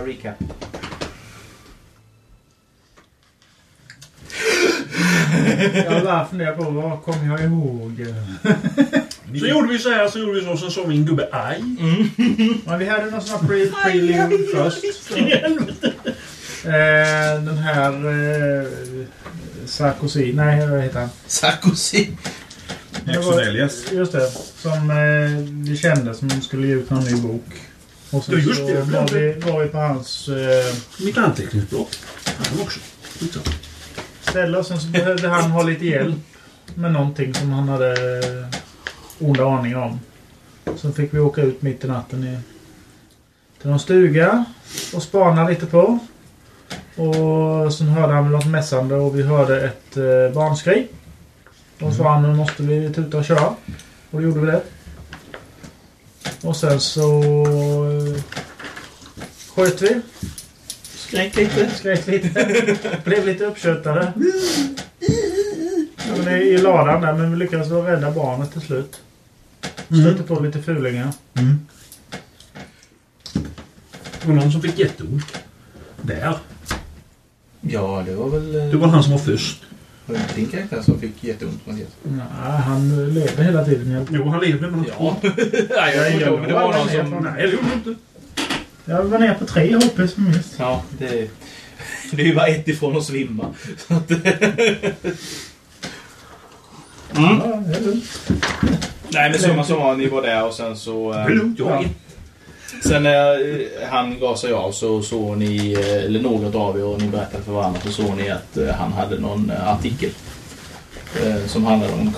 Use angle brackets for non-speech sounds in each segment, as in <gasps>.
Köra recap? Jag bara funderar på vad kommer jag ihåg? <laughs> Så gjorde vi så här, så gjorde vi så, sen såg vi en gubbe arg. Men vi hade någon sån här pre prelim först. Så. <laughs> Eh, den här eh, Sarkozy, nej vad heter han? Sarkozy. Jackson Elias. Just det. Som eh, vi kände som skulle ge ut någon ny bok. Och sen Ja, just det, var vi, var vi på hans eh, Mitt anteckningsblock. Han också. Ställe och sen så behövde han ha lite hjälp med någonting som han hade eh, onda aningar om. Sen fick vi åka ut mitt i natten i, till någon stuga och spana lite på. Och sen hörde han något mässande och vi hörde ett eh, barnskri. Då sa han nu måste vi tuta och köra. Och då gjorde vi det. Och sen så eh, sköt vi. Skrek lite. Skrek lite. <laughs> Blev lite uppköttade. Ja, men i, I ladan där, men vi lyckades rädda barnet till slut. Stötte på lite fulingar. Det var någon som fick jätteont. Där. Ja, det var väl... Det var han som var först. Var det inte din karaktär som fick jätteont Mattias? Nej, han levde hela tiden. Jag, Jo, han levde men... Ja. <laughs> Nej, jag inte men det var någon som... Nej, det gjorde han inte. jag var ner på tre HP som mest. Ja, det... <laughs> Det är ju bara ett ifrån att svimma. <laughs> Så att... Ja, det är lugnt. Nej, men summa summarum, ni var där och sen så... Det eh, är lugnt, jag är Sen när eh, han gav sig av så såg ni, eh, eller något av er, och ni berättade för varandra, så såg ni att eh, han hade någon artikel som handlade om det.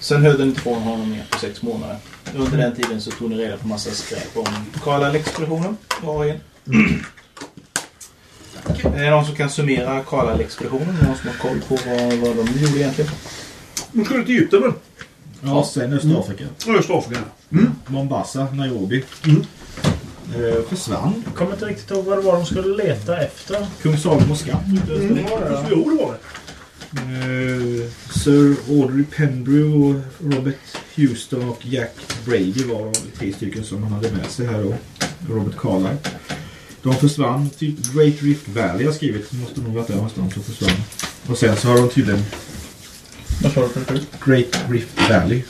Sen hörde ni inte från honom mer på sex månader. Under den tiden så tog ni reda på massa skräp om Carlisle-expeditionen, var och en. Är det någon som kan summera Carlisle-expeditionen? Någon som har koll på vad, vad de gjorde egentligen? De skulle till Egypten väl? Ja, sen Östafrika. Ja, Östafrika. Mombasa, Nairobi. Mm. Eh, försvann. Jag kommer inte riktigt ihåg vad det var de skulle leta efter. Kung Salomos skatt. Mm. Jo, det var det. Eh, Sir Audrey Pendrew, Robert Houston och Jack Brady var de tre stycken som han hade med sig här då. Robert Carlyle. De försvann. Typ Great Rift Valley har skrivit. Måste nog varit där någonstans som försvann. Och sen så har de tydligen Vad sa du för sjukt? Great Rift Valley.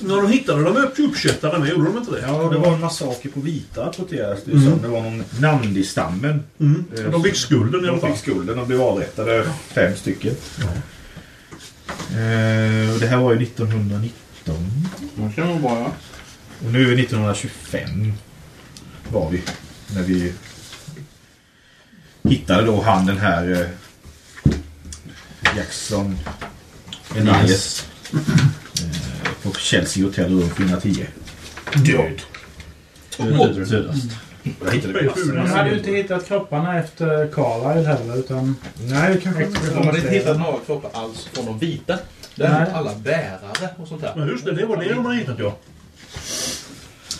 När de hittade de upp uppköttade med, gjorde de inte det? Ja, det var en massaker på vita rapporteras det Mm. som. Det var någon Nandi-stammen. Mm. Eh, De fick skulden i alla De fall. fick skulden och blev avrättade. Fem stycken. Eh, och det här var ju 1919. Det kan nog vara, ja. Och nu är vi 1925. Var vi. När vi hittade då han den här eh, Jackson Elias. eh, på Chelsea Hotel rum 410. Död. Söder, södrast. Jag hittade hade ju inte hittat kropparna efter Carlisle heller utan... Nej, kanske inte De hade inte hittat några kroppar alls från de vita. Däremot alla bärare och sånt där. Men just det, det var det de hade hittat ja.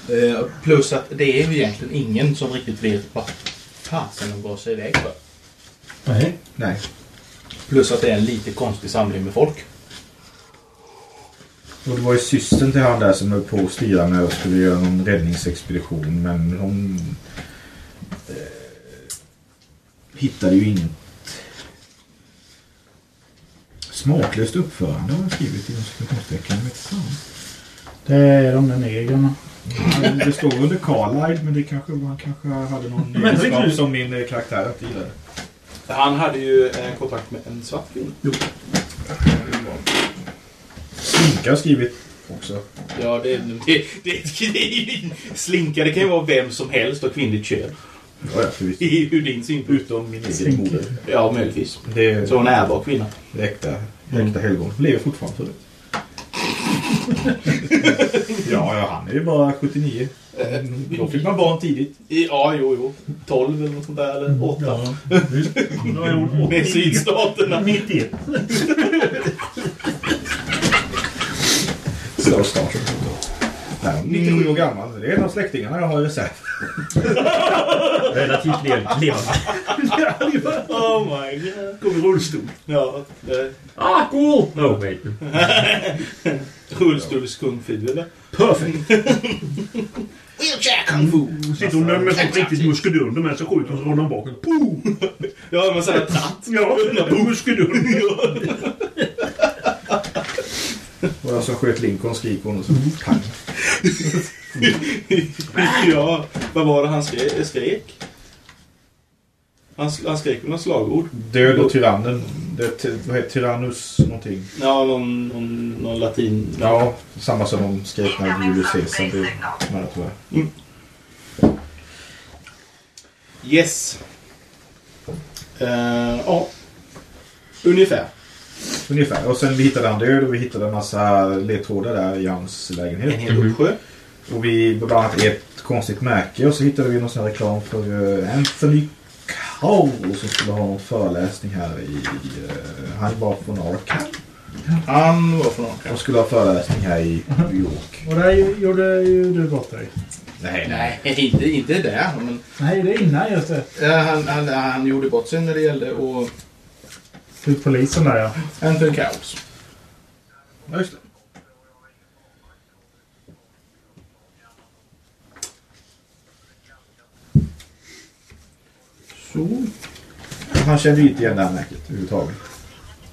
Eh, plus att det är ju egentligen ingen som riktigt vet vad fasen de gav sig iväg för. Nej. Nej. Plus att det är en lite konstig samling med folk. Och det var ju systern till han där som höll på att styra med och skulle göra någon räddningsexpedition. Men hon eh, hittade ju inget Smaklöst uppförande har han skrivit inom citationstecken. Det är de där negrerna. Ja, Det står under Carlide men det kanske, han kanske hade någon egenskap som min eh, karaktär inte gillade. Han hade ju kontakt med en svart kvinna. Slinka har skrivit också. Ja, det, det, det, det, Slinka, det kan ju vara vem som helst av kvinnligt kön. Ja, ja, förvisso. I- Ur din synpunkt. Utom min egen moder. Ja, möjligtvis. Det Så hon är ärbar kvinna. äkta, äkta helgon. Lever fortfarande förut. <laughs> ja, ja, han är ju bara 79. Då fick man barn tidigt. Ja, jo, jo. 12 eller något sånt där. Eller 8. Ja, visst. Med sydstaterna. 91. <laughs> Så start. Nej, 97 år gammal. Det är en av släktingarna jag har i reserv. <laughs> Relativt lev- levande. <laughs> Oh my god. I rullstol. Ja, Ah, cool! No, wait. <laughs> rullstolskung-fu eller? Wheelchair kung fu. Sitter hon där med sånt riktigt muskedunder med så skjuter hon så håller hon bakåt. Pooh! Ja, man säger tratt. Ja, muskedunder. Jag som sköt Lincoln skriker hon och så pang. <laughs> ja, vad var det han skrek? skrek? Han, han skrek något slagord. Död och tyrannen. Det, vad heter Tyrannus någonting? Ja, någon, någon, någon latin... Ja, samma som de skrek när Julius Caesar blev mördad tror jag. Yes. Eh, ja. Ungefär. Ungefär. Och sen vi hittade han död och vi hittade en massa ledtrådar där i hans En lägenhet. hel uppsjö. Och vi bland annat ett konstigt märke och så hittade vi någon sån här reklam för eh, Anthony Cowell som skulle ha någon föreläsning här i... eh, han var från Arkham Han var från Arkham. och skulle ha föreläsning här i New York. Och där gjorde ju du bort dig. Nej, Nej, <laughs> inte, inte där. Men, Nej, det är innan just det. ja, han, han, han gjorde bort sig när det gällde att... Till polisen där ja. Anthony Cowles. Ja, just det. Så. Han kände ju inte igen det här märket överhuvudtaget.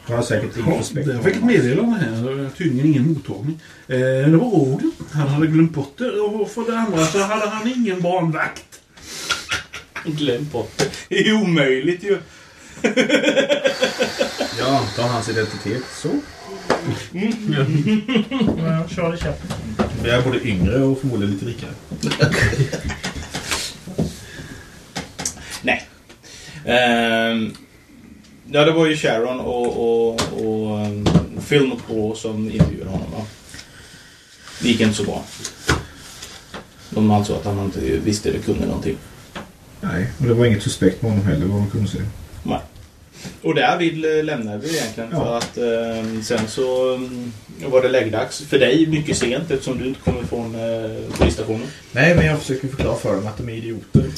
Han har säkert ingen Ja, respekt jag fick ett meddelande här. Tydligen ingen mottagning. Eh, det var Roger. Han hade glömt bort det. Och för det andra så hade han ingen barnvakt. Glöm bort det. Det är omöjligt ju. Jag antar hans identitet så. Ja, Charlie Chaplin. Jag är både yngre och förmodligen lite rikare. Nej. Ehm, ja, det var ju Sharon och, och, och um, Phil McGraw som intervjuade honom. Va? Det gick inte så bra. De ansåg att han inte visste eller kunde någonting. Nej, och det var inget suspekt med honom heller vad man kunde säga. Nej. Och därvid eh, lämnade vi egentligen Ja. för att eh, sen så mm, var det läggdags. För dig mycket sent eftersom du inte kommer från eh, polisstationen. Nej, men jag försöker förklara för dem att de är idioter. <laughs>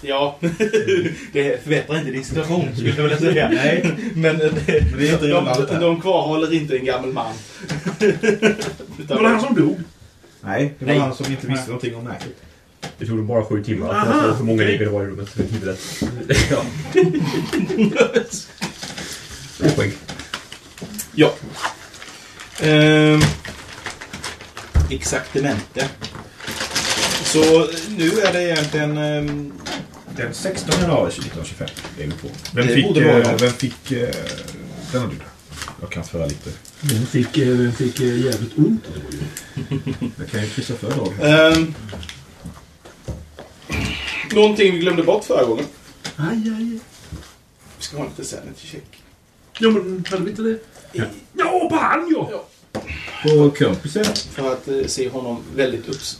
Ja, <laughs> det förbättrar inte din situation skulle jag vilja säga. Nej. Men, eh, det, Men det är inte de, de, de kvarhåller inte en gammal man. <laughs> Det var det han som dog. Nej, det var Nej. han som inte visste någonting om märket. Det tog bara sju timmar. Aha, hur många ligger det var i rummet i huvudet? <laughs> ja. Två poäng. Ja. Ehm, exaktamente. Så nu är det egentligen... ehm, Den 16 januari 1925 är vi på. Vem Det fick... borde vara eh, jag. vem fick... eh, Den har du där. Jag kan föra lite. Den fick, eh, den fick eh, jävligt ont. <laughs> Jag kan ju kryssa för Dag. här. ehm, någonting vi glömde bort förra gången. Aj, aj. Vi ska ha lite sanity check. Ja, men hade vi inte det? I, Ja, på han ja! På kompisen. för att eh, se honom väldigt upps...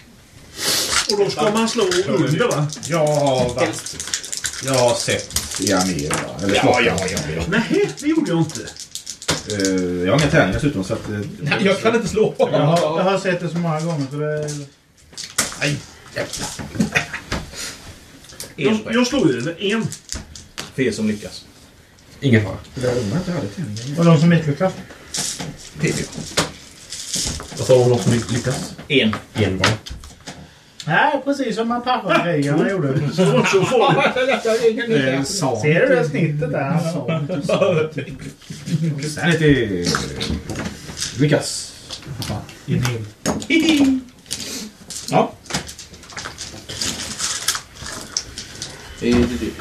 Och då ska man slå under va? Varit, Helst. jag har sett i arméer. va? Eller Ja, ja, ja, ja. Nej, det gjorde jag inte. Eh, jag har inga tärningar dessutom så att... eh, Jag kan inte slå. Jag har, jag har sett det så många gånger så det... Nej, Jag, jag slog över en. För er som lyckas. Ingen fara. Det undrar inte hade tärningar. Och de som inte lyckas. Vad sa hon om som lyckas? En. En bara. Nej, precis som man papperskrigarna <laughs> gjorde. Så, så får du. <laughs> Eh, sa Ser du det snittet där? Sanity! <laughs> Lyckas! Emil. Ja. Eh, det- det- Du, du, du, du. Eh, Det är till...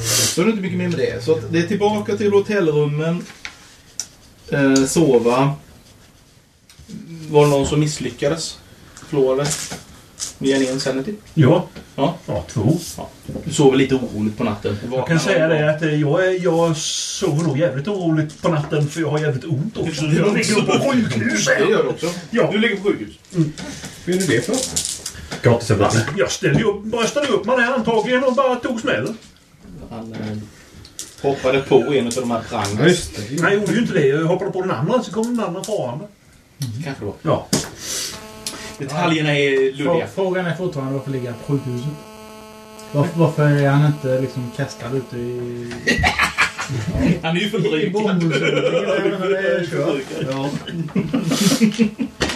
Så är det inte mycket mer med det. Så att det är tillbaka till hotellrummen. Eh, sova. Var det någon som misslyckades? Förlorade? Ge en Sanity? Ja. Ja. Ja, två. Du sover lite oroligt på natten. Jag kan säga det att eh, jag, är, jag sover nog jävligt oroligt på natten för jag har jävligt ont också. Jag ligger på sjukhus. Det gör du också. Ja. Du ligger på sjukhus. Vad är det för? Gratis övernattning. Jag ställde ju upp, bröstade upp mig där antagligen och bara tog smällen. Han eh, hoppade på en av de här prangen. just det. Nej, jag gjorde ju inte det. Jag hoppade på den andra så kom den andra farande. Kanske då. Ja. Detaljerna är luddiga. Frå- Frågan är fortfarande varför ligger han på sjukhuset? Varför, varför är han inte liksom kastad ute i... Han är ju I förbrukad. bomullsodlingen <laughs> det är kört? Ja. <laughs>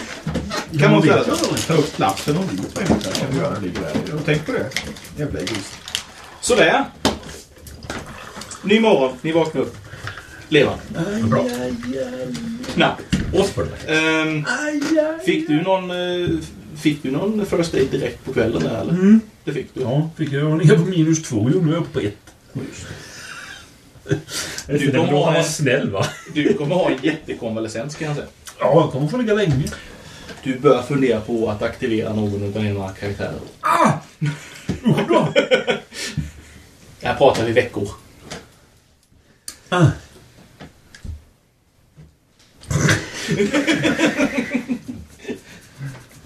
Kan man ställa sig. Ta upp platsen och dit människa kan du göra. Ligger där. Tänk på det. Jävla egoist. Sådär. Ny morgon. Ni vaknar upp. Levande. Bra. Osborne. Ehm, fick du någon... eh, Fick du någon first aid direkt på kvällen där eller? Mm. Det fick du. Ja, fick jag ner på minus två. Jo, nu är jag uppe på ett. Du Du kommer kommer ha vara en- snäll va? Du kommer ha en jättekonvalescens kan jag säga. Ja, jag kommer få ligga länge. Du bör fundera på att aktivera någon av dina karaktärer. Usch då! Här pratar vi veckor. Ah.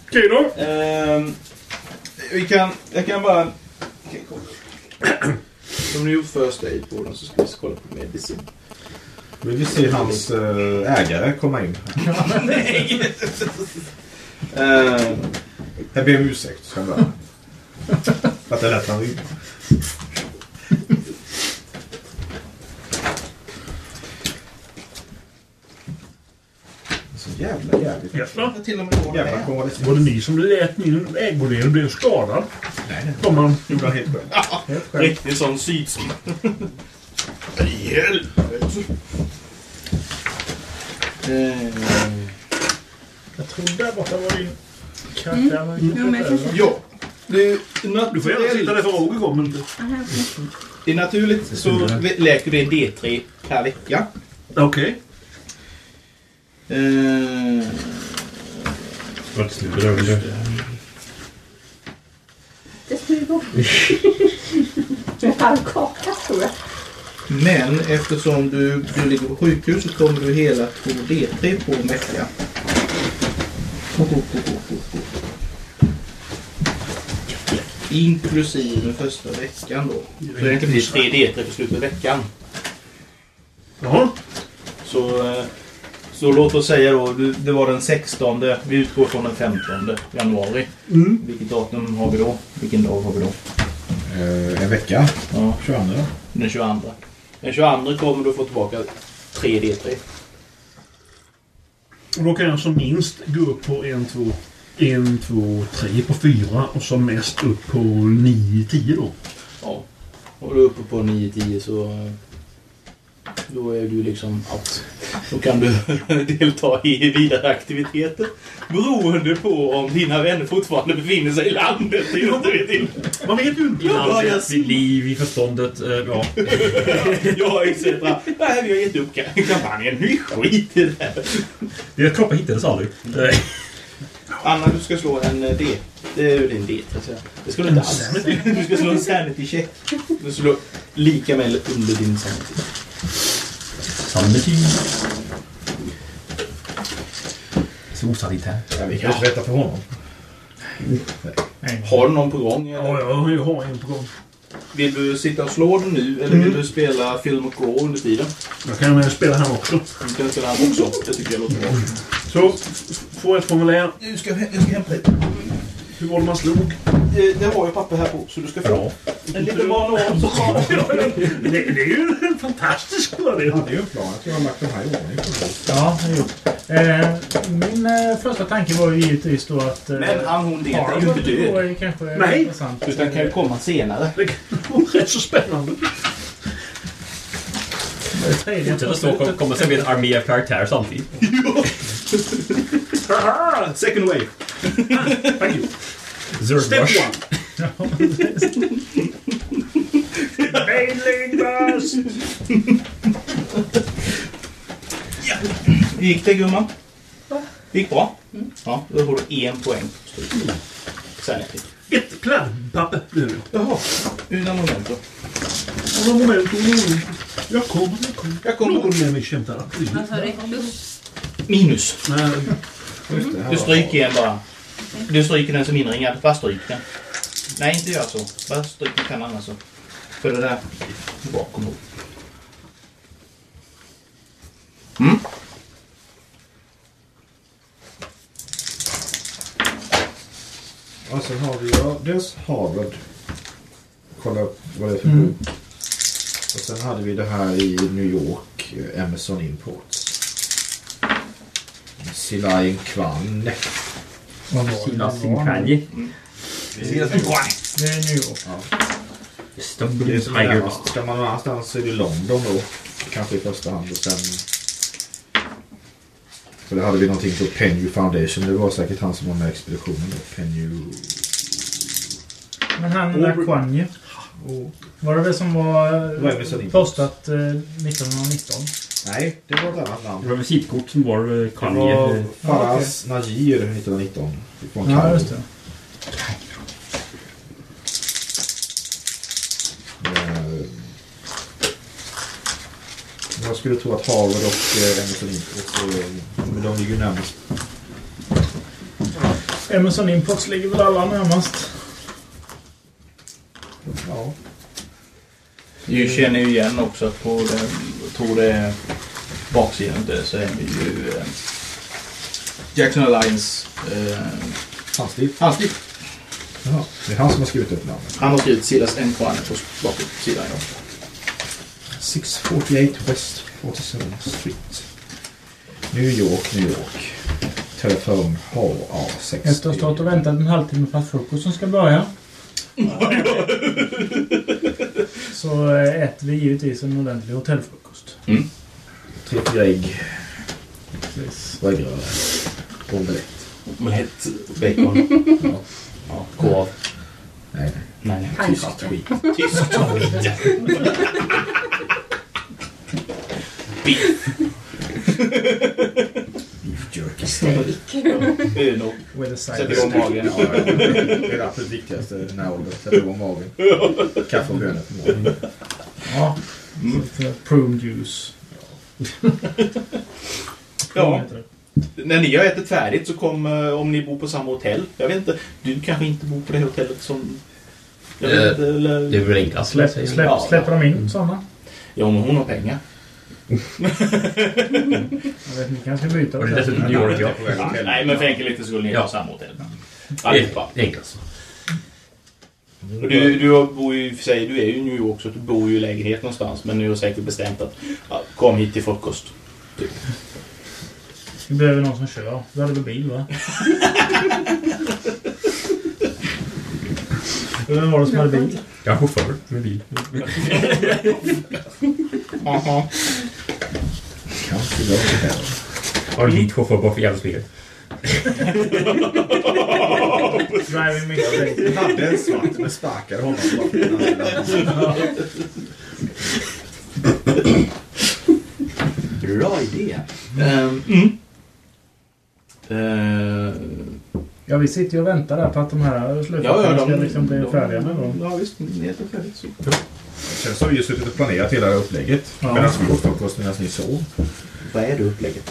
Okej då. Ehm, vi kan... Jag kan bara... Okej, kolla. Om ni gjort first aid på den så ska vi kolla på medicin. Vi vill se hans eh, ägare komma in. <laughs> Nej! Ehm, Jag ber om ursäkt, ska jag att det lät han rymma. Så jävla jävligt. Till och med Jävla konvalescent. Var det ni som lät min ägodel bli skadad? Nej, nej. Kom man. Gjorde han helt själv. Helt själv. Riktigt sån sydsk. <laughs> Helvete! Ehm, Jag tror där borta var din karaktär. Mm. Jo, men jag kanske- Ja. Det, Du får gärna sitta där för Roger kommer inte. det är naturligt så läker du en D3 per vecka. Okej. Vart slutar det? <laughs> Det skulle gå. En halv kaka tror jag. Men eftersom du, du ligger på sjukhus så kommer du hela 2 D3 på en vecka. Inklusive första veckan då. Så det blir 3 D3 på slutet av veckan. Ja. Så, eh, så låt oss säga då, det- det var den 16. Vi utgår från den 15 januari. Mm. Vilket datum har vi då? Vilken dag har vi då? Eh, en vecka. Ja, 22. den 22. Den 22 kommer du få tillbaka 3 D3. Och då kan jag som minst gå upp på en, två, en, två, tre på fyra och som mest upp på nio, tio då. Ja. Och du är uppe på 9-10 så... Då är du liksom out. Då kan du <laughs> delta i vidare aktiviteter. Beroende på om dina vänner fortfarande befinner sig i landet. Det, vet inte. Man vet ju inte. I landet, vid liv, i förståndet. eh, <laughs> Ja. Ja, etc. Nej, vi har gett upp kampanjen. Vi skiter i det här. Deras kroppar hittades aldrig. Anna, du ska slå en eh, D. Det är ju din D, så att säga. Det ska du inte alls. <laughs> Du ska slå en sanity check. Du slår lika med eller under din sanity. Sanity. Så osanitärt. Ja, vi kan inte berätta för honom. Nej. Har du någon på gång? Eller? Ja, ja, jag har en på gång. Vill du sitta och slå den nu eller vill du spela Film och Raw under tiden? Jag kan spela här också. Du kan spela den också. Det tycker jag låter bra. Så, få ett formulär. Du ska, jag ska hämta ett. Hur var det man slog? Det, det har jag papper här på så du ska få en liten manual. bara- Det, det är ju en fantastisk formulär. Jag hade ju en plan att jag har lagt de här i ordning. det. Ja, det gjort. Eh, min eh, första tanke var ju givetvis då att... Eh, Men han hon det är ju inte död. är kanske Nej. intressant. Utan kan ju komma senare. Det kan rätt så spännande. Det är tredje slutet. kommer sen bli en armé av karaktärer samtidigt. <laughs> Second wave. <laughs> Zerd Step Rush. one. Bailing burst! Hur gick det gumman? Det gick bra? Ja, då får du en poäng. Sen ett blev det. Jaha, utan momento. Och då moment och moment. Jag kommer, jag kommer. Jag kommer. Med mig kämpar. Vad sa du? Plus? Minus. Nej, Just det, här Du var- stryker en bara. Du stryker den som inringad. Bara stryk den. Nej, inte gör så. Bara stryk den kan annars så. För det där bakom. Mm. Och sen har vi ja, dels Harvard. Kolla upp vad det är för mm. Och sen hade vi det här i New York, eh, Amazon Imports. Silain Kwan. Vad var det? Silas var det? Det är New York. Det är som är närmast. Ska man någon annanstans så är det London då. Kanske i första hand. Och sen... Så där hade vi någonting på Penny Foundation. Det var säkert han som var med i expeditionen. då. Penny... Men han den där Kwan ju. Var det det som var Det var Emerson eh, postat eh, 1919? Nej, det var ett annat namn. Det var visitkort som var eh, Det Kanye. var eh, Faraz Najir 1919. Från Ja, just det. Eh, Jag skulle tro att Harvard och eh, Emerson Imports, de ligger närmast. Emerson Imports ligger väl alla närmast. Ja. Du känner ju igen också att på den, tror det är baksidan där så är det ju eh, Jackson Alliance eh, Handskrift. handskrift. Jaha. Det är han som har skrivit upp namnet. Han har skrivit Silas N. Kwane på baksidan. Ja. 648 West 47 Street. New York, New York. Telefon HA60. Efter att ha stått och väntat en halvtimme för att frukosten ska börja. <laughs> <laughs> Så eh, äter vi givetvis en ordentlig hotellfrukost. Tre, fyra ägg. Gröna? Omelett. Omelett, bacon. <laughs> ja. ja, korv. Nej, nej. Nej, Pannkaka. skit. Tysk <laughs> skit. Biff. Steak. Side Sätter igång magen. <laughs> Ja, det är det absolut viktigaste den här åldern. Sätta igång magen. Kaffe och bönor på morgonen. Ja. Mm. Prune juice. <laughs> Ja. När ni har ätit färdigt så kommer, om ni bor på samma hotell. Jag vet inte, du kanske inte bor på det hotellet som... Jag vet Eh, inte, eller... Det är väl enklast. Släpp, släpp, släpper de in sådana? Ja, men hon har pengar. Jag vet inte, kanske byta Och det är dessutom New York, ja. Nej, men för enkelhetens skull, ni Ja. har samma hotell. Det Allihopa. är enklast. Och du, du bor ju, i och för sig, du är ju i New York så du bor ju i lägenhet någonstans. Men nu har säkert bestämt att ja, kom hit till frukost. Vi behöver någon som kör. Du hade väl bil va? <laughs> Vem var det som hade bil? Jag har chaufför med bil. Kanske då det här. Har en vit chaufför bakom järnspelet. Driving mistake. Vi hade en svart men sparkade honom. Bra idé. Ehm, mm. Eh, Ja, vi sitter ju och väntar där på att de här ja, ja, slutfattningarna ska de, liksom bli de, färdiga då. Ja, visst. Ni äter färdigt. Så. Sen så har vi ju suttit och planerat hela upplägget. Ja. Medan vi åt frukost medan ni sov. Vad är det upplägget?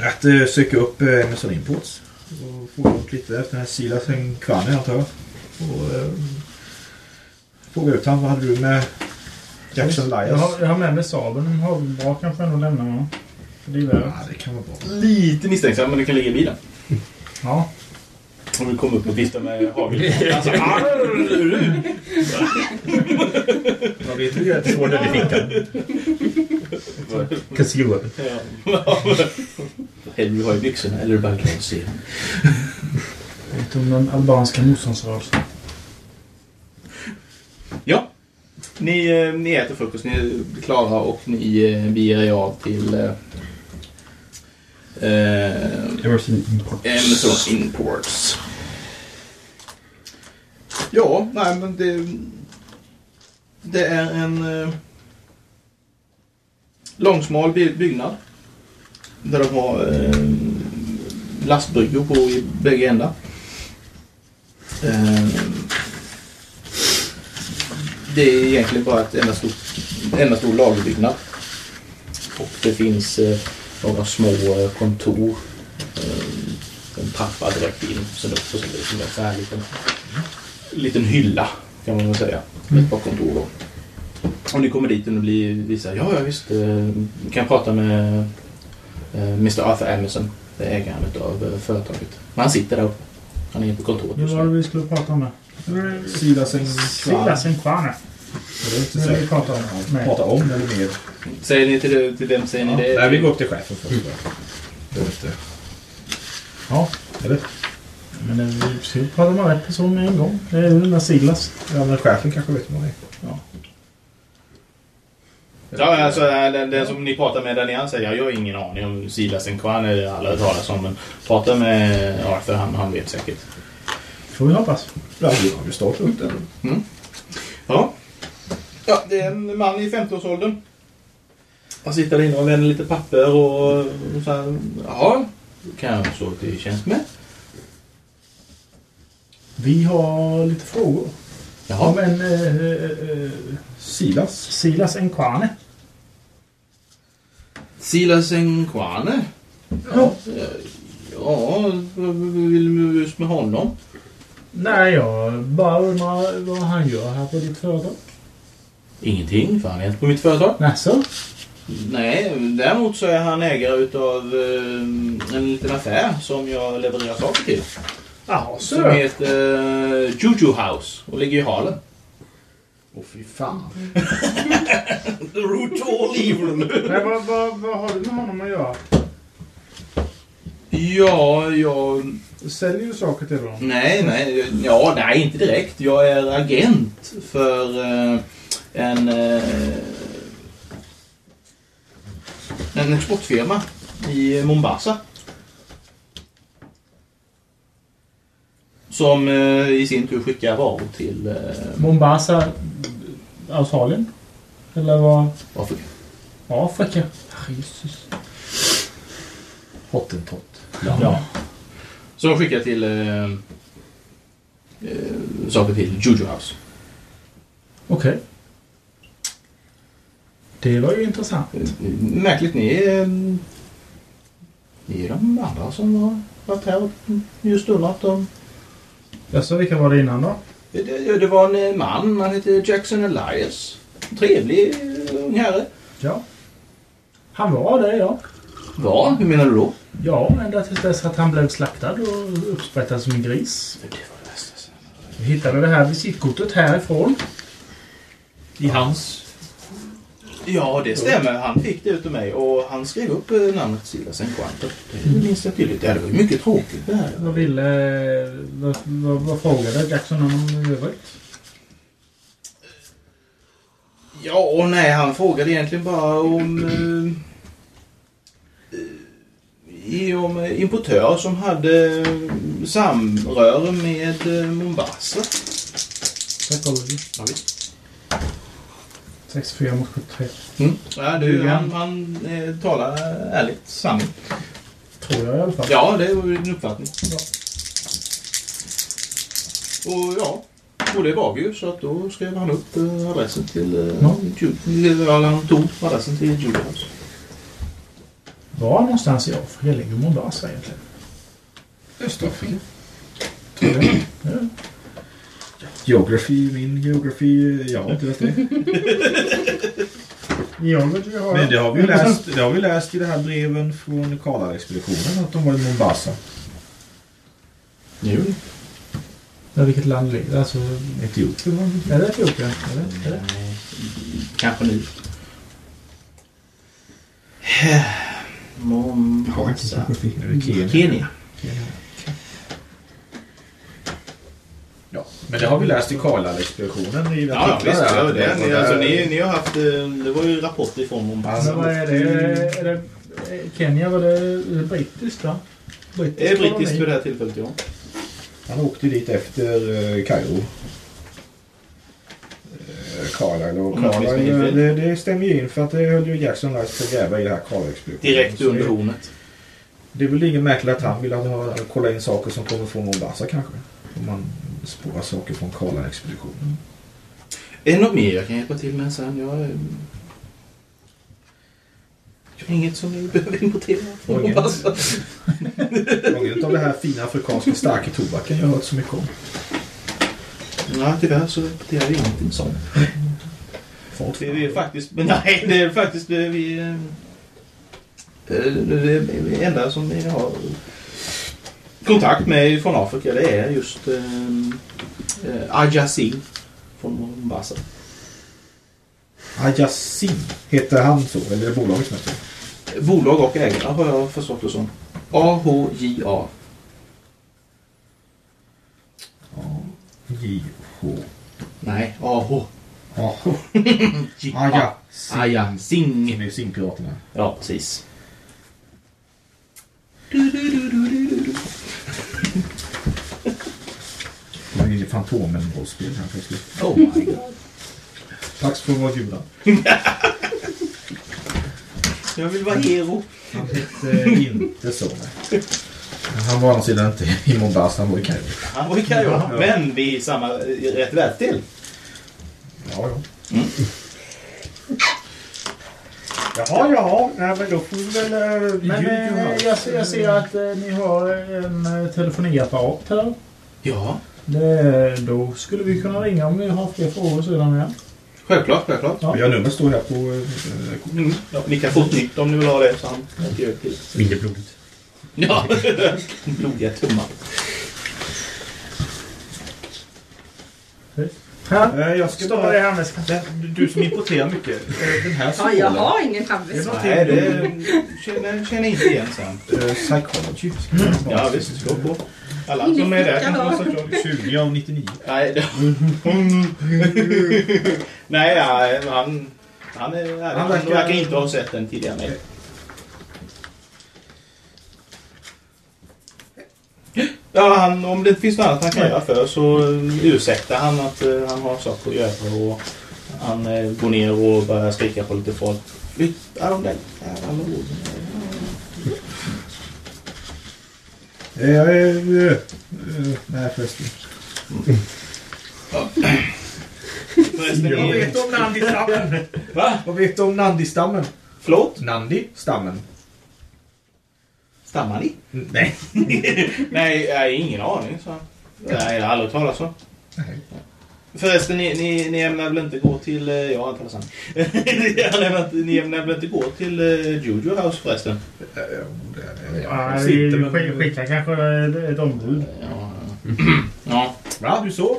Att eh, söka upp eh, Amazon Imports. Och få upp lite efter den här Silasen Kvanne antar jag. Och, eh, fråga ut han vad hade du med Jackson Jag Lias? har, jag har med mig Saben. En hagelbra kanske jag nog lämna va? För det är värt. Ja, det kan vara bra. Lite misstänksam, men det kan ligga i bilen. Ja. Om du kommer upp och viftar med hagel. <laughs> Alltså! Jag vet inte det Svår den i fickan. Hellre du har i byxorna eller är bara att se? Vet du om den albanska motståndsrörelsen? Ja. Ni, eh, ni äter frukost, ni är klara och ni eh, beger er av till eh, eh, Emerson Import. Amazon Imports. Ja, nej men det... Det är en eh, långsmal by- byggnad. Där de har eh, lastbryggor på i bägge ändar. Eh, det är egentligen bara ett enda stort, enda stor lagerbyggnad. Och det finns eh, några små eh, kontor eh, en trappa direkt in. Sen upp och så blir det som en så här liten, liten hylla kan man väl säga. Ett par kontor då. Och ni kommer dit och det blir vissa, ja, ja visst, eh, vi kan prata med eh, Mr Arthur Emerson, det är ägaren av eh, företaget. Men han sitter där uppe. Han är inne på kontoret just var det vi skulle prata med. Silas Enkwane. Det är inte vi säkert. prata om. Nej. Prata om eller med. Säger ni till, det- till vem säger ni det? Nej, vi går upp till chefen först. Det är inte. Ja. Eller? Men det- vi ska prata med rätt person med en gång. Det är ju den där Silas. Ja, men chefen kanske vet vad det är. Ja, alltså den, den som ni pratar med där nere säger jag har ingen aning om Silas Enkwan är alla hört talas om. Men prata med Arthur, han, han vet säkert. Får vi hoppas. Ja, vi har ju startat upp den. Ja. Ja, det är en man i 50-årsåldern. Han sitter där inne och vänder lite papper och, och så här. Kan jag stå till tjänst med? Vi har lite frågor. Om Jaha. en eh, eh, eh, Silas. Silas Enkwane. Silas Enkwane? Ja. Ja, vad vill du just med honom? Nej, jag bara undrar vad han gör här på ditt företag. Ingenting, för han är inte på mitt företag. Nässå? Nej, däremot så är han ägare utav eh, en liten affär som jag levererar saker till. Ja, Som så. heter eh, Juju House och ligger i Harlem. Åh fy fan. <laughs> The root to all evil. Men vad, vad, vad har du med honom att göra? Ja, jag... Du säljer ju saker till honom. Nej, nej. Ja, nej, inte direkt. Jag är agent för eh, en... Eh, en exportfirma i Mombasa. Som eh, i sin tur skickar varor till eh, Mombasa, Australien? Eller vad? Afrika. Afrika? Jesus. Hottentott. Ja. Så de skickar till eh, eh, saker till Juju House. Okej. Det var ju intressant. Märkligt, ni är, ni är de andra som har varit här och just undrat om... Jaså, vilka var det innan då? Det, det, det var en eh, man, han heter Jackson Elias. Trevlig eh, ung herre. Ja. Han var det, ja. Var? Hur menar du då? Ja, ända tills dess att han blev slaktad och uppsprättad som en gris. Det var det värsta. Vi hittade det här visitkortet härifrån. I hans... Ja, det stämmer. Han fick det utav mig och han skrev upp eh, namnet Silas Enquanto. Det minns jag tydligt. Ja, det var ju mycket tråkigt det här. Vad ville... Vad, vad, vad frågade Jackson om i övrigt? Ja, och nej, han frågade egentligen bara om... Eh, i- om eh, importörer som hade eh, samröre med eh, Mombasa. Psychology. Ja, visst. 64 mot 73. Mm. Ja, du, han, han eh, talar ärligt sanning. Tror jag i alla fall. Ja, det var din uppfattning. Och ja, och det var vi ju så att då skrev han upp eh, adressen till... Eh, Ja. Eller han tog adressen till Julius. Var någonstans i Afrika ligger Mombasa egentligen? Östafrika. Tror jag. Ja. Geografi, min geografi. Jag har inte vet det. <laughs> Har Men det har vi läst, det har vi läst i det här breven från Karlaexpeditionen att de var i Mombasa. Jo. Ja, vilket land ligger det? Alltså, Etiopien var det. är det Etiopien? Är det? Är det? Nej, kanske nu. Mombasa. geografi. Kenya? Kenya. Ja, men det har vi läst i Carlisle-expeditionen i Ja, visst. Ja, det, Och ni, alltså, ni, ni har haft... eh, Det var ju rapporter ifrån Mombasa. Men vad är det? Är det Kenya var det, är det brittiskt va? Det är brittiskt vid det här tillfället, ja. Han åkte dit efter eh, Kairo. Eh, Carlisle och Om Carlisle, det, det stämmer ju in för att det höll ju Jackson Rice på att gräva i det här Carlisle-expeditionen. Direkt under det- hornet. Det är väl inget märkligt att han vill ha, kolla in saker som kommer från Mombasa kanske. Om man spårar saker från Carlisle-expeditionen. Är det något mer jag kan hjälpa till med sen? Jag... eh, jag har inget som ni behöver importera från. Många av det här fina afrikanska starka tobaken jag har hört så mycket om. Nej, tyvärr så importerar vi ingenting sånt. Fart Det är vi faktiskt... Men nej, det är faktiskt det vi... eh, Det det är det enda som vi har kontakt med från Afrika det är just eh, eh, Ajasi från Mombasa. Ajasin, heter han så? Eller är det bolaget som heter? Bolag och ägare har jag förstått det som. AHJA. J-H. Nej, AH. Ah, ja. Aja. Sing. Det är Singpiraterna. Ja, precis. Det är Fantomen-rollspel här plötsligt. Oh my god. Tack för att vara Juda. Jag vill vara hero. Han hette inte så. nej. Han var å andra sidan inte i Mombasa, han var i Kairo. Han var i Kairo, men vi är i samma rätt världsdel. Ja, ja. Jaha, jaha. Nej, men då får vi väl... äh, Men eh, jag, ser- jag ser att eh, ni har en eh, telefoniapparat här. Ja, Det, då skulle vi kunna ringa om vi har fler frågor sedan igen. självklart, självklart. Ja. Ja, numret står här på... äh, Mm. Ja, ni kan få ett nytt om ni vill ha det, så han åker. Mindre blodigt. Ja, <laughs> blodiga tummar. Äh, jag ska står det bara... Du som importerar mycket. äh, Den här Ja, jag har ingen handväska. Nej, det känner, känner inte igen sen. Äh, psychology. Ja, visst. Slå på. Alla som är där kan få psychology. 20 av 99. Nej, det... <laughs> Nej, ja, han... Han, är, han, Han verkar- inte ha sett den tidigare. Nej. Ja, han, om det inte finns något annat han kan göra för så eh, ursäktar han att eh, han har saker att göra och han eh, går ner och börjar skrika på lite folk. Flytta de där lådorna. Äh, äh, äh, nej, förresten. Vad är- vet du om Nandi-stammen? Va? Vad vet du om Nandi-stammen? Förlåt? Nandi-stammen? Stammar ni? Nej. <laughs> Nej, jag har ingen aning. Så. Nej, jag har aldrig talat så. Nej. Förresten, ni, ni, ni ämnar väl inte gå till... eh, Jag talat sanning. <laughs> ni, ämnar väl inte gå till uh, Jojo House förresten? Ja, vi skick- skickar kanske ett, ett ombud. Ja. <clears throat> ja. Va, du så?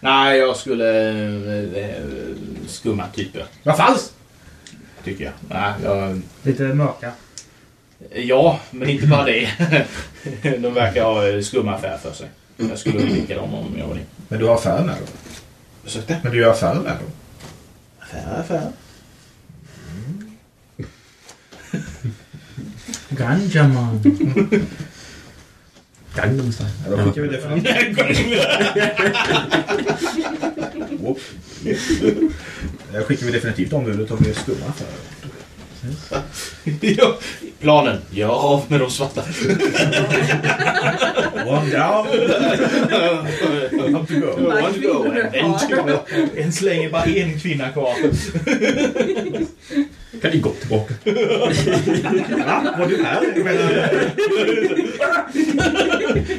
Nej, jag skulle eh, eh, skumma typer, Vad falskt! tycker jag. Nej, jag... Lite mörka. Ja, men inte bara det. <laughs> De verkar ha eh, skumma affär för sig. Jag skulle undvika dem om jag var ni. Men du har affär med dem? Ursäkta? Men du gör affär med dem? Affär, affär. <laughs> Ganja man. <laughs> Gangnam style. Ja, då skickar vi definitivt... Whoop. Jag skickar vi definitivt ombudet om det är skumma affärer. Ja, Planen. Gör av med de svarta. One down, one to go. One go. en slänger bara en kvinna kvar. <laughs> Kan ni gå tillbaka? <laughs> Va? Var du här? Jag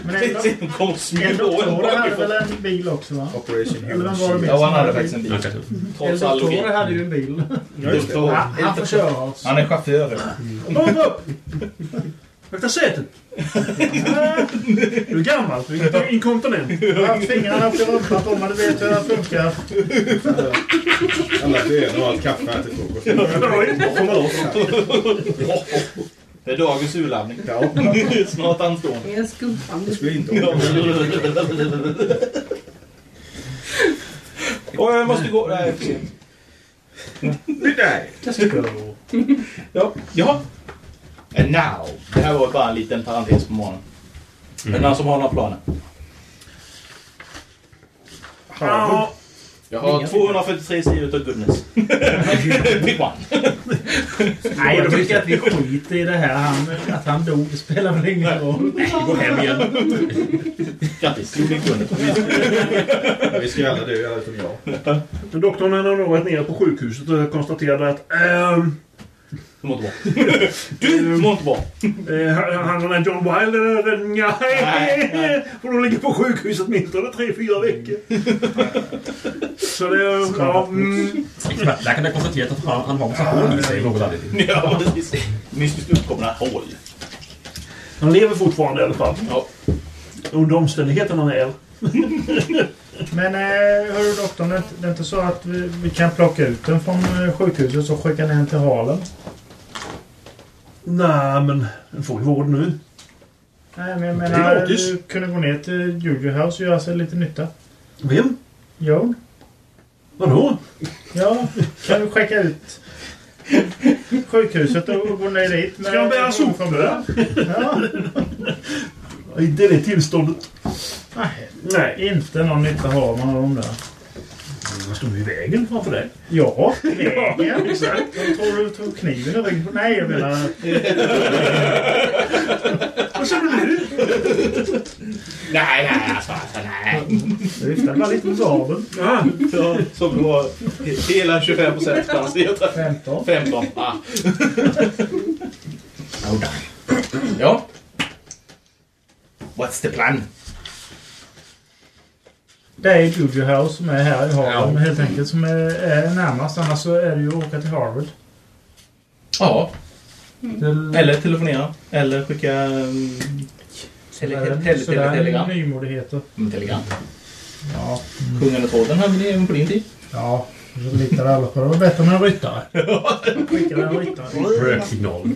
Men ändå, Sen kom hade väl en bil också va? Operation Eller vem var det mer Ja, som han hade faktiskt en bil. En Trots all logik. doktor hade ju en bil. Doktor. Ja, han får köra oss. Han är chaufför. Upp! Akta sätet! Du är gammal. Du är inkontinent. Jag har haft fingrarna upp i rumpan på mig. Du vet hur det funkar. Alla bönor och allt kaffe här till frukost. Det är dagens urladdning. Ja, Snart anstående. Det är en skumpande. det skulle inte. Åh, jag måste gå. Nej, för sent. Nej. Let's go. Ja. ja. And now. Det här var bara en liten parentes på morgonen. Är det någon som har några planer? Ja, Jag har 243 sidor av goodness. Pick <laughs> one. Nej, jag tycker att vi skiter i det här. Han, att han dog det spelar väl ingen roll. Gå hem igen. Grattis. Vi ska alla dö, utom jag. doktorn har nog varit nere på sjukhuset och konstaterade att ehm, <laughs> Du mår inte bra. Du mår inte bra. han han och den John Wilde, eh, Nej. får de ligga på sjukhuset åtminstone tre, fyra veckor. Så det... Ja, mm, Expertläkaren har konstaterat att han, han har massa hål i sig av något anledning. <laughs> Ja, precis. Mystiskt uppkomna hål. han lever fortfarande i alla fall. Ja. Under omständigheterna väl. <laughs> Men eh, hörru doktorn, det är inte- är så att vi, vi kan plocka ut den från eh, sjukhuset och skicka ner den till Harlem? Nej, men den får ju vård nu. Nej, men jag Det är menar, gratis. du kunde gå ner till Juju House och göra sig lite nytta. Vem? Jo. Vadå? Ja, kan du skicka ut sjukhuset och gå ner dit? med- Ska han bära sopor? Ja. Inte i det tillståndet. Nej, Nej. inte någon nytta har man av dem där. Han stod i vägen framför dig. Ja, vägen. Exakt. Jag tror du tog kniven i ryggen. Nej, jag menar... <laughs> Vad sa du? Nej, nej, alltså, alltså nej. Jag viftade bara lite med garden. Ja. Ja, som det var hela 25 procent balanserat. 15. 15. Ah. Ja. What's the plan? Det är Juju House som är här i Harlem Ja. helt enkelt som är, är närmast. Annars så är det ju att åka till Harvard. Ja, Till, eller telefonera. Eller skicka... Um, telegram. nymodigheter. Mm, telegram. Ja. Sjungande tråden hade ni även på din tid. Ja, så litade alla på det. Det var bättre med en ryttare. <laughs> Skickade en ryttare. Röksignal.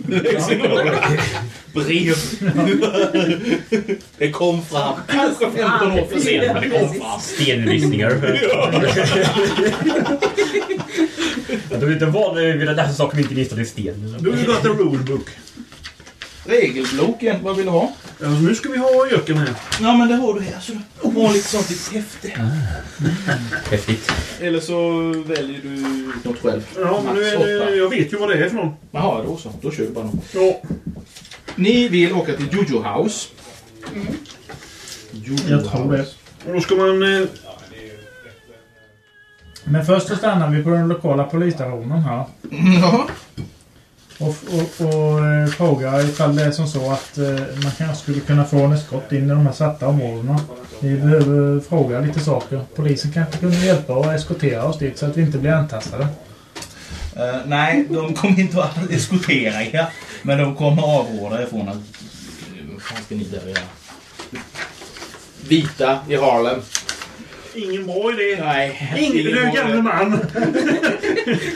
Brev. det kom fram. Kanske 15 år för sent, men det kom fram. Stenlistningar. Jag tror inte vad det är dessa saker vi inte listar i sten. Du har ju got a rulebook. Regelbloken, vad vill du ha? Ja, nu ska vi ha göken här. Ja, men det har du här. Så lite sånt litet häfte. Häftigt. Eller så väljer du något själv. Ja, men nu är det, jag vet ju vad det är för någon. Jaha, då så. Då kör vi bara något. Ja. Ni vill åka till Jojo House. Jojo Jag tror det. Och då ska man... Eh, Men först så stannar vi på den lokala polisstationen här. <laughs> Ja. Och, och, och eh, frågar ifall det är som så att eh, man kanske skulle kunna få en eskort in i de här svarta områdena. Vi behöver fråga lite saker. Polisen kanske kunde hjälpa och eskortera oss dit så att vi inte blir antastade. Eh, nej, de kommer inte att eskortera er. Men de kommer avråda er från att... Vad fan ska ni där göra? Vita i Harlem. Ingen bra idé. Nej. Ingen, du gamle man.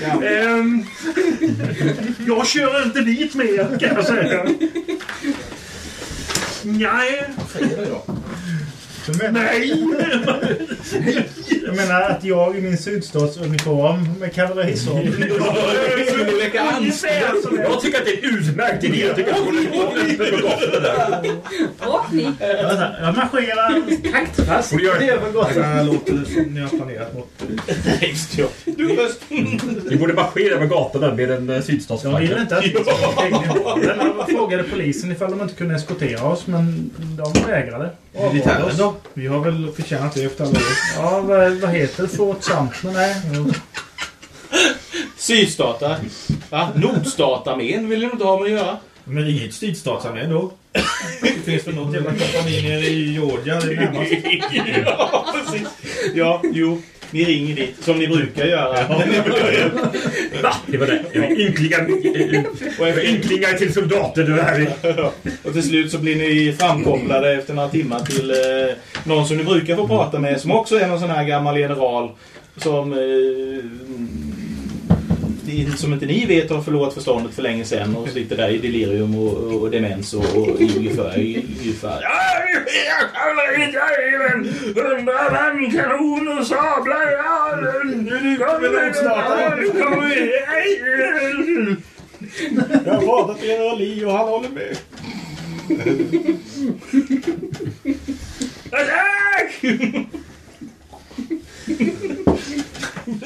Gamle. <laughs> Ehm, jag kör inte dit mer kan jag säga. <laughs> Nej. Fredag idag. Du menar, Nej. jag menar att jag i min sydstatsuniform med kavallerisång. Skulle väcka Jag tycker att det är en utmärkt idé. Jag tycker att det skulle gå för det där. Åkning. Jag marscherar taktfast det? här låter som ni har planerat mot. Du först. Vi borde marschera över gatorna med en eh, De vill sydstatsflagga. inte att. Jag frågade polisen ifall de inte kunde eskortera oss, men de vägrade. Militären Vi har väl förtjänat det efter alla år. Ja, vad, vad heter det? Fort Sumter? Nej. jo. Sydstater. Va? Nordstatarmén vill du inte ha med att göra? Men ring hit sydstatsarmén då. <laughs> Det finns väl något jävla kompani nere i Georgia. Det är närmast. <laughs> ja, precis. Ja, jo. Ni ringer dit, som ni brukar göra. Va? Det var det. Jag Och, efter, ynklingar till soldater. Här är... <laughs> och till slut så blir ni framkopplade efter några timmar till eh, någon som ni brukar få prata med, som också är någon sån här gammal general som eh, inte, som inte ni vet har förlorat förståndet för länge sedan och sitter där i delirium och, och, och demens och, och ungefär... ungefär. Kanon och sablar! Jag har pratat med general Lee och han håller med.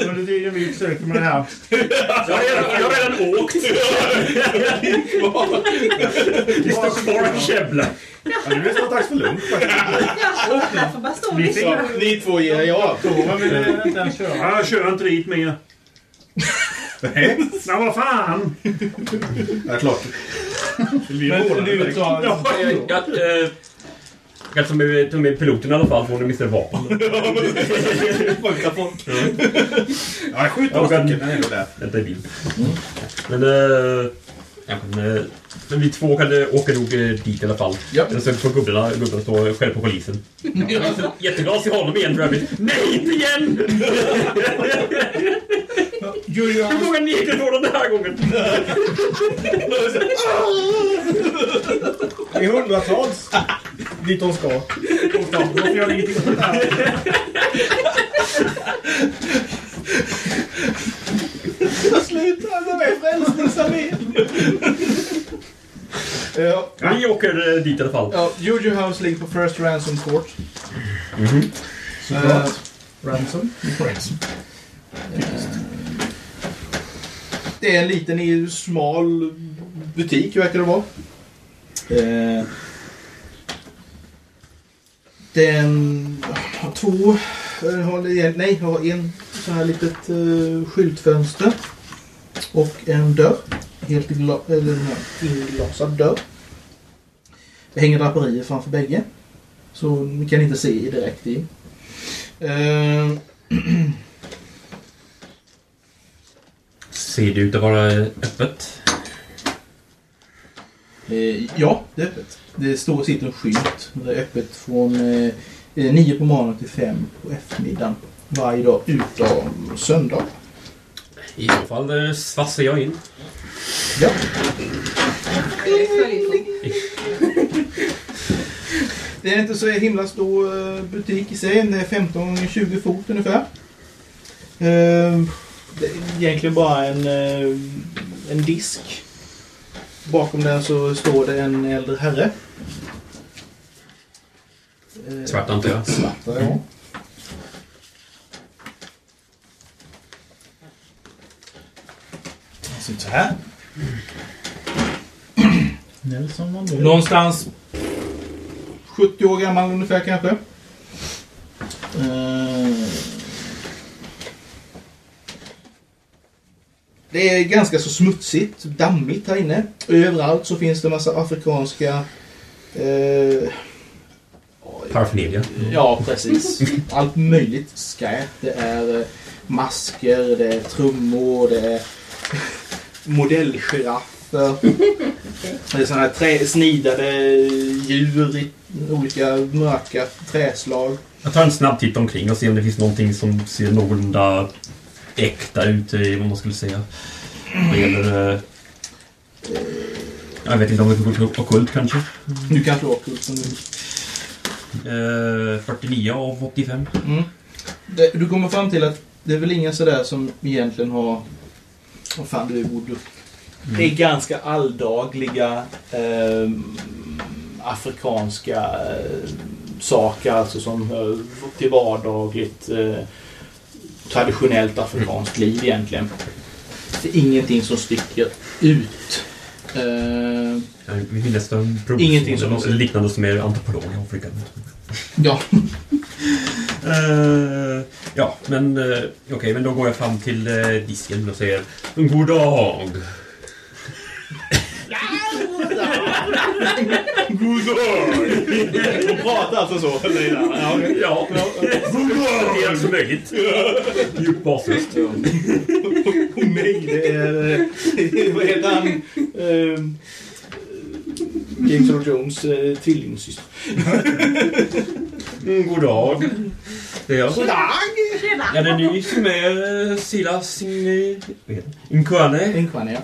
Under tiden vi försöker med det här. Jag har redan, jag har redan åkt. Vi står kvar och käbblar. Ja, nu är det snart dags för lunch. Ja, jag stå och Ni två ger er av. Toren vill inte ens köra. Jag kör inte dit mer. Nej, men vad fan! Ja, klart. Vi Men du tar... Jag, jag, eh, jag kan ta med, piloten i alla fall, för hon är mister vapen. <laughs> Funkar folk. Ja, jag skjuter några stycken, men ändå där. Vänta i bil. Men, eh, ja, men, vi två kan eh, åka nog eh, dit i alla fall. Ja. Eller så får gubbarna, gubbarna stå själv på polisen. Jätteglad att se honom igen övrigt. Nej, inte igen! Hur många neger får de den här gången? Det är hundratals. Dit de ska. Varför gör ni ingenting åt det här? Sluta, de är Frälsningsarmén! Ja, Vi åker eh, dit i alla fall. ja, Juju House ligger på First Ransom Court. Såklart. Eh, Ransom. Ransom. Det är en liten smal butik verkar det vara. Eh, Den har två, eh, nej, har en så här litet uh, skyltfönster. Och en dörr. Helt gla, eller inglasad dörr. Det hänger draperier framför bägge. Så ni kan inte se direkt in. Eh, Ser det ut att vara öppet? Eh, ja, det är öppet. Det står sitter en skylt. Det är öppet från eh, eh, 9 på morgonen till 5 på eftermiddagen. Varje dag utom söndag. I så fall eh, svassar jag in. Ja. <laughs> Det är inte så himla stor eh, butik i sig. Det är 15-20 fot ungefär. Eh, Det är egentligen bara en, eh, en disk. Bakom den så står det en äldre herre. Svart antar jag. Svart, ja. Ser ut så här. Nelson Mandela. Någonstans 70 år gammal ungefär kanske. Eh, Det är ganska så smutsigt, dammigt här inne. Överallt så finns det massa afrikanska... Eh, Paraphernalia. ja, precis. Allt möjligt skräp. Det är eh, masker, det är trummor, det är modellgiraffer. <laughs> Det är sådana här trä, snidade djur i olika mörka träslag. Jag tar en snabb titt omkring och ser om det finns någonting som ser någorlunda äkta ut, vad man skulle säga. Vad gäller... eh, Jag vet inte om det är ockult kanske. Du kan slå ockult som du Eh, 49 av 85. Mm. Det, du kommer fram till att det är väl inga sådär som egentligen har... Vad fan, det är voodoo. Det är ganska alldagliga eh, afrikanska eh, saker alltså som hör till vardagligt eh, traditionellt afrikanskt liv egentligen. Det är ingenting som sticker ut. Eh, Ja, Vi vill nästan Ingenting som- något liknande som är antropolog i Afrika. ja. <laughs> Eh, ja, men eh, okej, men då går jag fram till eh, disken och säger God dag! De pratar alltså så. Ja, okej. Ja, det är som möjligt. Djup basröst. Nej, det är... Vad heter han? James Earl Jones eh, tvillingsyster. Mm, god dag. Det är jag. God dag! Ja, det är ni som är eh, Silas in, vad heter det? Inquane. Inkvarn, ja.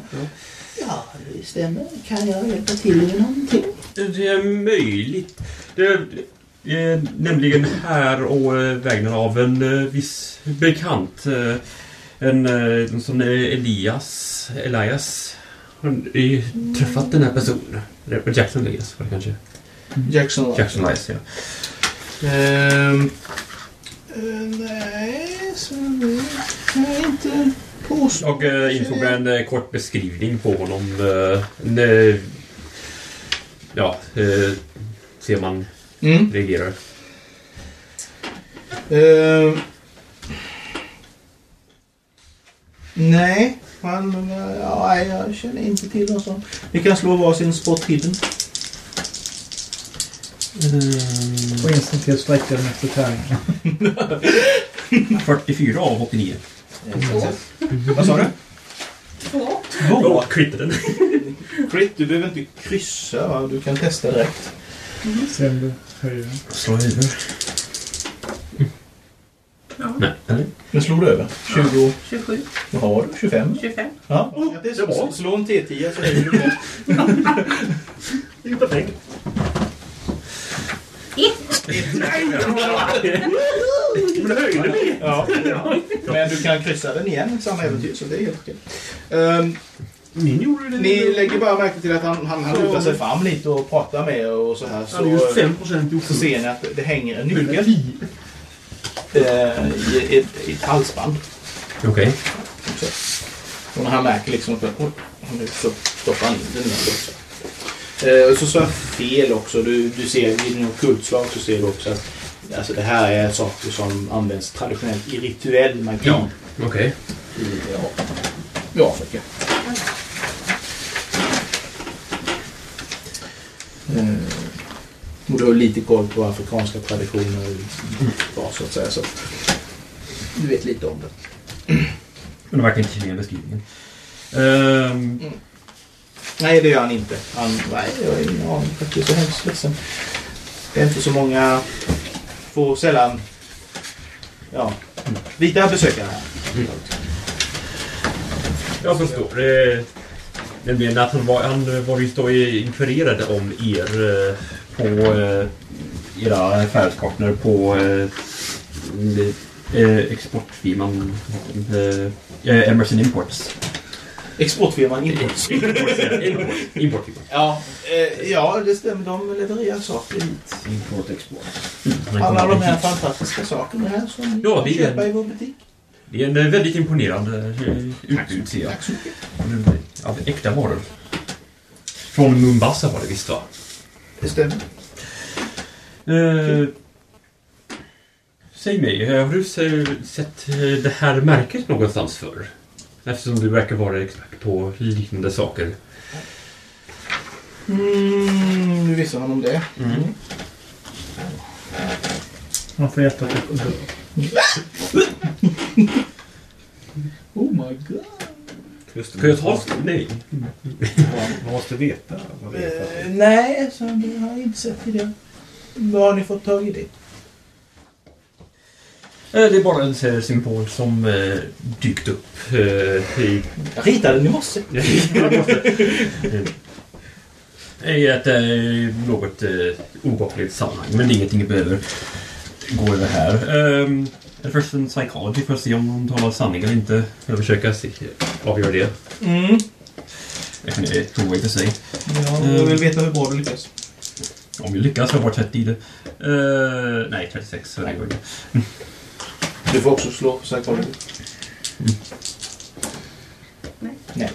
Ja, det stämmer. Kan jag hjälpa till med någonting? Det är möjligt. Det är, det är nämligen här och eh, vägnar av en eh, viss bekant. eh, En, eh, en sån eh, Elias. Elias. Har ni träffat den här personen? Det var Jackson Elias var det kanske? Jackson. Jackson Elias, ja. Ehm, eh, nej, så det kan jag inte påstå. Jag eh, infog en eh, kort beskrivning på honom. Eh, en, eh, ja, eh, ser man Mm. reagerar. Ehm, nej, han, ja, nej, jag känner inte till någon sån. Vi kan slå varsin spot hidden. Och instinktivt sträcker den efter tärningen. 44 <laughs> av 89. Vad sa du? Två. Två! Kvittade den. Crit, du behöver inte kryssa. Du kan testa direkt. Se om du höjer den. Slå över. Ja. Nej? Men slog du över? 20? 27. Vad har du? 25? 25. Ja, det är bra. Slå en T10 så höjer du det. Det är perfekt. Men det höjde vi. Ja. Men du kan kryssa den igen, samma äventyr, så det är helt okej. Ehm, Ni gjorde det. ni lägger bara märke till att han, han, han lutar sig fram lite och pratar med er och så här. Han hade ju Så, 5 procent så ser ni att det hänger en nyckel eh, i ett, i ett halsband. Okej. Så. Och när han märker liksom att oj, nu så stoppar han in den där också. Eh, och så sa jag fel också. Du, du ser vid din kultslag så ser du också att alltså, det här är saker som används traditionellt i rituell magi Ja. Okej. i, ja, i Afrika. Eh, och du har lite koll på afrikanska traditioner ja, så att säga. Så du vet lite om det. Men det verkar inte känna igen beskrivningen. Ehm, Nej, det gör han inte. Han, nej, jag har ingen aning faktiskt. Jag är hemskt ledsen. Det är inte så många, får sällan, ja, vita besökare här. jag förstår. Det, nämligen att han var, han var visst då informerad om er eh, på eh, era affärspartner på eh, eh, exportfirman eh, Emerson Imports. Exportfirman Inputs. <laughs> Import- Importfirman. Ja, eh, ja, det stämmer. De levererar saker hit. Import, export. Alla de här fantastiska sakerna här som ni Ja, kan det är- köpa i vår butik. Det är en eh, väldigt imponerande eh, utbud ser jag. Tack så mycket. Av äkta varor. Från Mombasa var det visst va? Det stämmer. Eh, säg mig, har du se, sett eh, det här märket någonstans förr? Eftersom du verkar vara expert på liknande saker. Mm, nu visste han om det. Mm. Man får hjärtat dö. <laughs> Oh my god. Just Kan jag ta Nej. Man måste veta vad det är för Eh, nej, så det har jag inte sett i det. Var har ni fått tag i det? Eh, Det är bara en här symbol som eh, dykt upp eh, i <laughs> Jag ritade den i morse. I ett eh, något eh, obehagligt sammanhang. Men det är ingenting vi behöver gå över här. Um, först en psychology för att se om hon talar sanning eller inte. Jag försöka se, avgöra det. Mm. Jag kan eh, prova i och för sig. Ja, jag vill veta hur bra du lyckas. Om jag lyckas har jag bara 30 i det. Eh, nej, 36. Så det går ju. Du får också slå på psychology. Nej. Nej.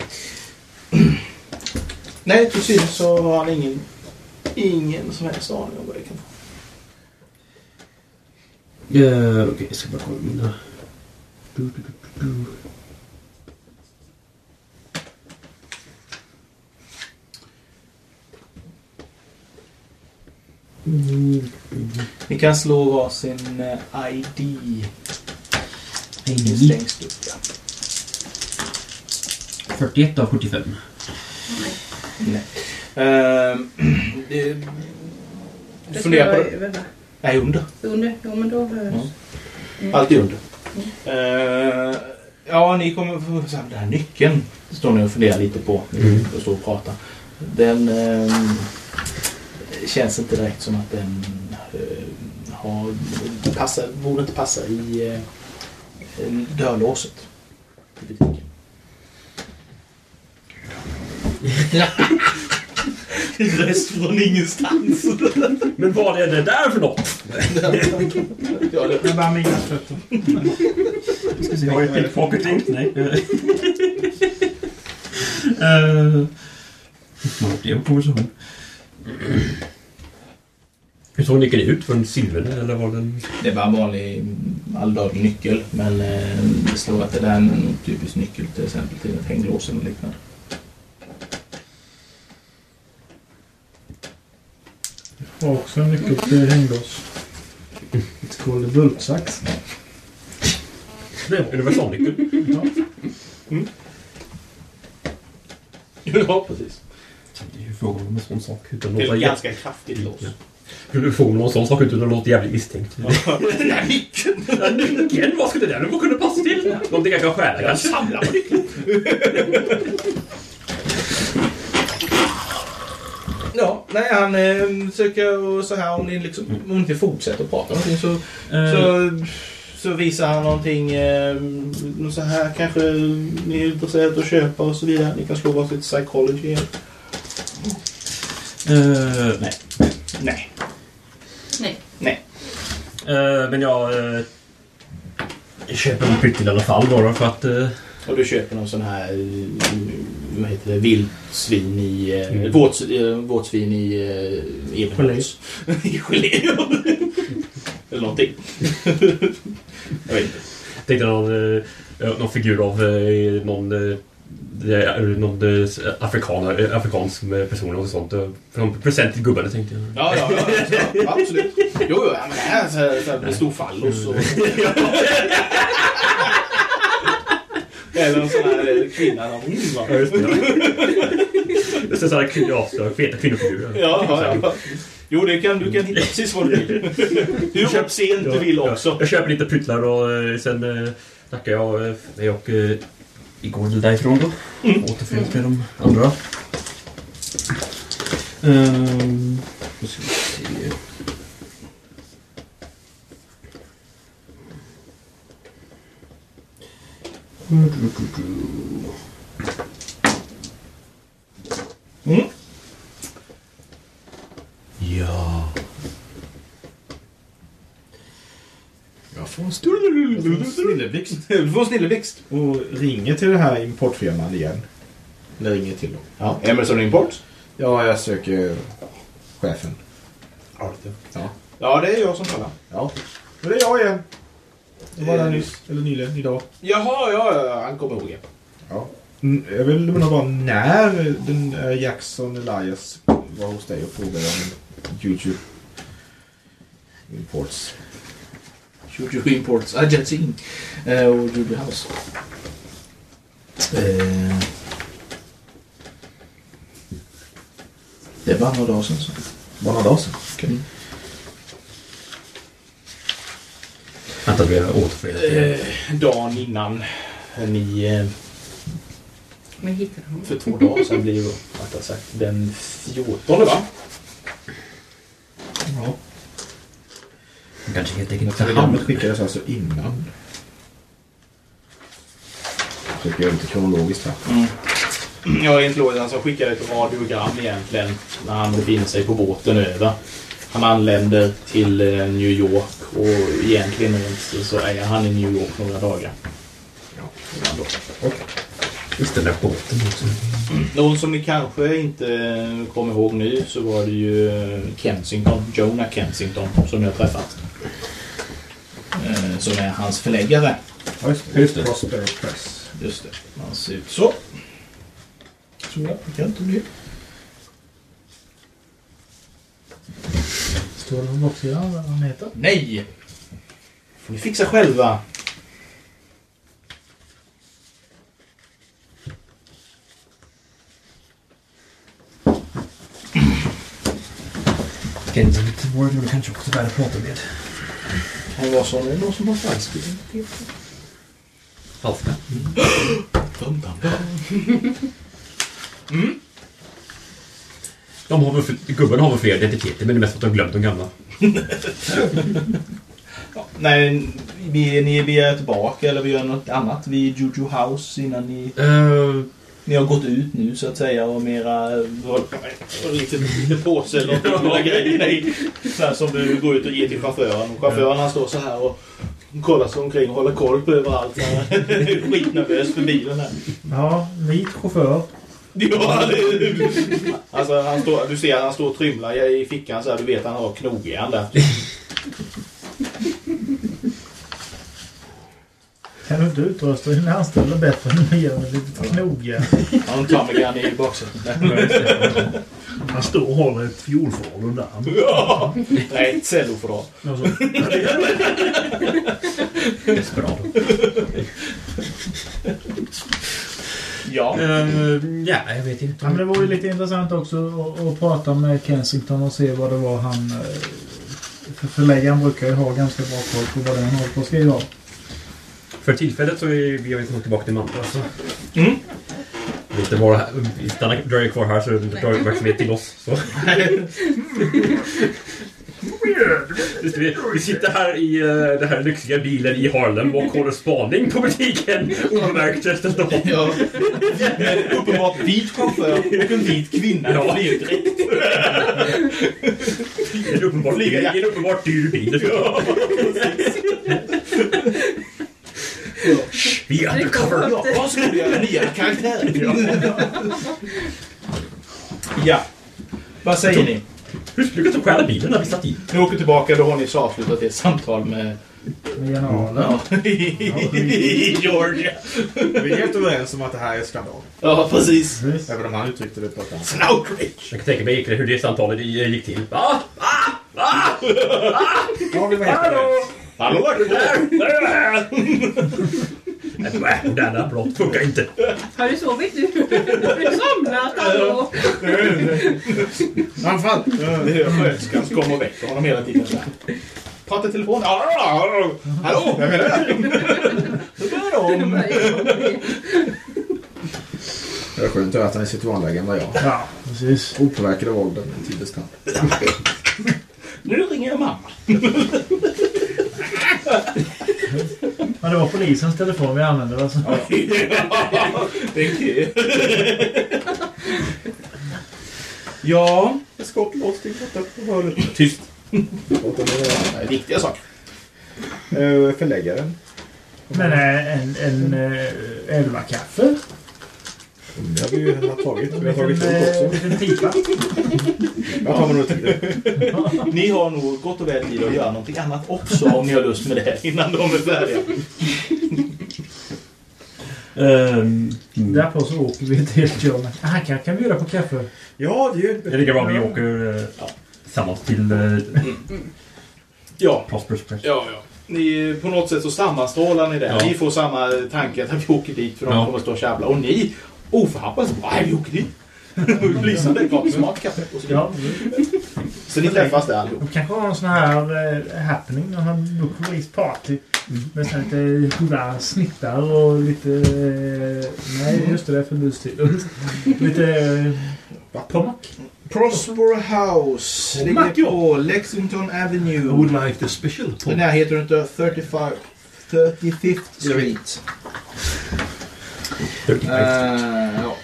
Nej, till synes så har han ingen, ingen som helst aning om vad det kan vara. Uh, Okej, jag ska bara kolla mina... Du, du, du, du, du. Mm. Ni kan slå varsin eh, ID. Hej. Längst upp, ja. 41 av 75. Nej. Ehm, <clears throat> det- Det Fundera på det. va? Nej, under. Under? Jo, men då... Mm. Allt är under. Eh, ja, ni kommer få... Den här nyckeln står ni och funderar lite på. Mm. Och står och pratar. Den eh, känns inte direkt som att den eh, har... Passar, borde inte passa i eh, dörrlåset. i butiken. <laughs> <laughs> <laughs> Rest från ingenstans. Men vad är det där för något? ja, det, Det är bara mina fötter. Ska se, har jag pickpocketing? Nej. uh, det är en konversation. Hur såg nyckeln ut? Var den silver eller var den... det är bara en vanlig alldaglig nyckel. Men eh, det står att det där är en typisk nyckel till exempel till ett hänglås eller liknande. Och också en nyckel till hänglås. It's called a bultsax. Nej, universalnyckel. Ja, precis. Hur får man en sån sak utan att Det är låta ett jä- ganska kraftigt lås. Hur får man en sån sak utan att låta jävligt misstänkt? Den där nyckeln! Den nyckeln, vad skulle den kunna passa till? Någonting jag kan stjäla? Jag kan samla på nyckeln. Ja, nej han eh, försöker och så här om ni liksom, om ni inte fortsätter att prata någonting så, så, så visar han någonting eh, så här kanske ni är intresserade av att köpa och så vidare. Ni kan slå varsitt psychology igen. Uh, nej. Nej. Nej. Nej. Eh, men jag uh, köper en pyttel i alla fall bara för att... eh, Och du köper någon sån här, eh, vad heter det, vildsvin i, eh, Mm. våts, eh, våtsvin i eh, evenhus. <laughs> I gelé. <laughs> Eller någonting. jag vet inte. tänkte någon, eh, någon figur av någon, någon afrikaner, afrikansk person och sånt. Från present till gubbarna tänkte jag. Ja, ja, ja, ja, absolut. Jo, jo, ja, men det här är så stor fallos och... <laughs> Eller en sån här eh, kvinna. Det. Är sådana så feta kvinnofigurer. Ja, ja, ja. Jo, det kan, du kan hitta precis vad du vill. Hur obscent du vill också. Jag köper lite pyttlar och eh, sen eh, tackar jag eh, för mig och eh, vi går väl därifrån då. Mm. Återförenas med de andra. Ehm, då ska vi se. Mm. Ja. Jag får en snilleblixt. <laughs> Du får en snilleblixt. Och ringer till den här importfirman igen. Eller ringer till dem. Ja, Emerson Import. Ja, jag söker chefen. Arthur. Ja. Ja, det är jag som talar. Ja. Men det är jag igen. Jag var där Eh. nyss. Eller nyligen. Idag. Jaha, ja, ja, han kommer ihåg. Ja. Mm, Jag vill undra bara när den äh, Jackson Elias var hos dig och frågade om YouTube Imports. Shooter Imports Agency Inc. Eh, och Judy House. Eh, det bara några dagar sedan. Så. Bara några dagar sedan. Okej. Vänta, vi har återförenat igen. Eh, dagen innan ni... Eh, Men för två dagar sedan blir det rättare sagt den 14 va? Ja. Kanske helt enkelt inte Telegrammet skickades alltså innan. Försöker göra lite kronologiskt här. Ja, enligt han som skickade ett radiogram egentligen när han befinner sig på båten över. Han anländer till eh, New York och egentligen rent så är han i New York några dagar. Ja. Då. Just den där båten också. Någon som ni kanske inte eh, kommer ihåg nu så var det ju eh, Kensington, Jonah Kensington som jag träffat. Som är hans förläggare. Ja, just det. Just det. Prospero Press. Just det, han ser ut så. Tror jag, det kan inte bli. Står det på baksidan vad han heter? Nej! får ni fixa själva. Kensington vore det kanske också värd att prata med. Kan vara så. Är det någon som har falsk identitet? Falska. <gasps> Dum, dum, dum. De har väl, gubben har väl fler identiteter men det är mest för att de har glömt de gamla. Nej, vi, ni begär tillbaka eller vi gör något annat vid Juju House innan ni, Uh, ni har gått ut nu så att säga och mera lite påse eller några grejer i. Så här som du går ut och ger till chauffören. Och chauffören han står så här och kollar sig omkring och håller koll på överallt. Han är <laughs> Skitnervös för bilen här. Ja, vit chaufför. Ja, det, alltså han står, du ser att han står och trymlar i fickan så här. Du vet att han har knogjärn där. Kan du inte utrusta dina anställda bättre än att ge dem ett litet knogjärn? Han har en Tommy i baksätet. Han står och håller ett fiolfodral under armen. Ja! Nej, ett cellofodral. Alltså, desperat. Ja. Uh, ja, jag vet inte. Ja, men det vore ju lite intressant också att, att prata med Kensington och se vad det var han... eh, För förläggaren brukar ju ha ganska bra koll på vad det är han håller på att skriva. För tillfället så är vi inte tillbaka till Manta. Så. Mm. Vi inte bara vi stannar, dröjer kvar här så drar verksamhet till oss. Så. Just vi, vi sitter här i uh, den här lyxiga bilen i Harlem och håller spaning på butiken obemärkt resten av dagen. ja. En uppenbart vit chaufför och en vit kvinna. Ja. Det är ju direkt. En uppenbart dyr, en uppenbart dyr bil. Shh, Vi är undercover. Ja, varsågod göra nya karaktärer. Ja. Vad säger ni? Hur lyckades de stjäla bilen när vi satt i? Ni åker tillbaka, då har ni så avslutat ert samtal med Med generalen. ja, i <laughs> Georgia. Vi är helt överens om att det här är skandal. Ja, precis. Precis. Även om han uttryckte det på ett annat sätt. Jag kan tänka mig hur det samtalet gick till. Va? Ja, vi var helt. Hallå, vart är du? Nej, Moderna brott funkar inte. Har du sovit nu? Har du somnat? Hallå? Anfall! Det är sköterskan som kommer och väcker honom hela tiden. Prata i telefon. Hallå, vem är det? Så börjar de. Det är skönt att höra att han är sitt vanliga än vad jag. Ja, precis. Opåverkad av åldern till dess Nu ringer jag mamma. Men det var polisens telefon vi använde alltså. En kö. Ja, <laughs> Skott loss till borta på hörnet. tyst. Låt dem vara. Det är viktiga saker. Eh, Förläggaren. Men eh, en, en eh, elva kaffe. Det har vi ju redan tagit. En Vi har tagit upp eh, också. pipa. Jag tar mig nog tid. <laughs> Ni har nog gott och väl tid att göra någonting annat också om ni har lust med det här innan de är färdiga. Um, Därpå så åker vi till John. Han kan, kan bjuda på kaffe. Ja, det är ju... det är lika bra vi åker uh, ja, tillsammans till uh, Ja, Prosperous Press. ja, ja. Ni, på något sätt så sammanstrålar ni där. Ja. Ni får samma tanke att vi åker dit för de Ja. kommer att stå och tjabbla. Och ni oförhappat så nej vi åker dit. <laughs> Lysande gott smart kaffe. Och så, Ja, <laughs> så ni träffas där allihop. de kanske har en sån här eh, happening. De har book release party. Med sån lite goda snittar och lite... Eh, nej, just det. Det är förbudstid. <laughs> lite... Eh, Pommac. Prospero House ligger på Lexington Avenue. I would like the special Den här heter inte 35, 35th Street. Eh, ja.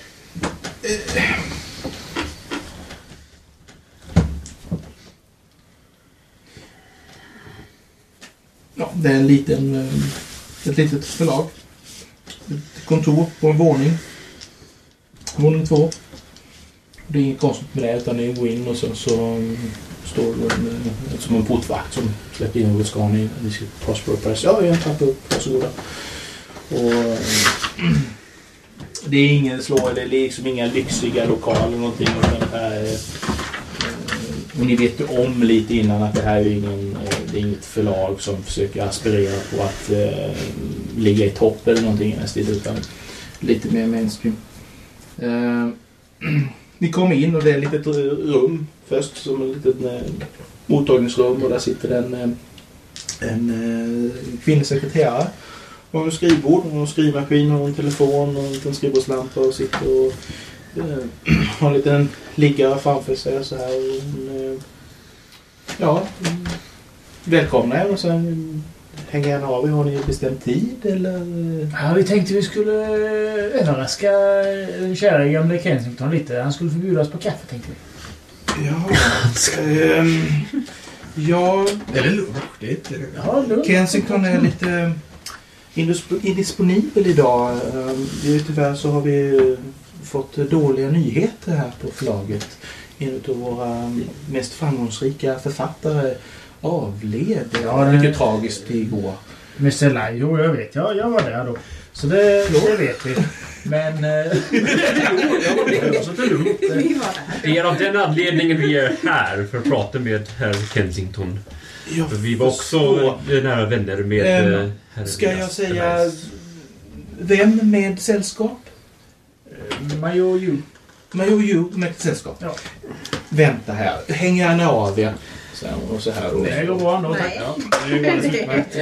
Eh. Ja, det är en liten, eh, ett litet förlag. Ett kontor på en våning. Våning två. Det är inget konstigt med det utan det är gå in och sen så mm, står det en, eh, som en portvakt som släpper in och ska ni, ni ska Prospero Press. Ja, vi har en trappa upp, varsågoda. Och, eh, det är ingen slå, eller liksom inga lyxiga lokaler eller någonting. Det här eh, och ni vet ju om lite innan att det här är ingen, eh, det är inget förlag som försöker aspirera på att eh, ligga i topp eller någonting i den. Utan lite mer mainstream. Eh, <clears throat> ni kommer in och det är ett litet rum först som ett litet eh, mottagningsrum och där sitter en, en kvinnlig sekreterare. Hon har skrivbord, hon har skrivmaskin, hon har en telefon och en liten skrivbordslampa och sitter och eh, <clears throat> har en liten liggare framför sig så här. Och hon, eh, ja, mm, välkomna er och sen hänger gärna av er. Har ni bestämt tid eller? Ja, vi tänkte vi skulle eh, överraska eh, kära gamle Kensington lite. Han skulle förbjuda oss på kaffe tänkte vi. Ja, <laughs> ehm, ja Eller lunch. Det är inte... Ja, lugnt. Kensington är lite indisponibel idag. Ehm, Tyvärr så har vi fått dåliga nyheter här på förlaget. En av våra mest framgångsrika författare avled Ja, det- mycket tragiskt igår. Mr. Lai, jo jag vet. Ja, jag var där då. Så det, det vet vi. Men... Eh, <laughs> Vi var där. Det är av den anledningen vi är här för att prata med herr Kensington. Jag För vi var också förstår. nära vänner med Ehm, eh, herr Ska jag Elias säga Device. vem med sällskap? Major Yu. Major Yu med sällskap. Ja. Vänta här. Häng gärna av er. Så här, och så här. Och, Det går bra ändå. tack. Ja. Det är alldeles utmärkt.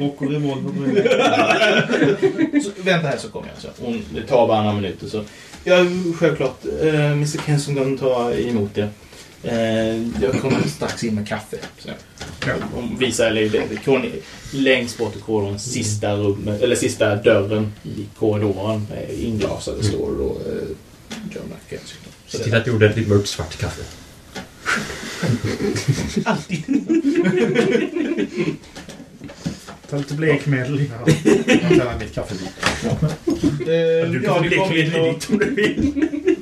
Rock och revolver bredvid. Så, vänta här så kommer jag. Så. Hon, det tar bara några minuter. Så. Ja, självklart. Eh, Mr Kensington tar emot det. Eh, jag kommer strax in med kaffe. Så. Hon visar korn- längst bort i korridoren, sista rummet, eller sista dörren i korridoren. Inglasade står det då eh, John Kensington. Se till att det är ordentligt mörkt svart kaffe. <laughs> Alltid. Ta lite blekmedel. Jag tar mitt kaffebit. Eh, ja, ni kommer in och... om du vill.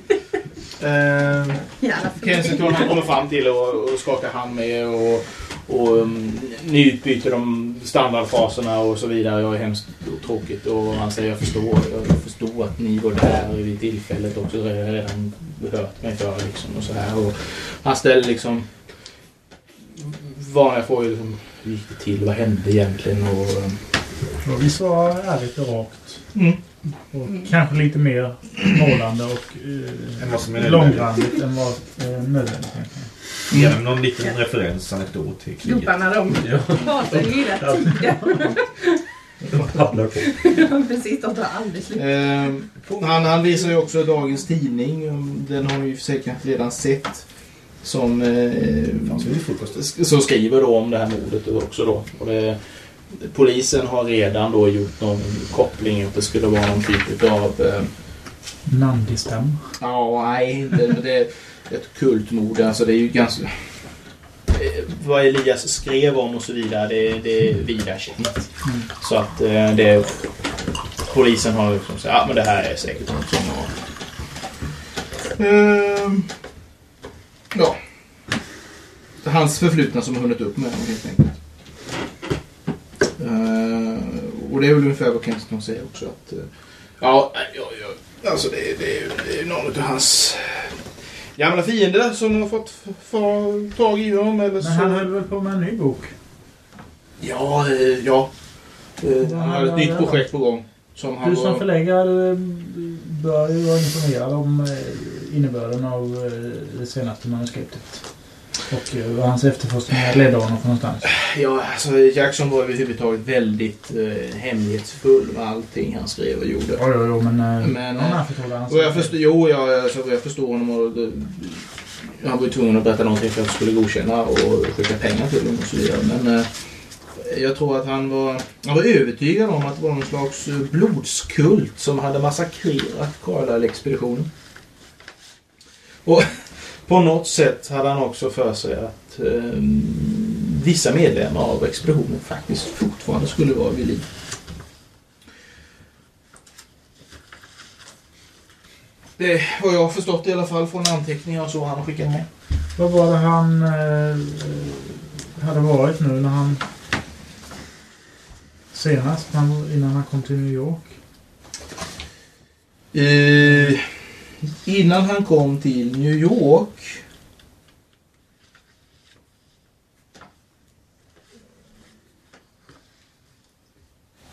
Eh, fall. Kensington han kommer fram till och, och skakar hand med och, och um, ni utbyter de standardfraserna och så vidare. Jag är hemskt tråkigt och han säger jag förstår. Jag förstår att ni var där vid tillfället också. Jag har redan hört mig för liksom och så här. Och han ställer liksom vanliga frågor. Liksom, hur gick det till? Vad hände egentligen? Och, um, Och vi svarar ärligt och rakt. mm. Och kanske lite mer målande och eh, långrandigt än vad eh, nödvändigt. egentligen. Genom någon liten referens, anekdot till kriget. Gubbarna de Ja, pratar ju hela tiden. på. Precis, de tar aldrig slut. Eh, han, han visar ju också dagens tidning. Den har ni ju säkert redan sett. Som, eh, som skriver då om det här mordet också då. Och det, polisen har redan då gjort någon koppling att det skulle vara någon typ av... Eh, Nandistam. ja, nej, inte. men det är ett kultmord. Alltså det är ju ganska... eh, Vad Elias skrev om och så vidare, det, det är vida känt. Så att eh, det... Polisen har liksom sagt, ja men det här är säkert som har... Ehm, ja. Hans förflutna som har hunnit upp med honom helt enkelt. Eh, och det är väl ungefär vad Kensington säger också att... eh, ja, ja, ja, alltså det, är- det, är- det är någon av hans gamla fiender som har fått tag i honom eller så... Men han höll väl på med en ny bok? Ja, eh, ja. Han har han ett nytt projekt på gång. Som Du som var... förläggare bör ju vara informerad om innebörden av det senaste manuskriptet. Och eh, hans efterforskningar ledde honom någonstans. Ja, alltså Jackson var överhuvudtaget väldigt eh, hemlighetsfull med allting han skrev och gjorde. Jo, jo, jo, men... eh, Men, eh, han Och jag förstår, jo, jag, alltså, jag förstår honom och det, han var ju tvungen att berätta någonting för att jag skulle godkänna och skicka pengar till honom och så vidare. Men eh, jag tror att han var, han var övertygad om att det var någon slags eh, blodskult som hade massakrerat Carlisle-expeditionen. Och på något sätt hade han också för sig att eh, vissa medlemmar av expeditionen faktiskt fortfarande skulle vara vid liv. Det vad jag har förstått i alla fall från anteckningar och så han har skickat med. Vad var det han eh, hade varit nu när han... Senast, innan han kom till New York? Eh, innan han kom till New York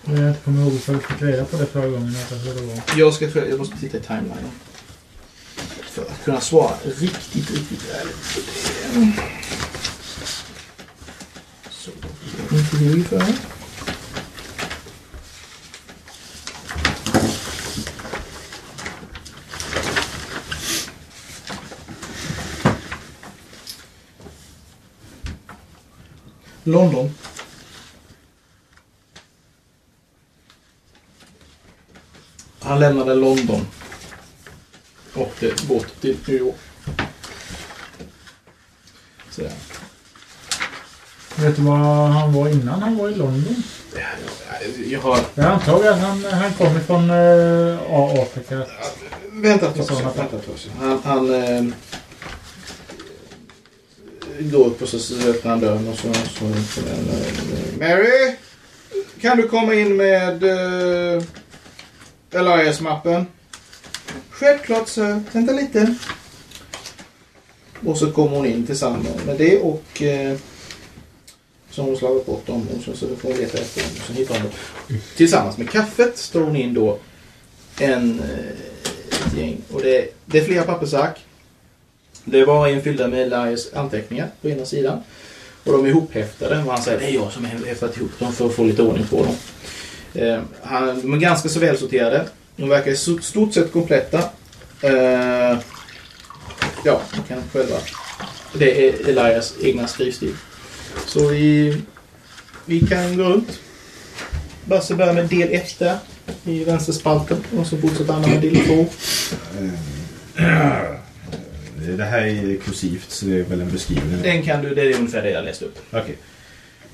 Jag inte kommer ihåg ifall vi fick reda på det förra gången. Att hur det var. Jag, ska, jag måste titta i timelinen. För att kunna svara riktigt, riktigt ärligt på det. Så. intervju för henne. London. Han lämnade London och åkte bort till New York. Sådär. Vet du var han var innan han var i London? Jag har... Jag antar att han, han kom ifrån äh, Afrika. Vänta ett Så tag. sådana Vänta ett tag. Han, han eh, går upp och så, så öppnar han dörren och så... så, så Mary! Kan du komma in med uh, Elias-mappen? Självklart sir. Vänta lite. Och så kommer hon in tillsammans med det och... Uh, som hon slagit bort dem och så, så får hon leta efter dem. Och så hittar hon dem. Tillsammans med kaffet står hon in då en, eh, ett gäng. Och det, det är flera pappersark. Det var en fyllda med Elias anteckningar på ena sidan. Och de är ihophäftade. Och han säger det är jag som har häftat ihop dem för att få lite ordning på dem. Eh, han, de är ganska så välsorterade. De verkar i stort sett kompletta. Eh, ja, ni kan själva. Det är Elias egna skrivstil. Så vi, vi kan gå runt. Basse börjar med del 1 där. I vänsterspalten. Och så fortsätter han med del 2. <clears throat> Det här är kursivt så det är väl en beskrivning. Den kan du, det är ungefär det jag läste upp. Okej.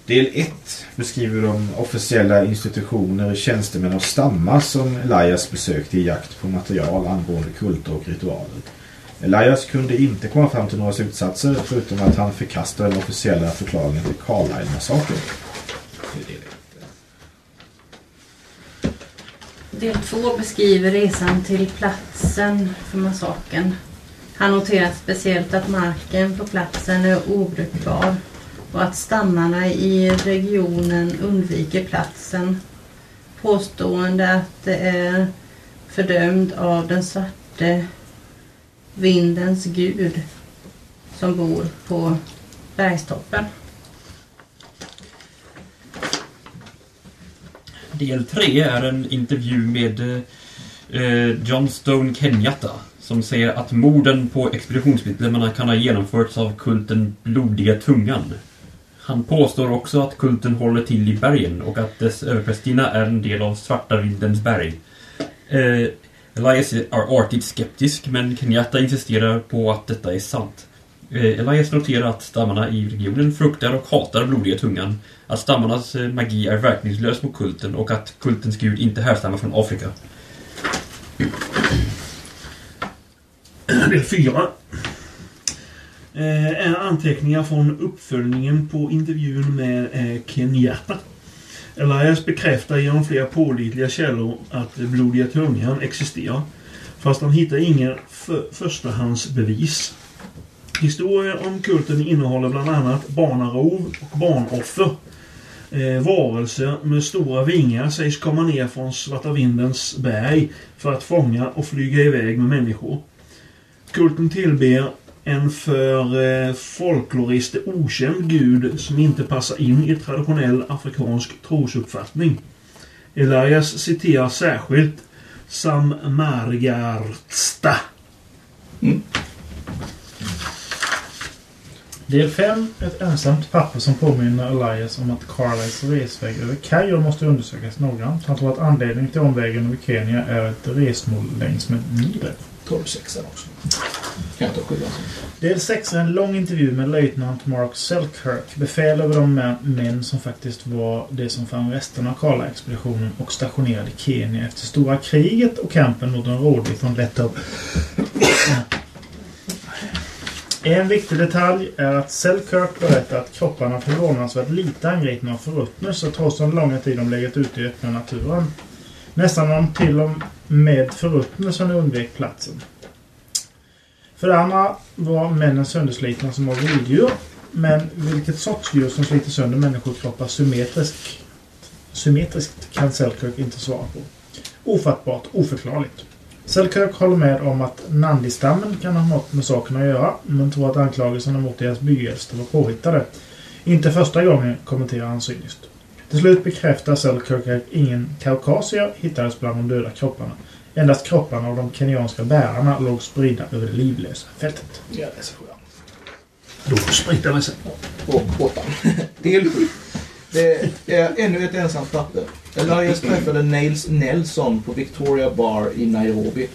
Del 1 beskriver de officiella institutioner, tjänstemän och stammar som Elias besökte i jakt på material angående kulter och ritualer. Elias kunde inte komma fram till några slutsatser förutom att han förkastade den officiella förklaringen till Carlisle-massakern. Del ett. Del två beskriver resan till platsen för massakern. Han noterar speciellt att marken på platsen är obrukbar och att stammarna i regionen undviker platsen. Påstående att det är fördömd av den svarte vindens gud som bor på bergstoppen. Del 3 är en intervju med eh, eh John Stone Kenyatta som säger att morden på expeditionsmedlemmarna kan ha genomförts av kulten Blodiga Tungan. Han påstår också att kulten håller till i bergen och att dess överprästinna är en del av Svarta Vindens berg. Eh, Elias är artigt skeptisk men Kenyatta insisterar på att detta är sant. Eh, Elias noterar att stammarna i regionen fruktar och hatar Blodiga Tungan att stammarnas eh, magi är verkningslös mot kulten och att kultens gud inte härstammar från Afrika. Del 4. Eh, är anteckningar från uppföljningen på intervjun med eh, Kenyatta. Elias bekräftar genom flera pålitliga källor att Blodiga Tungan existerar. Fast han hittar inga för förstahandsbevis. Historier om kulten innehåller bland annat barnarov och barnoffer. Eh, varelser med stora vingar sägs komma ner från Svarta Vindens berg för att fånga och flyga iväg med människor. Kulten tillber en för eh, folklorister okänd gud som inte passar in i traditionell afrikansk trosuppfattning. Elias citerar särskilt Sam Margarsta. Mm. Del 5. Ett ensamt papper som påminner Elias om att Carlisles resväg över Kairo måste undersökas noggrant. Han tror att anledningen till omvägen över Kenya är ett resmål längs med Nilen. 12-6 också. Kan jag ta sjuan. Del 6 är en lång intervju med löjtnant Mark Selkirk, befäl över de män- som faktiskt var det som fann resterna av Karla-expeditionen och stationerade i Kenya efter stora kriget och kampen mot en rådig från Lettland. En viktig detalj är att Selkirk berättar att kropparna är förvånansvärt lite angripna av förruttnelse trots den långa tid de legat ute i öppna naturen. Nästan om till och med förruttnelsen undvek platsen. För det andra var männen sönderslitna som var vilddjur. Men vilket sorts djur som sliter sönder människokroppar symmetriskt, symmetriskt kan Selkirk inte svara på. Ofattbart, oförklarligt. Selkirk håller med om att Nandi-stammen kan ha något med saken att göra, men tror att anklagelserna mot deras byäldste var påhittade. Inte första gången, kommenterar han cyniskt. Till slut bekräftar Selkirk att ingen kaukasier hittades bland de döda kropparna. Endast kropparna av de kenyanska bärarna låg spridda över det livlösa fältet. Ja, det är så skönt. Då spritar man sig. på åttan. Del 7. Det är ännu ett ensamt papper. Elias träffade Nails Nelson på Victoria Bar i Nairobi.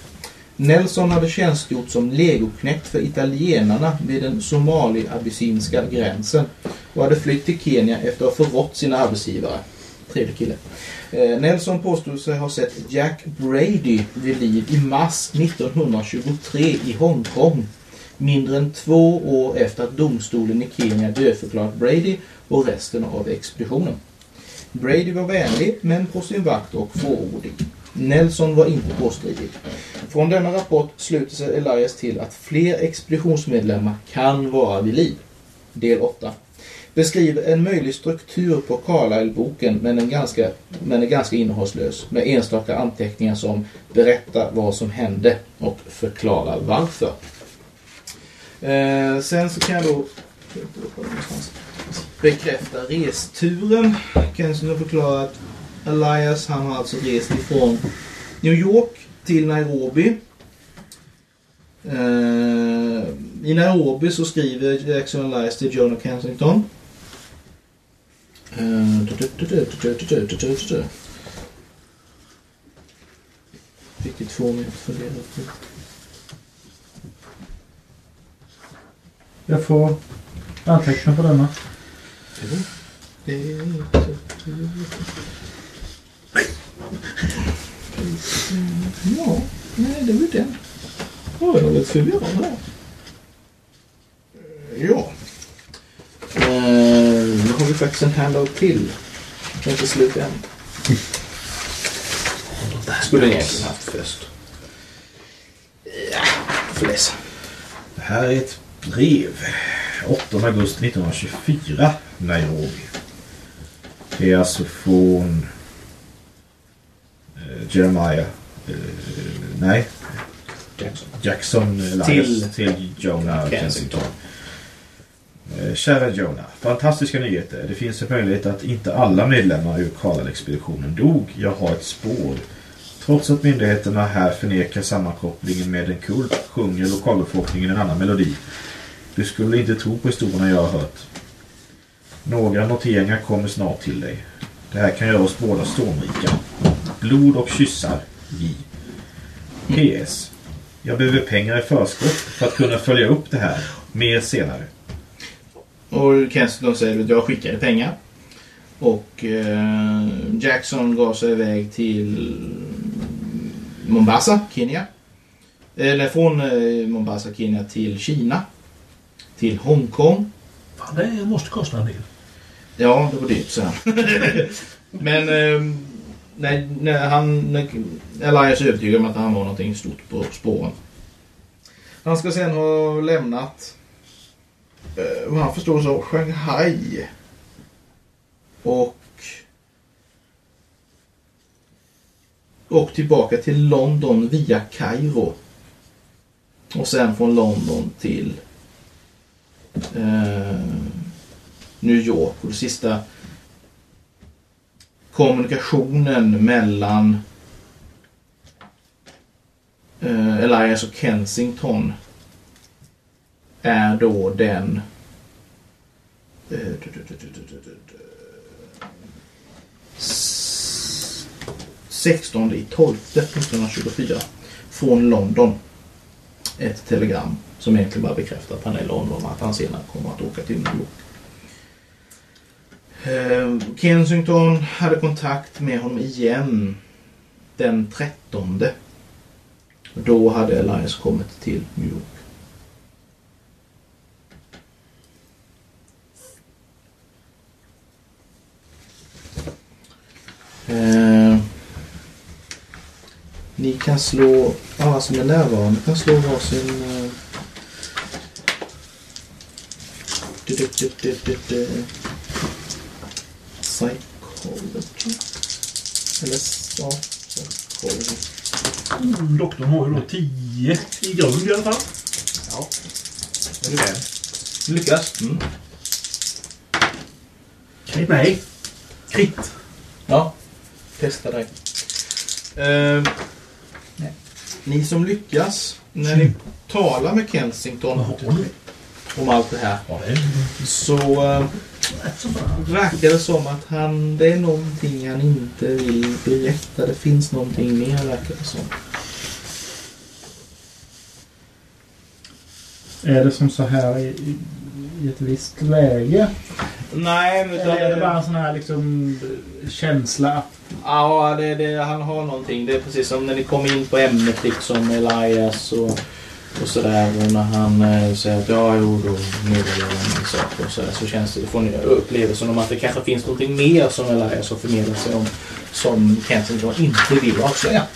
Nelson hade tjänstgjort som legoknekt för italienarna vid den somali-abessinska gränsen och hade flytt till Kenya efter att ha förrått sina arbetsgivare. Trevlig kille. Eh, Nelson påstod sig ha sett Jack Brady vid liv i mars 1923 i Hongkong mindre än två år efter att domstolen i Kenya dödförklarat Brady och resten av expeditionen. Brady var vänlig, men på sin vakt och fåordig. Nelson var inte påstridig. Från denna rapport sluter sig Elias till att fler expeditionsmedlemmar kan vara vid liv. Del 8. Beskriver en möjlig struktur på Carlyle-boken men, en ganska, men är ganska innehållslös med enstaka anteckningar som berättar vad som hände och förklarar varför. Eh, sen så kan jag då bekräfta resturen. Kenson har förklarat att Elias han har alltså rest ifrån New York till Nairobi. Eh, I Nairobi så skriver Jackson Elias till Jonah Kensington. Vilket får mig att fundera på. Jag får anteckna på denna. Mm. Ja, nej det var den. Ja, jag var lite förvirrad här. Ja. Eh, nu har vi faktiskt en handout till. Den är inte slut än. Skulle jag egentligen haft först. Ja, får läsa. Det här är ett brev. 8 augusti 1924, Nairobi. Det är alltså från Jeremiah. Eh, nej, Jackson. Jackson Elias Till- till, Jonah Kensington. Eh, Kära Jonah. Fantastiska nyheter. Det finns en möjlighet att inte alla medlemmar ur Karl-expeditionen dog. Jag har ett spår. Trots att myndigheterna här förnekar sammankopplingen med en kult sjunger lokalbefolkningen en annan melodi. Du skulle inte tro på historierna jag har hört. Några noteringar kommer snart till dig. Det här kan göra oss båda stormrika. Blod och kyssar. J. PS. Jag behöver pengar i förskott för att kunna följa upp det här. Mer senare. Och Kensington säger att jag skickade pengar. Och eh, Jackson gav sig iväg till Mombasa, Kenya. Eller från eh, Mombasa, Kenya till Kina. Till Hongkong. Fan, det måste kosta en del. Ja, det var dyrt, så han. <laughs> Men eh, Nej, nej, han, Elias är övertygad om att han var någonting stort på spåren. Han ska sen ha lämnat, eh, vad han förstår så, Shanghai. Och och tillbaka till London via Kairo. Och sen från London till eh, New York. Och det sista kommunikationen mellan eh, Elias och Kensington är då den eh, s- från London. Ett telegram som egentligen bara bekräftar att han är i London och att han senare kommer att åka till New York. Eh, Kensington hade kontakt med honom igen den 13. Då hade Elias kommit till New York. Eh, ni kan slå, alla som är närvarande kan slå varsin... Eh, du, du, du, du, du, du. Psychology. Eller ja, psychology. Mm, doktorn har ju då 10 i grund i alla fall. Ja. Är du med? Lyckas. Mm. Nej. Kritt. Ja, testa dig. Eh, ni som lyckas, när ni talar med Kensington om allt det här så eh, verkar det som att han, det är någonting han inte vill berätta. Det finns någonting mer verkar det som. Är det som så här i, i- i ett visst läge? Nej, men Eller är det bara en sån här liksom känsla? Ja, det, det, han har någonting. Det är precis som när ni kommer in på ämnet liksom Elias och, och sådär. Och när han eh, säger att ja, jo, då meddelar jag en sak och sådär. Så känns det, får ni upplevelsen om att det kanske finns någonting mer som Elias har förmedlat sig om. Som Kensington inte vill avslöja.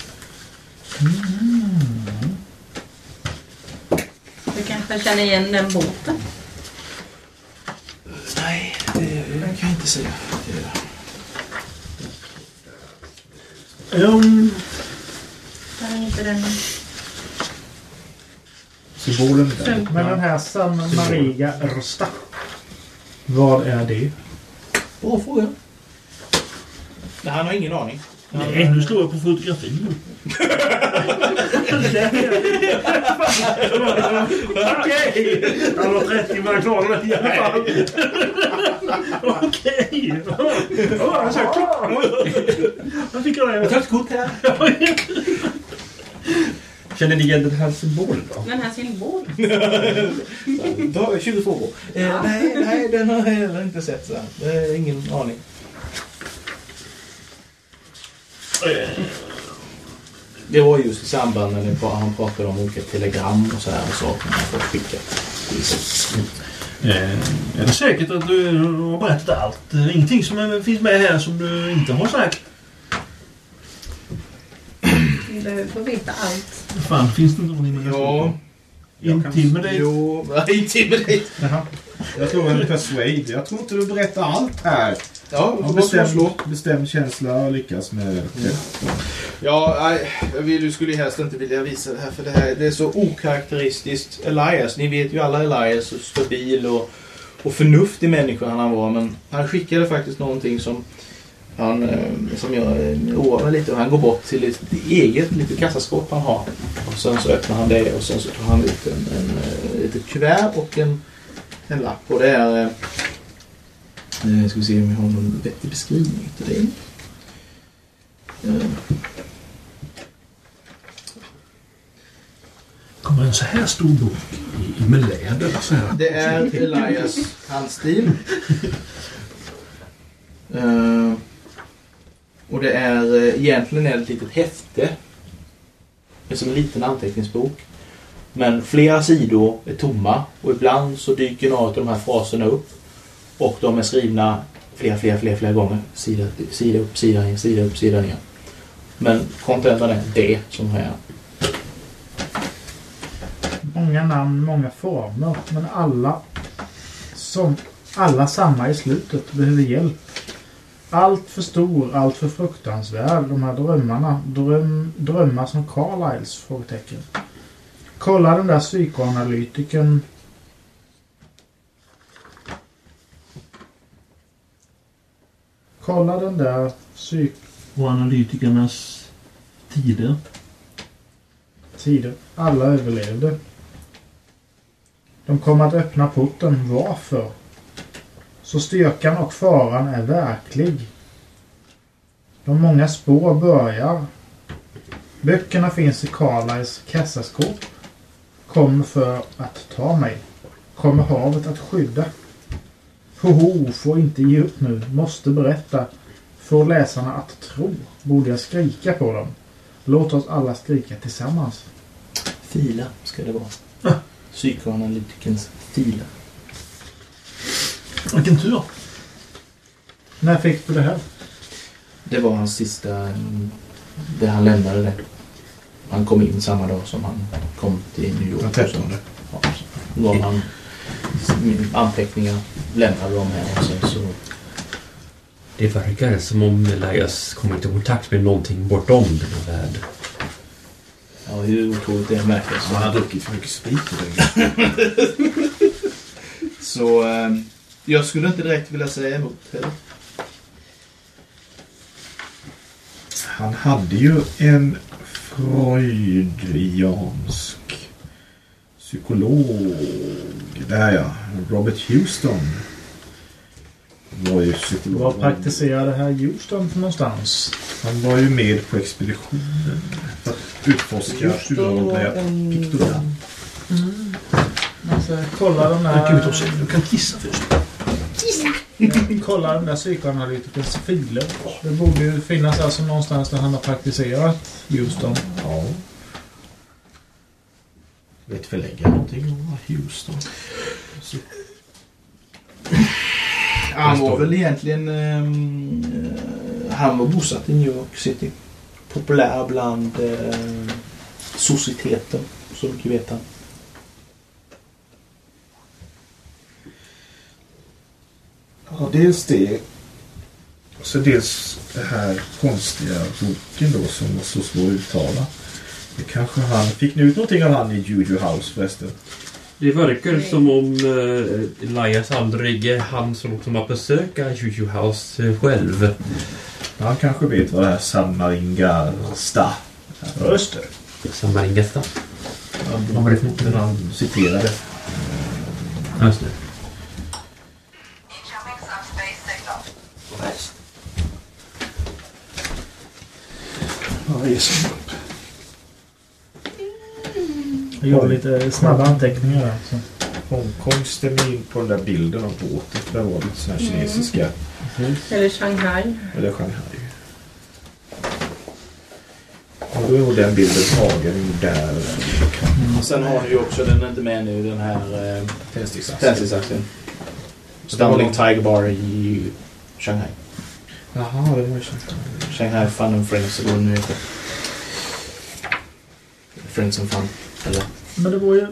Du kanske känner igen den båten? Nej, det kan jag inte säga. Um, Där är inte den. Symbolen där. Men den här San Maria Rsta. Vad är det? Bra fråga. Nej, han har ingen aning. nej, nu slår jag på fotografin. <laughs> Okej! Han var 30 men han klarade det i alla fall. Okej! Han sa klick. Jag fick jag Jag tar det. ett kort här. <laughs> Känner ni igen den här symbolen då? Den här symbolen. <laughs> Då har jag 20 frågor. Eh, nej, nej, den har jag heller inte sett. Så. är ingen aning. Det var just i samband när ni pra- han pratade om olika telegram och så här och saker han fått skickat. Eh, Är det säkert att du har berättat allt? Eh, Ingenting som finns med här som du inte har sagt? Vi behöver få veta allt. Fan, finns det någonting med Ja. Intimidate? Jo, <laughs> intimidate. Jaha. Jag tror en persuade. Jag tror inte du berättar allt här. Ja, Ja, bestämd, bestämd känsla och lyckas med det. Ja, nej, jag vill, du skulle ju helst inte vilja visa det här för det här det är så okaraktäristiskt Elias. Ni vet ju alla Elias, stabil och, och förnuftig människa han var. Men han skickade faktiskt någonting som han, eh, som jag eh, oroar mig lite. Och han går bort till ett eget litet kassaskåp han har. Och sen så öppnar han det och sen så tar han ut en, en, eh, litet kuvert och en, en lapp. Och det är... eh, Eh, ska vi se om jag har någon vettig beskrivning till det. Eh, Kommer en så här stor bok med läder? Så här. Det är Elias handstil. <laughs> Eh, och det är eh, egentligen är det ett litet häfte. Det är som en liten anteckningsbok. Men flera sidor är tomma och ibland så dyker några av de här fraserna upp. Och de är skrivna flera, flera, flera, flera gånger. Sida, sida upp, sida ner, sida upp, sida ner. Men kontentan är det som är. Många namn, många former. Men alla som alla samma i slutet behöver hjälp. Allt för stor, allt för fruktansvärd. De här drömmarna. Dröm, drömmar som Carlyles? Frågetecken. Kolla den där psykoanalytikern. Kolla den där psyk... Och analytikernas tider. Tider. Alla överlevde. De kommer att öppna porten. Varför? Så styrkan och faran är verklig. De många spår börjar. Böckerna finns i Carlyles kassaskåp. Kommer för att ta mig. Kommer havet att skydda. Hoho, får inte ge upp nu. Måste berätta. Få läsarna att tro. Borde jag skrika på dem? Låt oss alla skrika tillsammans. Fila ska det vara. Psykoanalytikerns fila. Vilken tur. När fick du det här? Det var hans sista... Det han lämnade det. Han kom in samma dag som han kom till New York. Den trettonde. Ja, så gav han anteckningar, lämnade dem här och sen så... Det verkar som om Elias kommit i kontakt med någonting bortom denna värld. Ja, hur otroligt det verkar så... Han har druckit för mycket sprit. <laughs> Så... eh, jag skulle inte direkt vilja säga emot heller. Han hade ju en freudiansk psykolog. Där ja, Robert Houston. Var ju psykolog. Var praktiserade herr Houston någonstans? Han var ju med på expeditionen för att utforska urartiga piktogram. Mm. Alltså, kolla de här... Du kan kissa först. <laughs> Kolla den där psykoanalytikens filer. Det borde ju finnas alltså någonstans där han har praktiserat Houston. Ja. Vet förläggaren någonting om Houston? Han var väl egentligen... ehm, eh, han var bosatt i New York City. Populär bland eh, societeten. Så mycket vet han. Ja, dels det. Och så dels det här konstiga boken då som var så svår att uttala. Det kanske han... Fick ni ut någonting av han i Juju House förresten? Det verkar som om uh, Elias aldrig är han som kommer att besöka Juju House eh, själv. Han kanske vet vad det här Samaringa sta. Just det. Samaringasta. Vad var det för något han citerade? Just det. Ja, just Jag gör lite snabba anteckningar där. Så. Hongkong stämmer in på den där bilden av båten. Där var lite sådana här kinesiska. Eller Shanghai. Eller Shanghai. Och då är nog den bilden tagen där. Och sen har ni ju också, den är inte med nu, den här eh, Tändsticksaxeln. Stumbling Tiger Bar i Shanghai. Jaha, det var ju Shanghai. Shanghai Fun and Friends eller vad det nu heter. Friends and Fun. Eller? Men det var ju...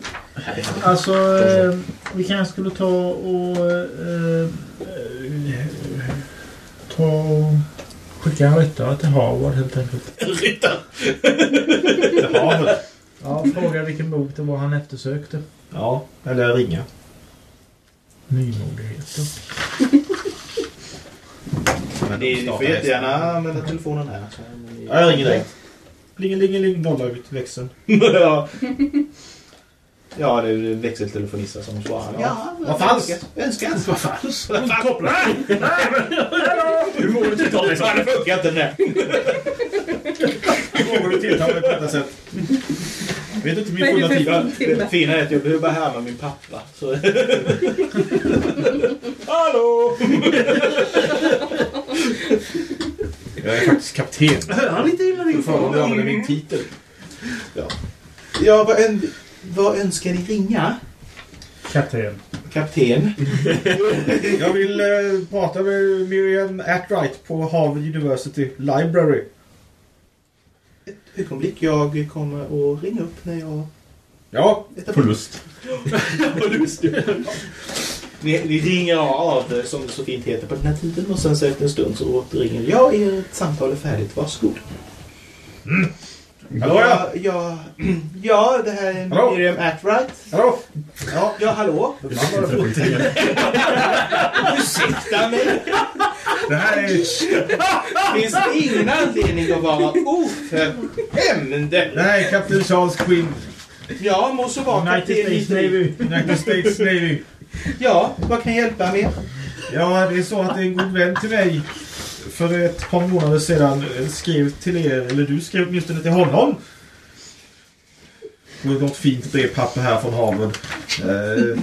Alltså, eh, vi kanske skulle ta och... Eh, eh, ta och skicka en ryttare till Harvard helt enkelt. Ryttare! Det har väl. Ja, fråga vilken bok det var han eftersökte. Ja, eller ringa. <laughs> Nymodigheter. Ni får jättegärna använda telefonen här. Så, men- Ja, jag ringer dig. Plingelingeling, nolla ut växeln. ja. <laughs> ja, det är växeltelefonista som svarar. Ja, vad falskt. Önskat. Vad falskt. Koppla! Hur vågar du tilltala mig så? Det funkar inte nu. Hur vågar du tilltala mig på detta sätt? Vet du inte min fulla tid? Det fina är att jag behöver bara härma min pappa. Så. Hallå! <laughs> Jag är faktiskt kapten. Hör han inte illa din Fan, du använder min titel. Ja, vad, ön vad önskar ni ringa? Kapten. Kapten? <laughs> Jag vill eh, prata med Miriam Atwright på Harvard University Library. Ögonblick, jag kommer att ringa upp när jag... Ja, Förlust. <laughs> Ni, ni ringer av, eh, som det så fint heter, på den här tiden och sen så efter en stund så återringer ni. Ja, ert samtal är färdigt. Varsågod. hallå ja. Ja, <clears throat> ja, det här är Hallå? Miriam Atwright. Hallå. Ja, ja hallå? <laughs> Ursäkta mig. Det här är... Finns det ingen anledning att vara oförskämd? Det här är kapten Charles Quinn. Ja, må så vara United States. Navy. United States Navy. Ja, vad kan jag hjälpa med? Ja, det är så att en god vän till mig för ett par månader sedan skrev till er, eller du skrev åtminstone till honom. På något fint brevpapper här från Harvard. Eh,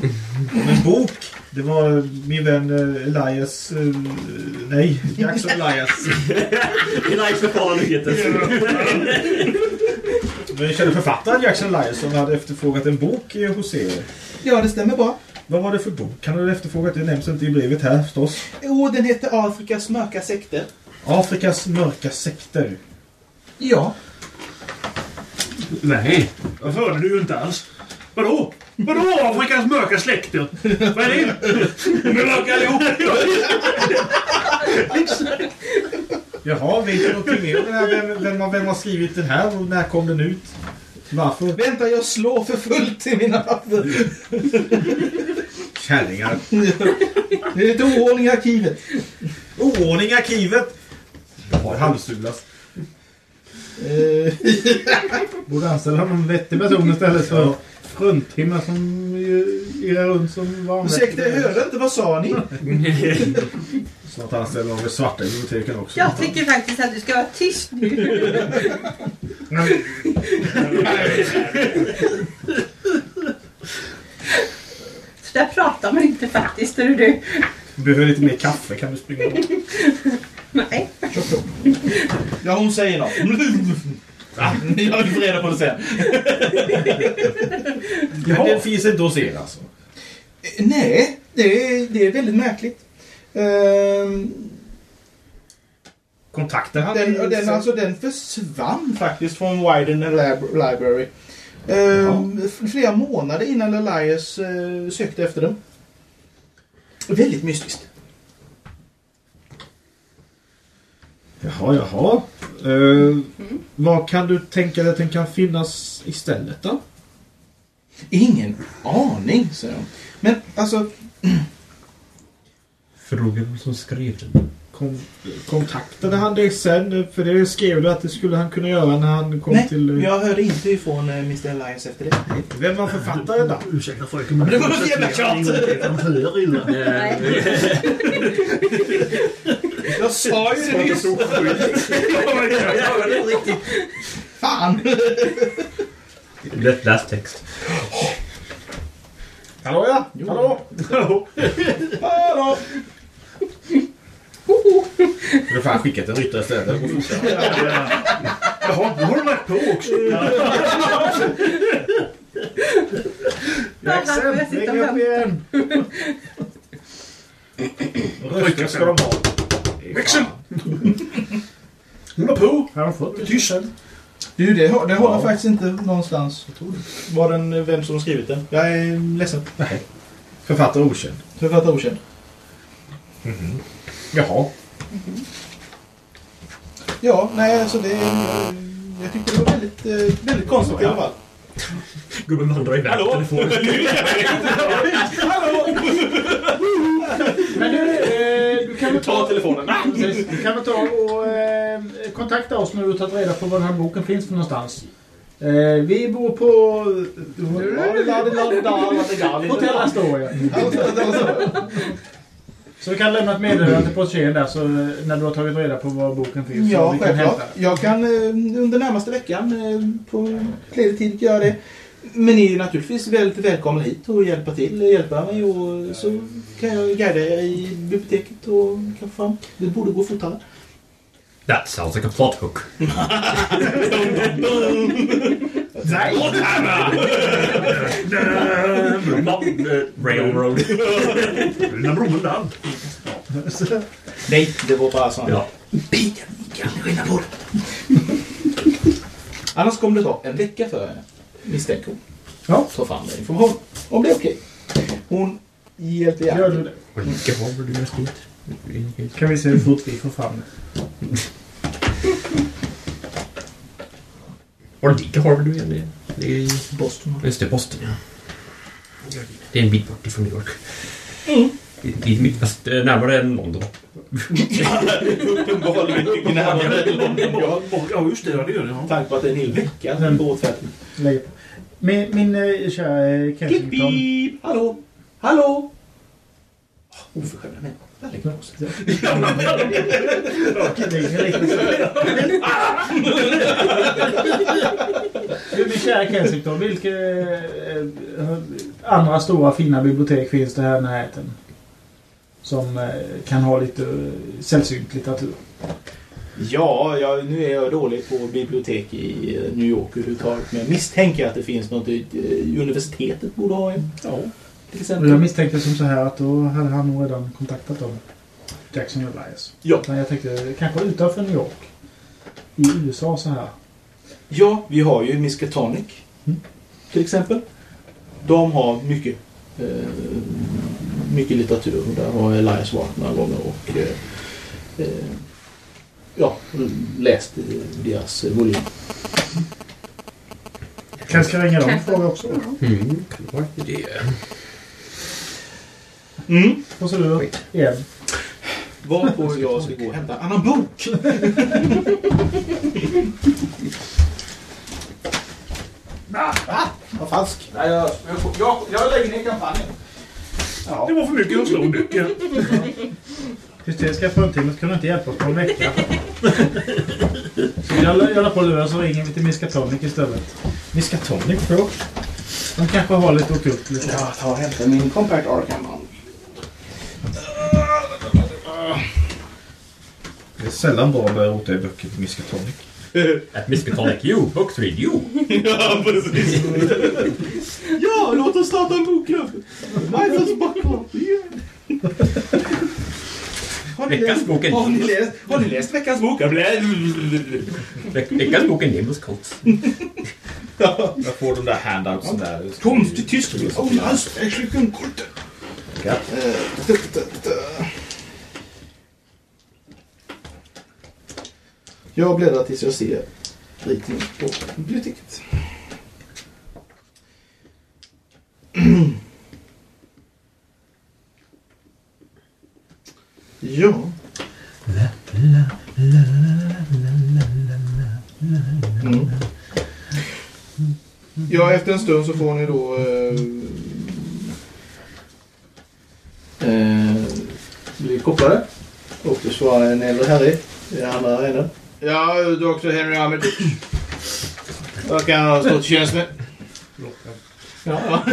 om en bok. Det var min vän eh, Elias... Eh, nej, Jackson <laughs> Elias. Elias förfarande heter Den kände författaren Jackson Elias som hade efterfrågat en bok eh, hos er. Ja, det stämmer bra. Vad var det för bok han hade efterfrågat? Det nämns inte i brevet här förstås. Oh, den heter Afrikas mörka sekter. Afrikas mörka sekter. Ja. Nej, jag hörde du ju inte alls. Vadå? Vadå Afrikas mörka släkter? Vad är det? De är mörka allihop. Jaha, vet du någonting mer om den här? Vem, vem, har- vem har skrivit den här och när kom den ut? Varför? Vänta, jag slår för fullt i mina papper. Kärringar. Det är lite oordning i arkivet. Oordning i arkivet. Jag har halvsulas. Eh, Borde anställa någon vettig person istället för fruntimmer som irrar runt som vanligt. Ursäkta, jag hörde inte. Vad sa ni? <laughs> Snart anställer de svarta i biblioteken också. Jag tycker faktiskt att du ska vara tyst nu. Så där pratar man hör du. Behöver lite mer kaffe kan du springa bort. Nej. Ja, hon säger något. Ah, Jag får reda på det sen. Men den finns inte hos er alltså? Eh, Nej, det är, det är väldigt märkligt. Ehm, Kontakter hade Den, den, alltså, den försvann faktiskt från Wyden Lab Library. Ehm, flera månader innan Elias eh, sökte efter den. Väldigt mystiskt. Jaha, jaha. Uh, Vad kan du tänka dig att den kan finnas istället då? Ingen aning, säger hon. Men alltså, Fråga vem som skrev den. Kom, kontaktade han dig sen? För det skrev du att det skulle han kunna göra när han kom nej, till... eh, jag hörde inte ifrån eh, Mr Elias efter det. Vem var författaren då? Ursäkta fröken, men Det var något jävla tjat. Han hör illa. Nej. Jag sa ju det nyss! Fan! Lätt läst text. Hallå ja! Hallå! Hallå! Du har fan skickat en ryttare istället. Jaha, nu har du lagt på också. Jag sitter lägg upp igen! Röster ska de ha. Växel! Hon har på. Har de fått det? Tyst. Du, det, har- det håller faktiskt inte någonstans. Var den, vem som har skrivit den. Jag är ledsen. Nej. Författare okänd. Författare okänd. Jaha. Ja, nej, alltså det... Jag, jag tyckte det var väldigt, eh, väldigt konstigt i alla fall. Gubben vandrar iväg. Hallå? Telefonen. <laughs> Men du, eh, du kan väl Ta telefonen. Precis. Du kan väl ta och eh, kontakta oss när du har tagit reda på var den här boken finns för någonstans. Eh, vi bor på Hotell Astoria. <laughs> Så du kan lämna ett meddelande till portieren där så, eh, när du har tagit reda på var boken finns. Ja, självklart. Jag kan eh, under närmaste veckan eh, på ledig tid göra det. Men ni är naturligtvis väldigt välkomna hit och hjälpa till, hjälpa mig och så kan jag guida er i biblioteket och kan fram. Det borde gå fortare. That sounds like a plot hook. <laughs> Railroad. När brommen där. Nej, det var bara sånt. Ja. Bilen, kan skynda på Annars kommer det ta en vecka för henne, misstänker hon. Ja. Ta fram den information. Om det är okej. Hon hjälper Gör gärna du det? Har du mest ut? Kan vi se hur fort vi får fram det. Var ligger Harvard igen? Det- är i Boston. Just det, Boston ja. Det är en bit bort ifrån New York. Mm. Lite lite fast, eh, närmare än London. Uppenbarligen mycket närmare London. Ja, just det. Det gör det. tanke på att det är en hel vecka Mm. båtfärd. Lägg på. Min, min eh, kära eh, Kensington. pip! Hallå! Hallå! Oförskämda människor. Väldigt konstigt. Du, Min kära Kensington, vilka eh, andra stora fina bibliotek finns det här i närheten? Som eh, kan ha lite eh, sällsynt litteratur. Ja, jag, nu är jag dålig på bibliotek i eh, New York överhuvudtaget. Men jag misstänker att det finns något eh, universitetet borde ha en. Ja. Till Och exempel. jag misstänkte som så här att då hade han nog redan kontaktat dem. Jackson Elias. Ja. Men jag tänkte kanske utanför New York. I USA så här. Ja, vi har ju Miskatonic. Mm. Till exempel. De har mycket, eh, mycket litteratur. Där har Elias varit några gånger och eh, eh, ja, läst eh, deras volym. Kanske ska ringa dem och fråga också. Mm, kan vara det. Mm. Och så du igen. Varpå jag ska gå och hämta en annan bok. Va? Vad falsk. Nej, jag, jag, jag, jag lägger ner kampanjen. Ja. Det var för mycket att slå nyckeln. Hysteriska fruntimmet kunde inte hjälpa oss på en vecka. Så jag, jag la på luren så ringer vi till Miskatonic istället. Miskatonic, bro. De kanske har lite ockult. Lite. Jag tar och hämtar min Compact Arkham. Det är sällan bra att börja rota i böcker på Miskatonic. At <laughs> Miskatonic you, book read you. <laughs> ja, precis. <laughs> ja, låt oss starta en bokklubb. Rifles Buckle. Har ni, Veckans läst, bok är har, ni läst, har ni läst veckans bok? Veck- Veckans bok är Nimbus Coats. Jag får de där handoutsen där. Kom till Tyskland. Oh, nice. Äckligen korten. Ja. Jag bläddrar tills jag ser ritningen på biblioteket. <clears throat> Ja. Mm. Ja, efter en stund så får ni då eh, eh, bli kopplade. Och det svarar en äldre herre i andra änden. Ja, Dr. Henry Armitage. Vad kan jag stå till tjänst med? Ja.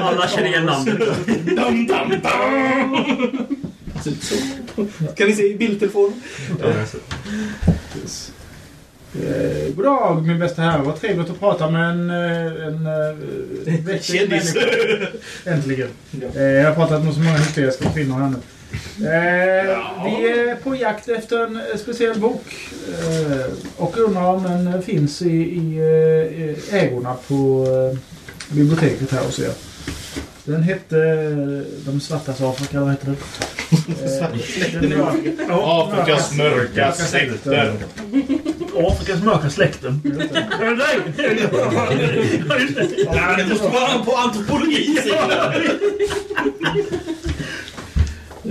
Alla känner igen namnet. Dum, dum, dum. Typ så. Kan ni se i bildtelefonen? Eh, god dag min bästa herre. Vad trevligt att prata med en, eh, en, en Kändis. människa. Äntligen. Eh, jag har pratat med så många hysteriska kvinnor här nu. Eh, Vi är på jakt efter en eh, speciell bok. Eh, och undrar om den finns i, i ägorna på eh, biblioteket här hos er. Den hette De svartas Afrika, vad heter den? Afrikas mörka sekter. Afrikas mörka släkten. Nej! Ja, det måste vara på antropologisidan.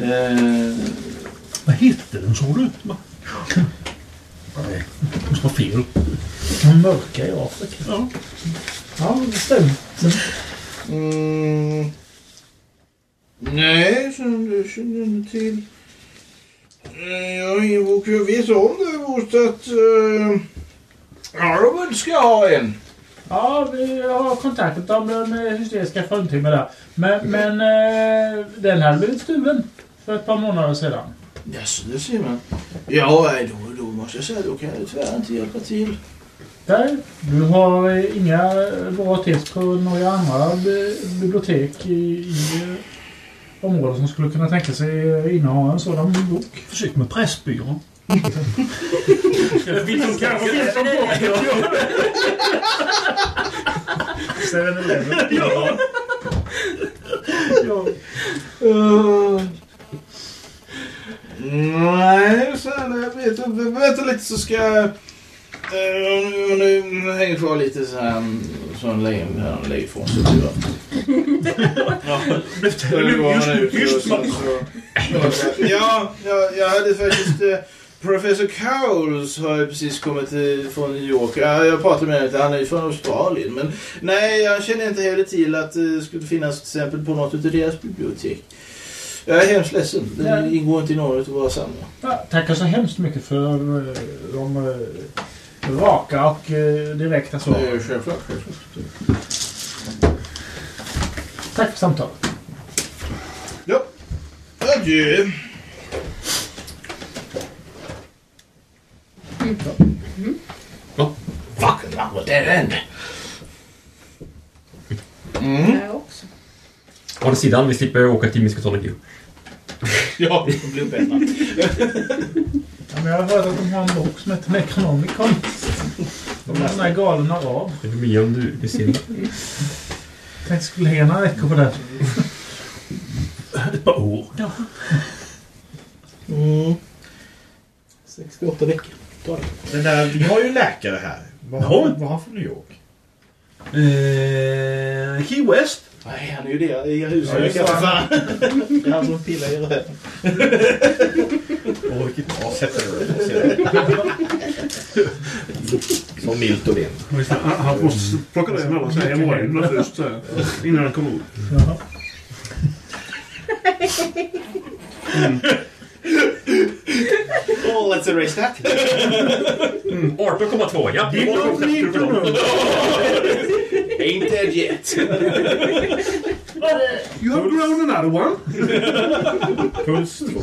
Eh, Vad hette den, sa du? Nej, det måste vara fel. De mörka i Afrika. Ja. Ja, det stämmer. Mm. Nej, som du känner inte till. Eh, Jag har ingen bok. Jag vet om det just att uh, Arwood ska ha en. Ja, vi har kontaktat dem med hysteriska fruntimmer där. Men, men eh, den hade blivit stulen för ett par månader sedan. Jaså, det ser man. Ja, nej, då, då måste jag säga då kan jag tyvärr inte hjälpa till. Där. Du har eh, inga bra tips på några andra bi- bibliotek i, i eh, området som skulle kunna tänka sig eh, inneha en sådan bok. Försök med Pressbyrån. <laughs> Vill de kanske... Seven Eleven. Ja. ja. Uh, nej, sen jag vet inte. Vänta lite så ska jag... Uh, nu, nu hänger kvar lite så här som lägger han lägger ifrån sig tyvärr. Ja, så han så- så- jag hade faktiskt... eh, Professor Cowles har ju precis kommit eh, från New York. Ja, jag pratade med honom, han är ju från Australien. Men nej, jag känner inte heller till att det skulle finnas till exempel på något av deras bibliotek. Jag är hemskt ledsen. Det ingår inte i någon av våra samlingar. Ja, tackar så hemskt mycket för eh, de eh, raka och eh, direkta svaren. självklart, självklart. Tack för samtalet. Ja. Adjö. Fucking number dead end. Mm. Jag också. Å andra sidan, vi slipper åka till Miskatonic. <laughs> Ja, det blir bättre. Ja, men jag har hört att de har en bok som heter Necronomicon. De har sån här galen arab. Det är mer om du vill se. Tänkte jag skulle lägga några veckor på den. Ett par år kanske. Mm. 68 veckor. Ta det. Den där, vi har ju en läkare här. Vad Ja. har vad har han från New York? Eh, Key West. Nej, han är ju det i huset. Ja, det. fan. Det är han som pillar i röven. Åh, vilket bra sätt Så milt och. Visst, Han, måste plocka ner alla så här hemorrojderna först innan han kommer ut. Jaha. Oh, let's erase that. 18,2. Ja, You don't need to know. Ain't dead yet. You have grown another one. Puls två.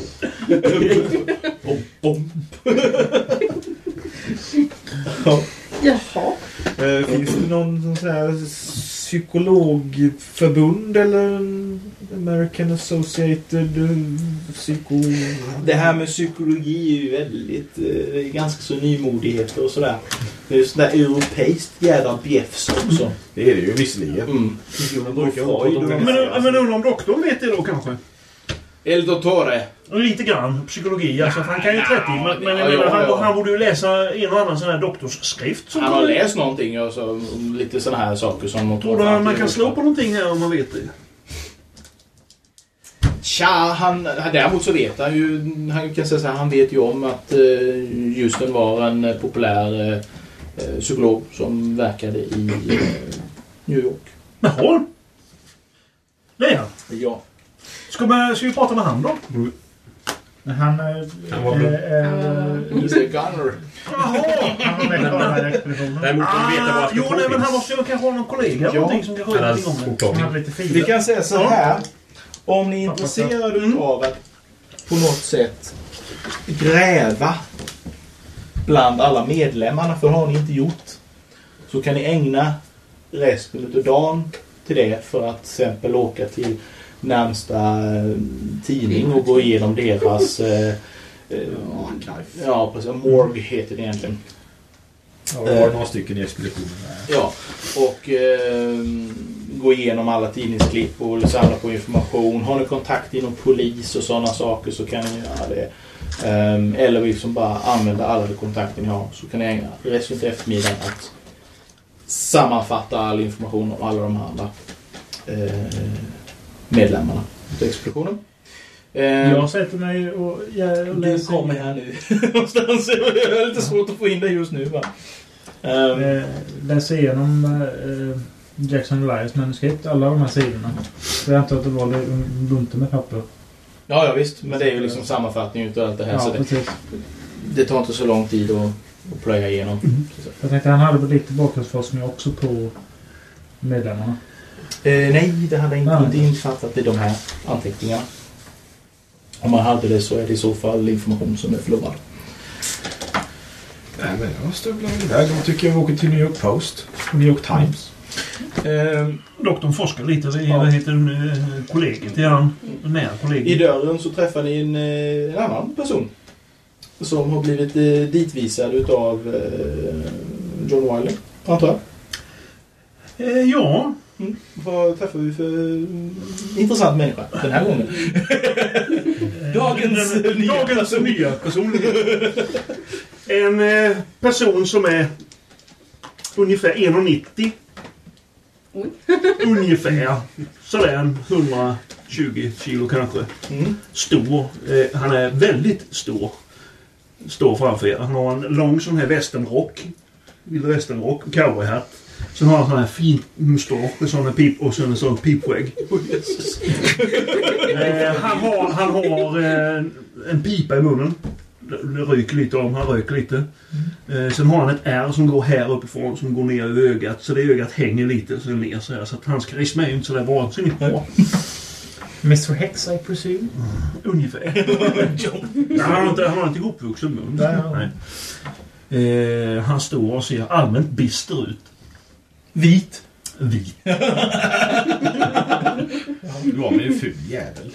Jaha. Eh, finns det någon sån så här psykologförbund eller American Associated eh, Psyko... Det här med psykologi är ju väldigt, eh, ganska så nymodigheter och sådär. Det är ju sådär europeiskt jävla bjäfs också. Det är det ju visserligen. Mm. Men undrar om doktorn vet det då kanske? El Dottore. Lite grann psykologi. Alltså, han kan ju 30. Men, men Ja, menar, han, han borde ju läsa en och annan sån här doktorsskrift. Som Han har läst någonting, alltså, om lite sådana här saker som... Tror du att man kan slå på någonting här om man vet det? Tja, han, däremot så vet han ju, han kan säga så här, han vet ju om att eh, Houston var en eh, populär eh, eh, psykolog som verkade i eh, New York. Jaha. Det är han. Ja. Ska, man, ska vi prata med han då? Han är... Han var väl- är- är- He's a gunner. Jaha! Han var med i expeditionen. Däremot vill vi veta Ah, var jo, nej, men han måste ju kanske ha någon kollega eller Ja. någonting som kan sköta Annars någonting om det. Han hade lite Vi filer. kan säga så här. Om ni är intresserade Mm. av att på något sätt gräva bland alla medlemmarna, för det har ni inte gjort, så kan ni ägna resten av dagen till det för att till exempel åka till närmsta eh, tidning och gå igenom deras eh, eh, Ja, precis. Morg heter det egentligen. Ja, det var några stycken i expeditionen. Ja, och eh, gå igenom alla tidningsklipp och samla på information. Har ni kontakt inom polis och sådana saker så kan ni göra det. Ehm, eller liksom bara använda alla de kontakter ni har så kan ni ägna resten av eftermiddagen att sammanfatta all information om alla de här andra eh, medlemmarna av expeditionen. Ehm, Jag sätter mig och, jag, och du läser... kommer här nu <laughs> någonstans. Jag har lite svårt att få in det just nu va. Eh, läser igenom eh, Jackson Elias manuskript, alla de här sidorna. Så jag antar att det var en bunt med papper. Ja, ja visst. Men det är ju liksom sammanfattning utav allt det här. så Ja, det, precis. det tar inte så lång tid att, att plöja igenom. Jag tänkte han hade lite bakgrundsforskning också på medlemmarna. Eh, nej, det hade inte, inte infattat i de här anteckningarna. Om man hade det så är det i så fall information som är förlorad. Nej, men jag stövlar iväg. De tycker jag åker till New York Post. och New York Times. Ehm, Doktorn forskar lite. Är, Ja. vad heter uh, kollegiet? Är han nära I kollegiet? dörren så träffar ni en, eh, en annan person. Som har blivit eh, ditvisad utav eh, John Wiley, antar jag. Eh, ja. Mm. Vad träffar vi för mm, intressant människa den här gången? <laughs> Dagens nya dagens person. nya personlighet. En eh, person som är ungefär 1,90. Oj. <laughs> ungefär. Sådär en 120 kilo kanske. Mm. Stor. Eh, han är väldigt stor. Står framför er. Han har en lång sån här västenrock. Vilda västenrock. Cowboyhatt. Sen har han sån här fin mustasch och sån pip och sen en sån pipskägg. <laughs> Eh, han har, han har eh, en pipa i munnen. Det ryker lite om han röker lite. Eh, sen har han ett R som går här uppifrån som går ner i ögat. Så det ögat hänger lite så det ner så här. Så att hans karisma är ju inte sådär vansinnigt bra. <laughs> Mr Hex I presume? Ungefär. <laughs> Nej, han, har inte, han har inte ihopvuxen mun. Nej. Eh, han står och ser allmänt bister ut. Vit. Vit. <laughs> Du var med en ful jävel.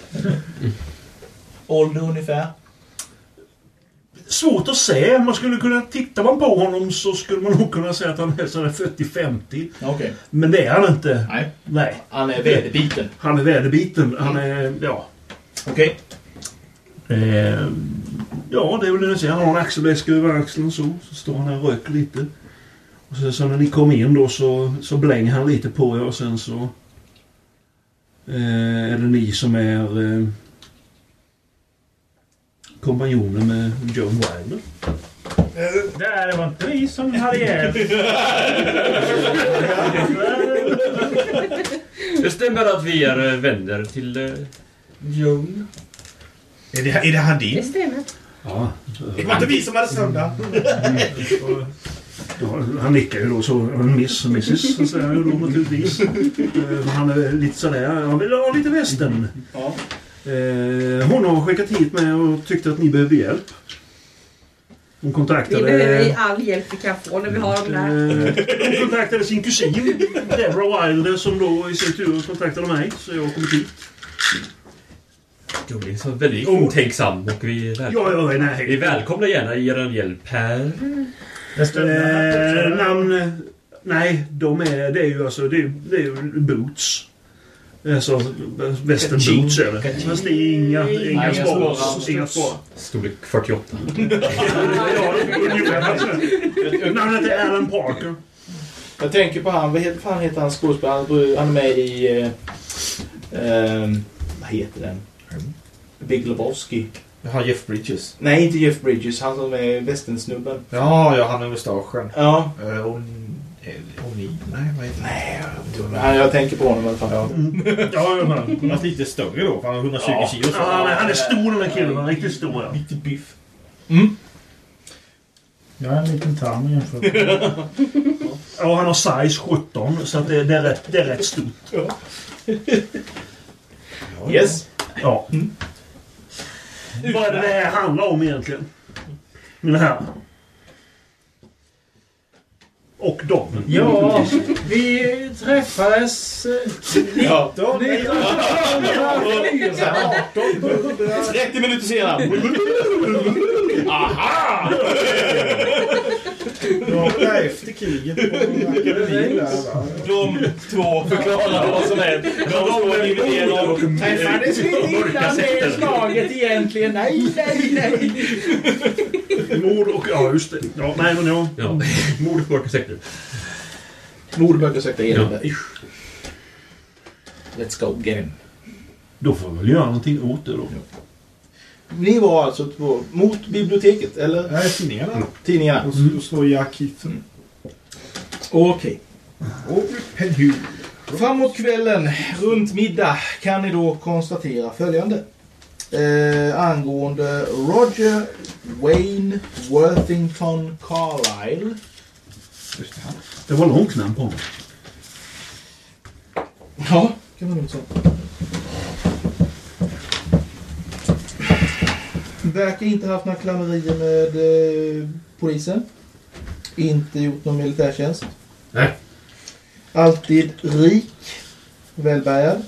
Ålder ungefär. Svårt att säga. Man skulle kunna... Tittar man på honom så skulle man nog kunna säga att han är sådär 40-50. Okej. Men det är han inte. Nej. Nej. Han är väderbiten. Han är väderbiten. Han är... Ja. Okej. Eh, ja, det är väl det jag säger. Han har en axelväska över axeln så. Så står han där och röker lite. Och så, så när ni kom in då så, så blänger han lite på er och sen så... Eh, är det ni som är eh, kompanjoner med Joan Wilder? Det var inte vi som hade hjälp. Det stämmer att vi är eh, vänner till eh. Är det, är det han Det din? stämmer. Ja. Det var inte vi som hade sönder. Ja, han nickar ju då så. En miss, missis, så säger han ju då naturligtvis. Eh, Han är lite sådär, jag vill ha lite västen. Ja. Eh, hon har skickat hit mig och tyckte att ni behövde hjälp. Hon Vi kontaktade... behöver all hjälp vi kan få när vi har dem där. Eh, Hon kontaktade sin kusin Deborah Wilder som då i sin tur kontaktade mig. Så jag har kommit hit. Du är så väldigt omtänksam och vi, väl- Ja, ja, nej. vi välkomnar gärna er hjälp här. Stämmer. Eh, namn... eh, Nej, de är, det är ju alltså... Det är, det är ju boots. Alltså western Kaching. boots är det. Fast det är inga, inga. Inga spår. Storlek 48. <laughs> Ja, ungefär. Namnet är Alan Parker. Jag tänker på han, vad heter, fan heter han skådespelaren? Han är med i... Eh, eh, vad heter den? Big Lebowski. Jaha, Jeff Bridges. Nej, inte Jeff Bridges. Han som är västernsnubben. Ja, ja, han med mustaschen. Ja. Uh. Nej, vad heter han? Nej, jag, vet inte. Nej, jag tänker på honom i alla fall. Ja. Ja, ja, men. Fast lite större då, för han har 120 Ja. kilo. Han är stor den här killen. Han är riktigt stor. Ja. Lite biff. Jag är en liten tarm jämfört med Ja, han har size 17. Så att det, det, är, rätt, det är rätt stort. Yes. Ja. Vad är det det här handlar om egentligen? Mina herrar. Och damen. Ja, vi träffades... eh, Ja. 1918. 30 minuter senare. Aha! <laughs> Ja, där efter kriget på akademin där va? De två förklarar vad som är. De två dividerar. Träffades vi innan det slaget egentligen? Nej, nej, nej. Mord och... Ja, just det. Ja, nej, men ja. Ja. Mord på mörka sekter. Mordböcker sökte igenom det. Let's go, get him. Då får vi väl göra någonting åt det då. Ni var alltså två, mot biblioteket, eller? Nej, tidningarna. Tidningarna. Och så slår jag Keithen. Okej. Och Penhu. Framåt kvällen, runt middag, kan ni då konstatera följande. Eh, angående Roger Wayne Worthington Carlyle. Just det. Det var långt namn på honom. Ja, kan man nog säga. Verkar inte haft några klammerier med eh, polisen. Inte gjort någon militärtjänst. Nej. Alltid rik. Välbärgad.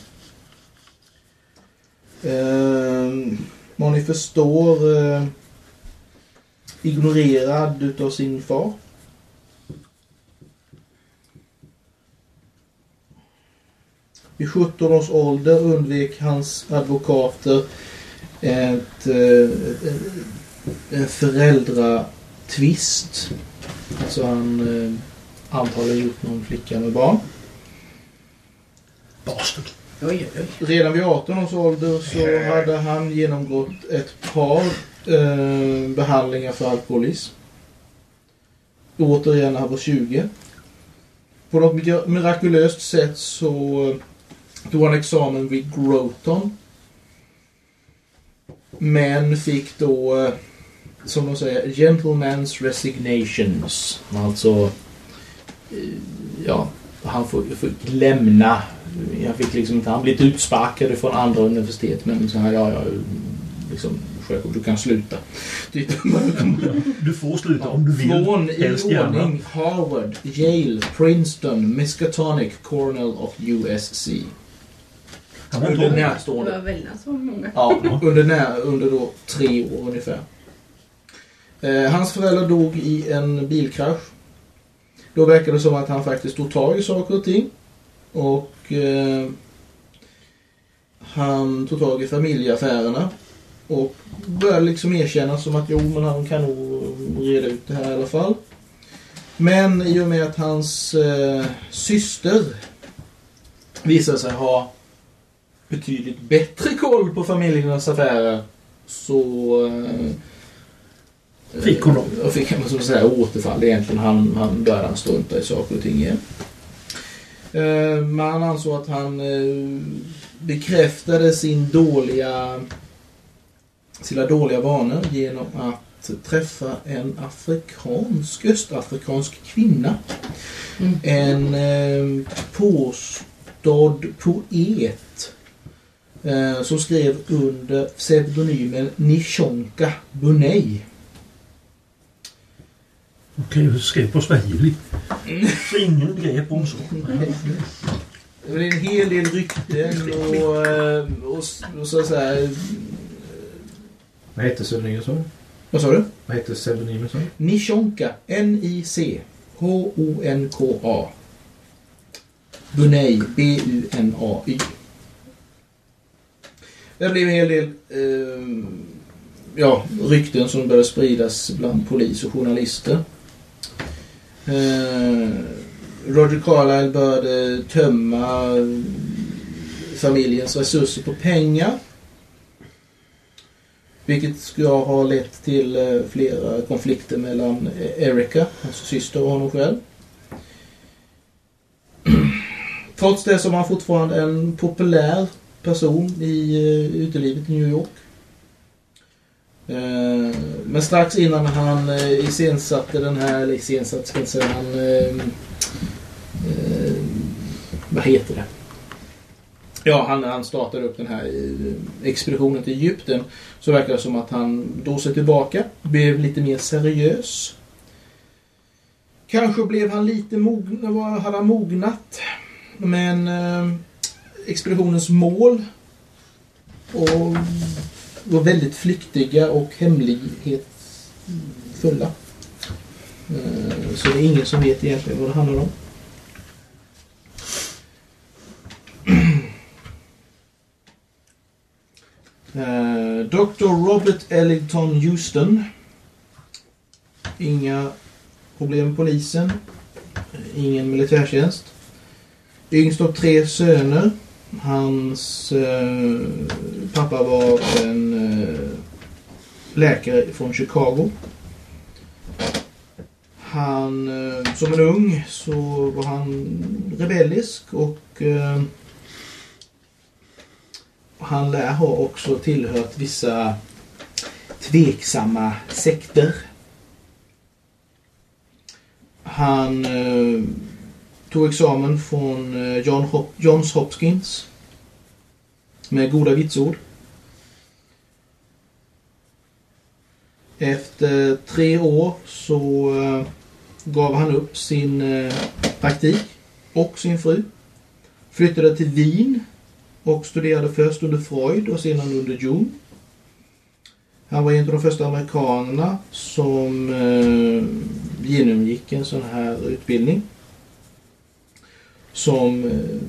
Eh, vad ni förstår eh, ignorerad utav sin far. Vid 17 års ålder undvek hans advokater ett, eh, en föräldratvist. Alltså han eh, antagligen gjort någon flicka med barn. Bastard. Oj, oj. Redan vid 18 års ålder så hade han genomgått ett par eh, behandlingar för alkoholism. Återigen när han var 20. På något mira- mirakulöst sätt så tog han examen vid Groton. Men fick då, eh, som de säger, gentleman's resignations. Alltså, eh, ja, han får- fick lämna jag fick liksom inte, han blev utsparkad från andra universitet men så här, ja, ja, liksom, Sjöbo, du kan sluta. Typ. Du får sluta om du vill. Från i ordning Harvard, Yale, Princeton, Miskatonic, Cornell och USC. Han var Under inte Det närstående. var väldigt så många. Ja, <laughs> under, när, under då tre år ungefär. Eh, hans föräldrar dog i en bilkrasch. Då verkar det som att han faktiskt tog tag i saker och ting. Och eh, han tog tag i familjeaffärerna. Och började liksom erkänna som att jo, men han kan nog reda ut det här i alla fall. Men i och med att hans eh, syster visade sig ha betydligt bättre koll på familjernas affärer så eh, Fick hon dem? Och fick han som säga återfall egentligen. Han, han började han strunta i saker och ting igen. Eh, Man ansåg att han eh, bekräftade sin dåliga sina dåliga vanor genom att träffa en afrikansk, östafrikansk kvinna. Mm. En eh, påstådd poet eh, som skrev under pseudonymen Nishonka Bunei. Okej, du skrev på swahili. Så ingen begrep hon så. Det är en hel del rykten och, eh, och, och så, så här, Vad hette pseudonymen så? Vad sa du? Vad hette pseudonymen så? Nishonka. N-I-C. H-O-N-K-A. Bunei. B-U-N-A-Y. Det blev en hel del eh, ja, rykten som började spridas bland polis och journalister. Eh, Roger Carlyle började tömma familjens resurser på pengar. Vilket ska ha lett till eh, flera konflikter mellan eh, Erica, hans syster och honom själv. Trots det så var han fortfarande en populär person i eh, utelivet i New York. Eh, men strax innan han eh, iscensatte den här, eller iscensatte ska jag säga, han... Eh, vad heter det? Ja, han, han startade upp den här expeditionen till Egypten. Så verkar det som att han drog sig tillbaka, blev lite mer seriös. Kanske blev han lite mogn, hade han mognat. Men eh, expeditionens mål och var väldigt flyktiga och hemlighetsfulla. Eh, så det är ingen som vet egentligen vad det handlar om. <clears throat> Eh, Dr. Robert Ellington Houston. Inga problem med polisen. Ingen militärtjänst. Yngst av tre söner. Hans eh, pappa var en eh, läkare från Chicago. Han, eh, som en ung så var han rebellisk och eh, han lär ha också tillhört vissa tveksamma sekter. Han eh, tog examen från eh, John Hop- Johns Hopkins med goda vitsord. Efter tre år så eh, gav han upp sin eh, praktik och sin fru. Flyttade till Wien och studerade först under Freud och sedan under Jung. Han var en av de första amerikanerna som genomgick en sån här utbildning. Som eh,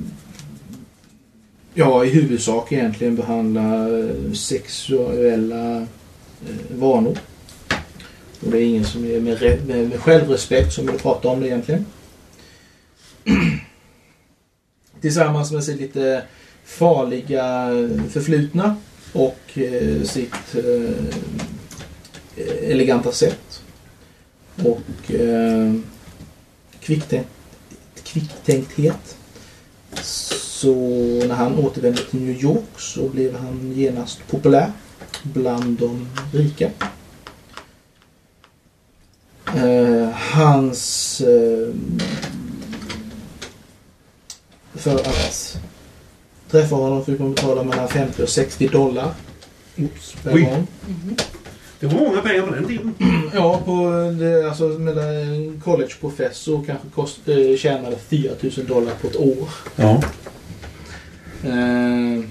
ja, i huvudsak egentligen behandlar eh, sexuella eh, vanor. Och det är ingen som är med, med, med självrespekt som vill prata om det egentligen. <clears throat> Tillsammans med sitt lite farliga förflutna och eh, sitt eh, eleganta sätt. Och eh, kvicktänkt, kvicktänkthet. Så när han återvände till New York så blev han genast populär bland de rika. Eh, hans... Eh, för att träffa honom fick man betala mellan 50 och 60 dollar. Oops, per gång. Det var många pengar på den tiden. <clears throat> Ja, på det, alltså mellan en collegeprofessor kanske kost, eh, tjänade 4 000 dollar på ett år. Ja. Eh,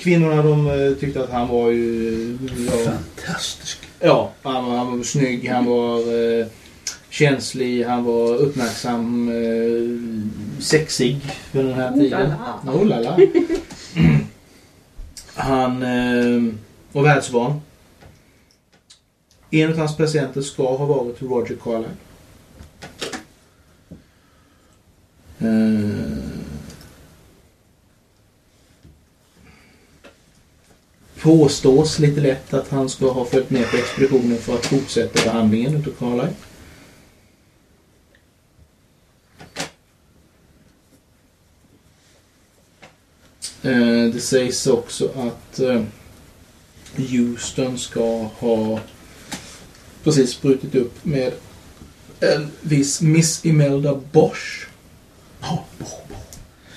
kvinnorna de eh, tyckte att han var ju... Ja, Fantastisk. ja han, var, han var snygg, han var eh, känslig, han var uppmärksam, eh, sexig för den här tiden. Oh la la. <clears throat> Han eh, var världsvan. En av hans patienter ska ha varit Roger Carlyle. Eh, påstås lite lätt att han ska ha följt med på expeditionen för att fortsätta behandlingen utav Carlyle. Eh, Det sägs också att eh, Houston ska ha precis brutit upp med en viss Miss Imelda Bosch.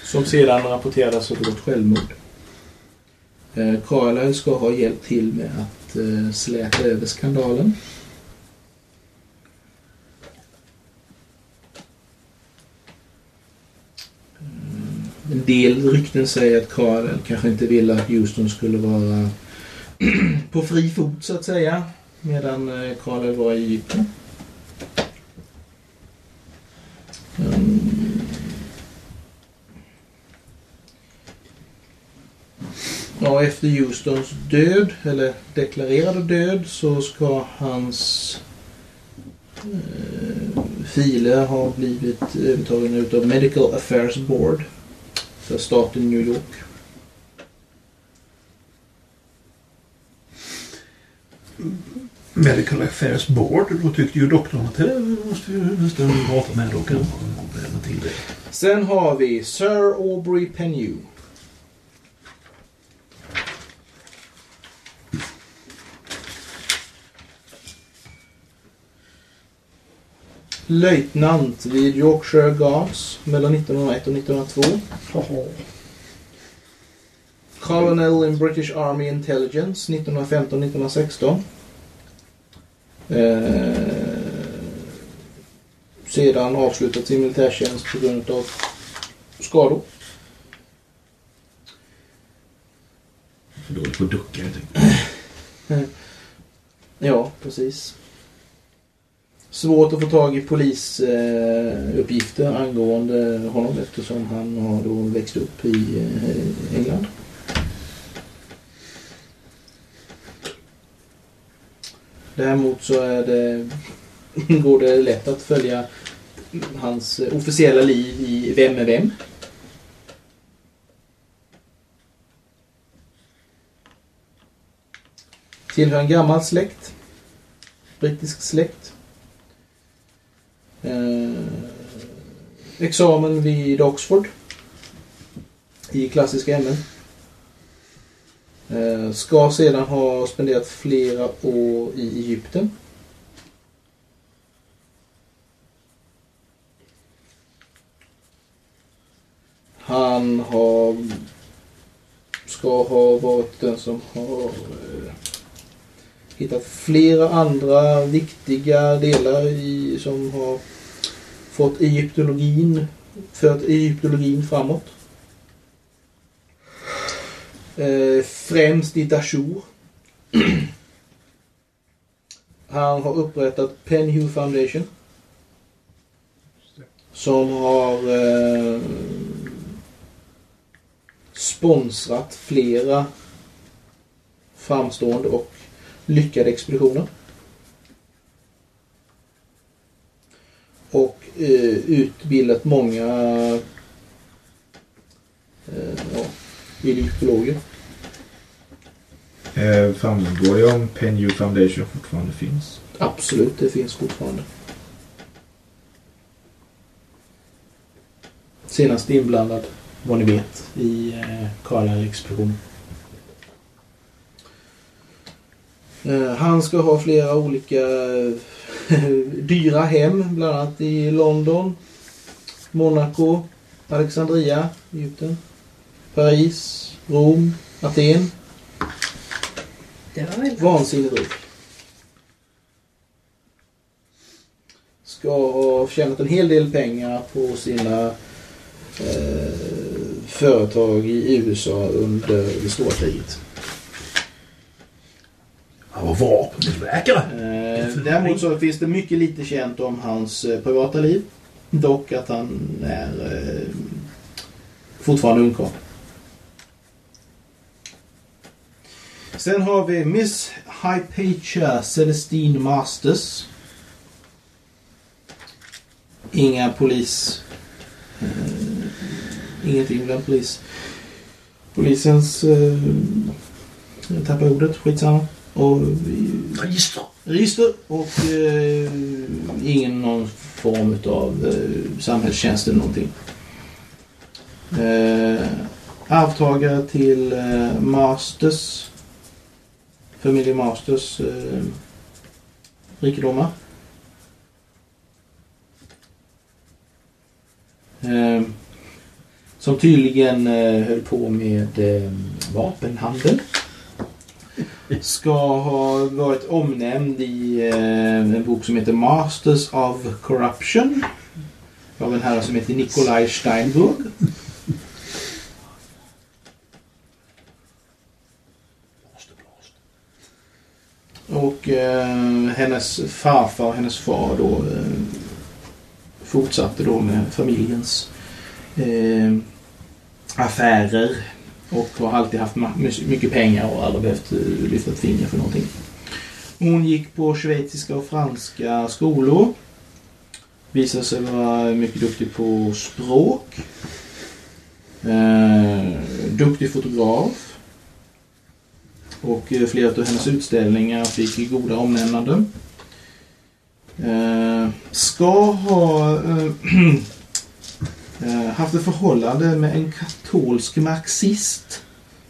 Som sedan rapporterades ha begått självmord. Eh, Carlyle ska ha hjälpt till med att eh, släta över skandalen. Mm, En del rykten säger att Carlyle kanske inte ville att Houston skulle vara <clears throat> på fri fot så att säga. Medan eh, Karl var i Egypten. Mm. Ja, efter Houstons död, eller deklarerade död, så ska hans eh, filer ha blivit övertagna utav Medical Affairs Board för staten New York. Medical Affairs Board. Då tyckte ju doktorn att det måste vi nästan prata med och lämna till det. Sen har vi Sir Aubrey Pennew. Löjtnant vid Yorkshire Guards mellan 1901 och 1902. Colonel in British Army Intelligence 1915-1916. Eh, sedan avslutat sin militärtjänst på grund av skador. För dålig på att ducka helt enkelt. Ja, precis. Svårt att få tag i polisuppgifter angående honom eftersom han har då växt upp i eh, England. Däremot så är det, <laughs> går det lätt att följa hans officiella liv i Vem är vem? Tillhör en gammal släkt. Brittisk släkt. Eh, examen vid Oxford. I klassiska ämnen. Eh, ska sedan ha spenderat flera år i Egypten. Han har ska ha varit den som har eh, hittat flera andra viktiga delar i, som har fått egyptologin, fört egyptologin framåt. Eh, främst i Dashur. Han har upprättat Penhu Foundation. Som har eh, sponsrat flera framstående och lyckade expeditioner. Och eh, utbildat många eh, ja, egyptologer. Eh, framgår det om Penny Foundation fortfarande finns? Absolut, det finns fortfarande. Senast inblandad, vad ni vet, i eh, Carlisle-expeditionen. Eh, han ska ha flera olika eh, <laughs> dyra hem, bland annat i London, Monaco, Alexandria, Egypten, Paris, Rom, Aten. Det var väl Vansinnigt rik. Ska ha tjänat en hel del pengar på sina eh, företag i USA under det stora kriget. Han var vapentillverkare. Eh, däremot så finns det mycket lite känt om hans eh, privata liv. Dock att han är eh, fortfarande ungkarl. Sen har vi Miss Hypatia Celestine Masters. Inga polis... Eh, ingenting bland polis. Polisens eh, Jag tappar ordet, skitsamma. Och Register. register och eh, ingen någon form av eh, samhällstjänst eller någonting. Eh, arvtagare till eh, Masters, familjen Masters eh, rikedomar. Eh, som tydligen eh, höll på med eh, vapenhandel ska ha varit omnämnd i eh, en bok som heter Masters of Corruption av en herre som heter Nikolaj Steinburg. Och eh, hennes farfar och hennes far då eh, fortsatte då med familjens eh, affärer och har alltid haft mycket pengar och aldrig behövt eh, lyfta ett finger för någonting. Hon gick på schweiziska och franska skolor. Visade sig vara mycket duktig på språk. Eh, duktig fotograf. Och eh, flera av hennes utställningar fick goda omnämnanden. Eh, ska ha eh, <clears throat> eh, haft ett förhållande med en katolsk marxist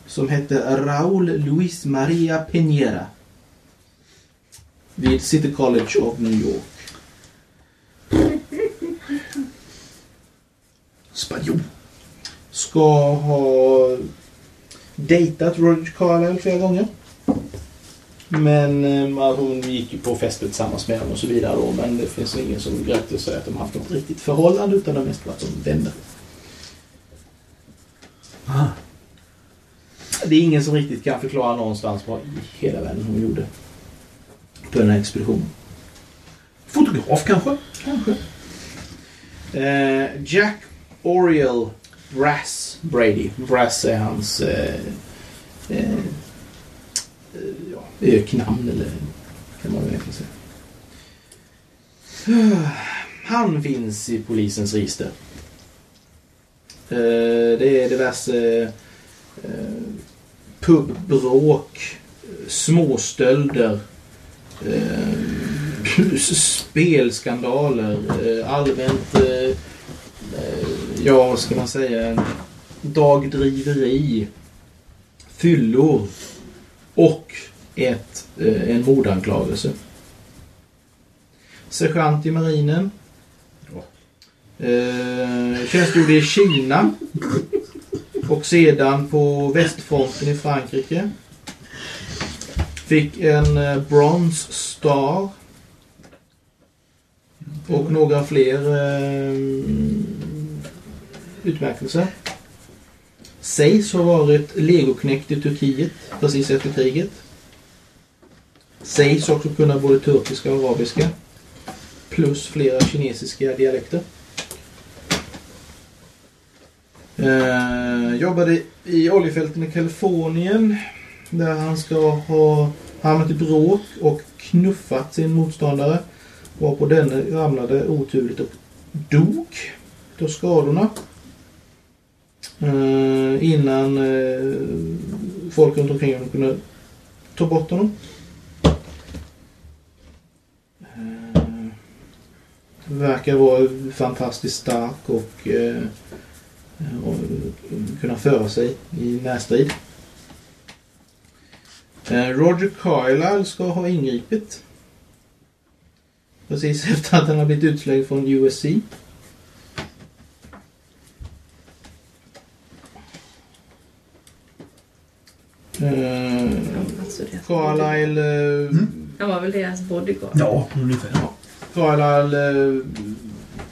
som hette Raúl Luis Maria Peñera vid City College of New York. Spanjor. Ska ha dejtat Roger Carlyle flera gånger. Men eh, hon gick ju på fester tillsammans med honom och så vidare då. Men det finns ingen som grävde säga att de haft något riktigt förhållande utan de har mest varit som vänner. Ah. Det är ingen som riktigt kan förklara någonstans vad i hela världen hon gjorde. På den här expeditionen. Fotograf kanske? Kanske. Eh, Jack Oriel Brass Brady. Brass är hans eh, eh, eh ja, öknamn eller kan man väl säga. Han finns i polisens register. Eh, det är diverse eh, pubbråk, småstölder, eh, spelskandaler, eh, allmänt, eh, eh ja vad ska man säga, dagdriveri, fyllor och ett, eh, en mordanklagelse. Sergeant i marinen. Eh, tjänstgjorde i Kina. Och sedan på västfronten i Frankrike. Fick en eh, Bronze Star. Och några fler eh, Utmärkelse. Sägs ha varit legoknekt i Turkiet precis efter kriget. Sägs också kunna både turkiska och arabiska. Plus flera kinesiska dialekter. Eh, jobbade i oljefälten i Kalifornien. Där han ska ha hamnat i bråk och knuffat sin motståndare. Varpå denne ramlade oturligt och dog av skadorna. Eh, innan eh, folk runt omkring honom kunde ta bort honom. Eh, verkar vara fantastiskt stark och, eh, och kunna föra sig i närstrid. Eh, Roger Carlyle ska ha ingripit. Precis <laughs> efter att han har blivit utslängd från USC. Eh, Alltså. Carlyle eh, Han var väl deras bodyguard. Ja, ungefär. Carlyle eh,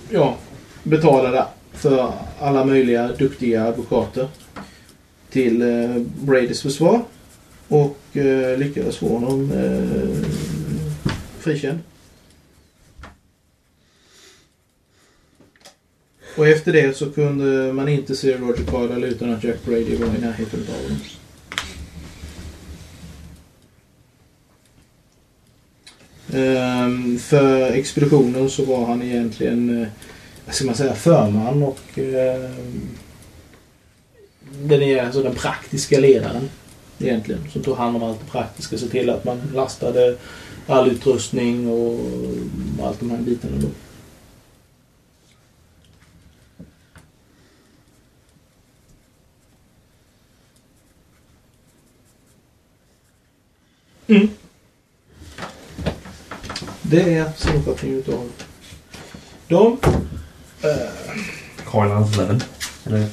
ja, betalade för alla möjliga duktiga advokater till eh, Bradys försvar och eh, lyckades få honom eh, frikänd. Och efter det så kunde man inte se Roger Carlyle utan att Jack Brady var i närheten av honom. Ehm, för expeditionen så var han egentligen, eh, vad ska man säga, förman och ehm, den är alltså den praktiska ledaren egentligen. Som tog hand om allt det praktiska. Se till att man lastade all utrustning och allt de här bitarna då. Mm. Det är sammanfattningen utav dem. Uh, Carlans Eleven. Eller?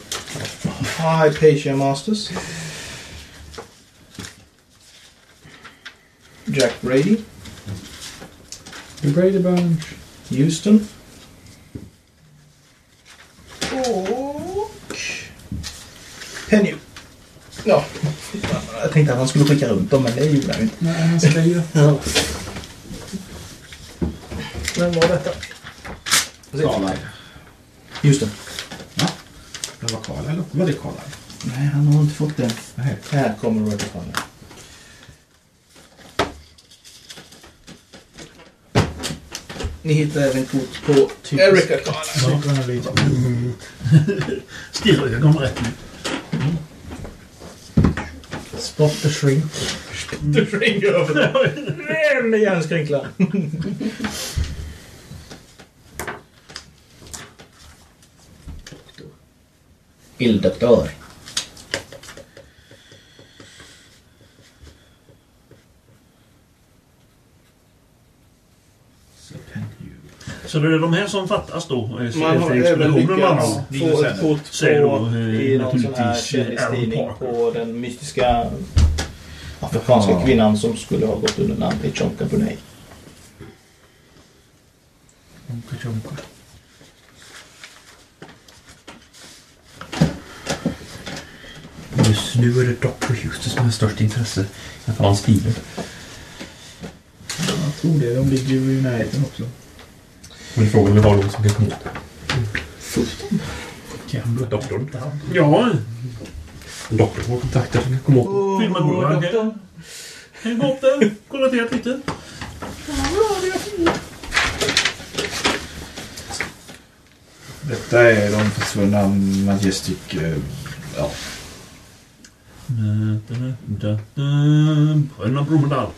Hypatia Masters. Jack Brady. The Brady Bunch. Houston. Och... Penny. Ja, jag tänkte att han skulle skicka runt dem, men det gjorde han inte. Nej, han skriver. Ja. <laughs> Vem var detta? Carlisle. Houston. Det var Carlisle. eller? Var det Carlisle? Nej, han har inte fått den. Nej. Här kommer Roger Conner. Ni hittar även kort på Typiskt. Erica Carlisle. <laughs> Stirrögon rätt nu. Spot the shrink. Du ringer över det. Med hjärnskrynkla. Ildoktor. Så det är de här som fattas då? eh, Man har även lyckats få ett kort Säger på, då, eh, i någon sån här eh, kändistidning på den mystiska afrikanska kvinnan som skulle ha gått under namnet Chonka Bunei. Onka chonka. Just nu är det Dr. Houston som har störst intresse. Jag tar hans filer. Jag tror det. De ligger ju i närheten också. Men frågan är var någon som kan komma åt. Doktorn. Ja, Doktorn har kontakter som kan komma åt. Filma Gurra. häng upp den. Kolla till lite. Detta är de försvunna Majestic... eh, Ja. Bröderna Blomendal.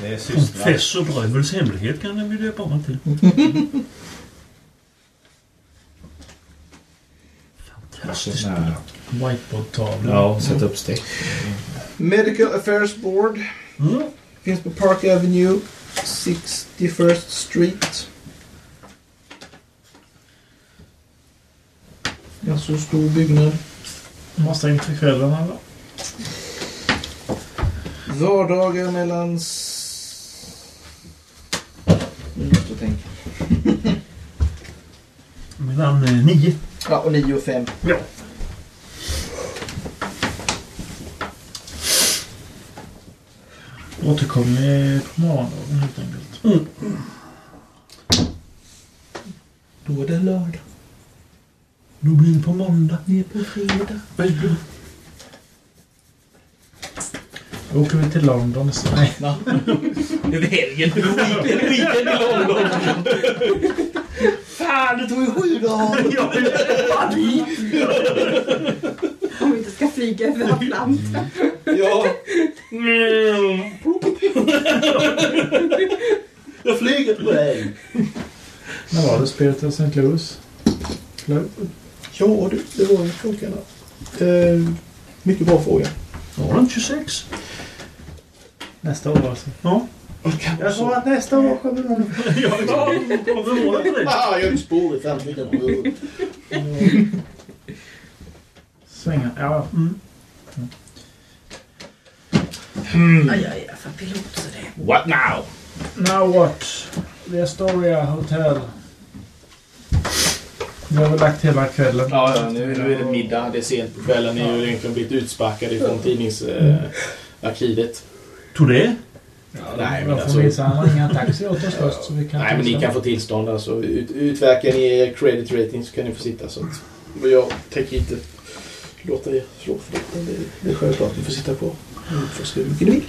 Det är systrar. Professor Brövels hemlighet kan vi döpa om till. Fantastiskt. Whiteboard-tavla. Ja, sätta upp streck. Medical Affairs Board. Mm. Finns på Park Avenue, 61st Street. Ganska stor byggnad. Måste in till kvällen eller? Vardagar mellan... måste tänka. <laughs> Mellan eh, nio. Ja, och 9 och 5. Ja. Återkommer på morgondagen helt enkelt. Då är det lördag. Då blir det på måndag. Ni är på fredag. Då åker vi till London. Så, nej. Över helgen. En weekend i London. Fan, det tog ju sju dagar. <laughs> Om vi inte ska flyga över Atlanten. Ja. Jag flyger på dig. När var det Spirit of St. Louis? Club? Ja du, det var ju frågan. Eh, mycket bra fråga. Var den 26? Nästa år alltså. Ja. Jag sa att nästa år kommer den. <laughs> Ja, kommer ihåg det. Ah, jag är spår i framtiden. Svänga. Ja. Mm. Aj, aj, jag får pilot så det. What now? Now what? The Astoria Hotel. Vi har väl lagt hela kvällen. Ja, ja nu, nu är det middag. Det är sent på kvällen. Ni har ju egentligen blivit utsparkade från tidningsarkivet. Tog det? nej, men alltså- får visa han har inga taxi åt oss först. Så vi kan Nej, men ni kan få tillstånd. Alltså, ut, utverkar ni er credit rating så kan ni få sitta. Så att, men jag tänker inte låta er slå för detta. Det, det är självklart ni får sitta på. Utforska hur mycket ni vill.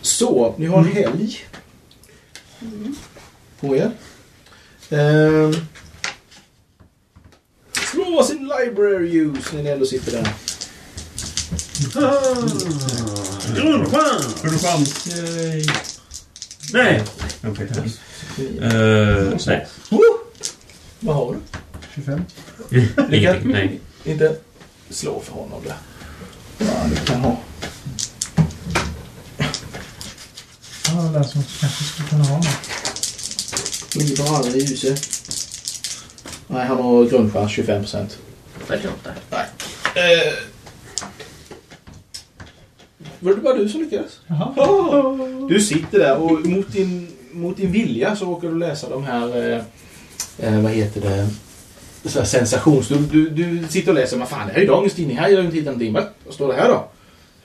Så, ni har en helg på er. Ehm, slå varsin library use när ni ändå sitter där. Grundchans! Grundchans. Yay. Nej! Okej. Eh, nej. Vad har du? 25. <laughs> Ingenting. Nej. Inte slå för honom där. Ja, du kan ha. Ja, den som kanske skulle kunna ha något. Liberaler i huset. Nej, han har grundchans 25 procent. 48. Eh, var det bara du som lyckades? Jaha. Du sitter där och mot din, mot din vilja så råkar du läsa de här, eh, eh, vad heter det, så här sensations... Du, du, du sitter och läser, vad fan det här är ju dagens tidning, här har jag inte hittat någonting. Va? Vad står det här då?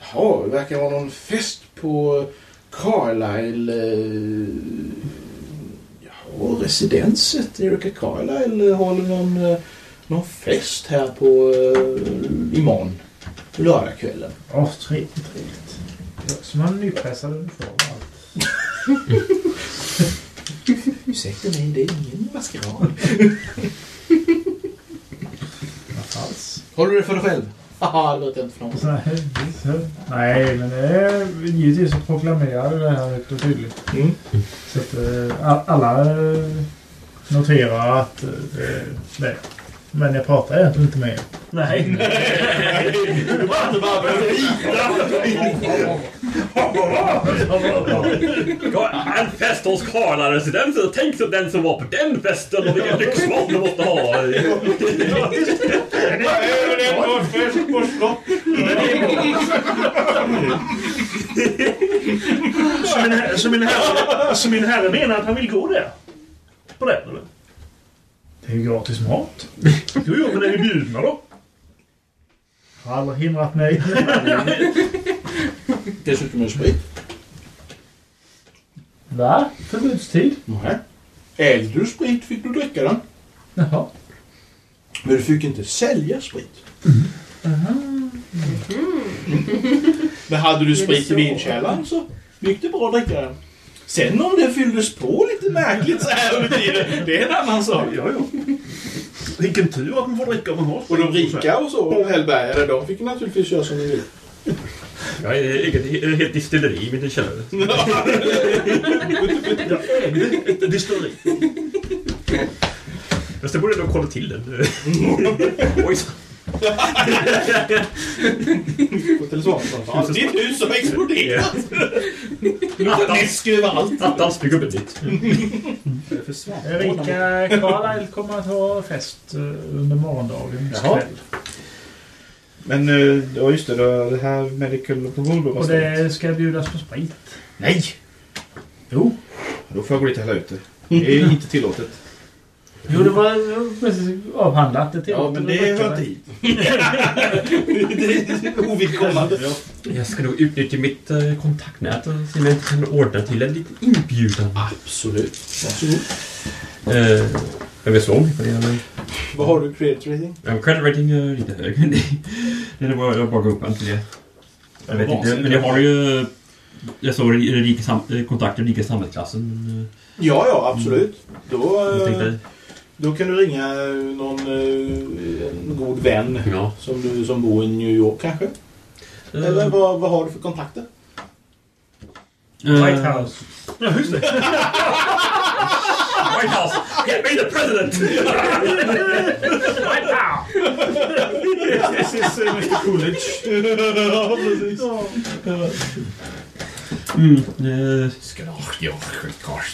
Jaha, det verkar vara någon fest på Carlisle... Eh, ja, residenset. Erika Carlisle håller någon, eh, någon fest här på eh, imorgon. Lördagskvällen. Åh, trevligt, trevligt. Som en nypressad uniform och allt. <laughs> Ursäkta mig, det är ingen maskerad. Vad alls. Håller du det för dig själv? <laughs> Haha, det låter inte för någon. Så här, så- Nej, men det är givetvis så proklamerar det här högt och tydligt. Mm. Så att eh, alla eh, noterar att eh, det är. Men jag pratar egentligen inte med er. Nej! Ja, En fest hos Karla-residensen. Tänk så den som var på den festen och vilken lyxmat du måste ha. Så min, herre, så, min herre, så min herre menar att han vill gå där? På den eller? Det är ju gratis mat. Jo, jo, men är vi bjudna då? Har aldrig hindrat mig. Dessutom är det sprit. Va? Förbudstid? Nej. Ägde du sprit fick du dricka den. Jaha. Men du fick inte sälja sprit. Men hade du sprit i vinkällaren så gick det bra att dricka den. Sen om det fylldes på lite märkligt så här under tiden, det är en annan sak. Ja, ja. Vilken tur att man får dricka om man har Och de rika och så, välbärgade, de fick naturligtvis göra som de vill. Jag är eget helt distilleri i min källare. Jag ägde ett distilleri. Fast det borde nog kolla till den. <laughs> Oj, så- På telefonsvararen. Ditt hus har exploderat! Läsk överallt. Attans, bygg upp ett nytt. Erika Carlisle kommer att ha fest eh, under morgondagens Jaha. kväll. Men eh, ja, just det. Det här Medical Approval var Och det ska bjudas på sprit. Nej! Jo. Då får jag gå dit och hälla ut det. Det är inte tillåtet. Jo, det var det var precis avhandlat. Det Ja, men det hör inte hit. det är ovidkommande. Jag ska nog utnyttja mitt eh, kontaktnät och se om jag kan ordna till en liten inbjudan. Absolut. Varsågod. Eh, jag är svag. för det Vad har du credit rating? Ja, Credit rating är lite hög. Det är bara, jag bara går upp till det. Jag vet inte, men jag har ju... Jag såg rika sam, eh, kontakter i rika samhällsklassen. Ja, ja, absolut. Då, Jag eh, tänkte, då kan du ringa någon eh, en god vän ja. som, du, som bor i New York kanske. Eller Eh, vad, vad har du för kontakter? White eh, House. Ja, just det. White House! Get me the president! White House! This is uh, Mr Coolidge. ja, precis. Mm, eh,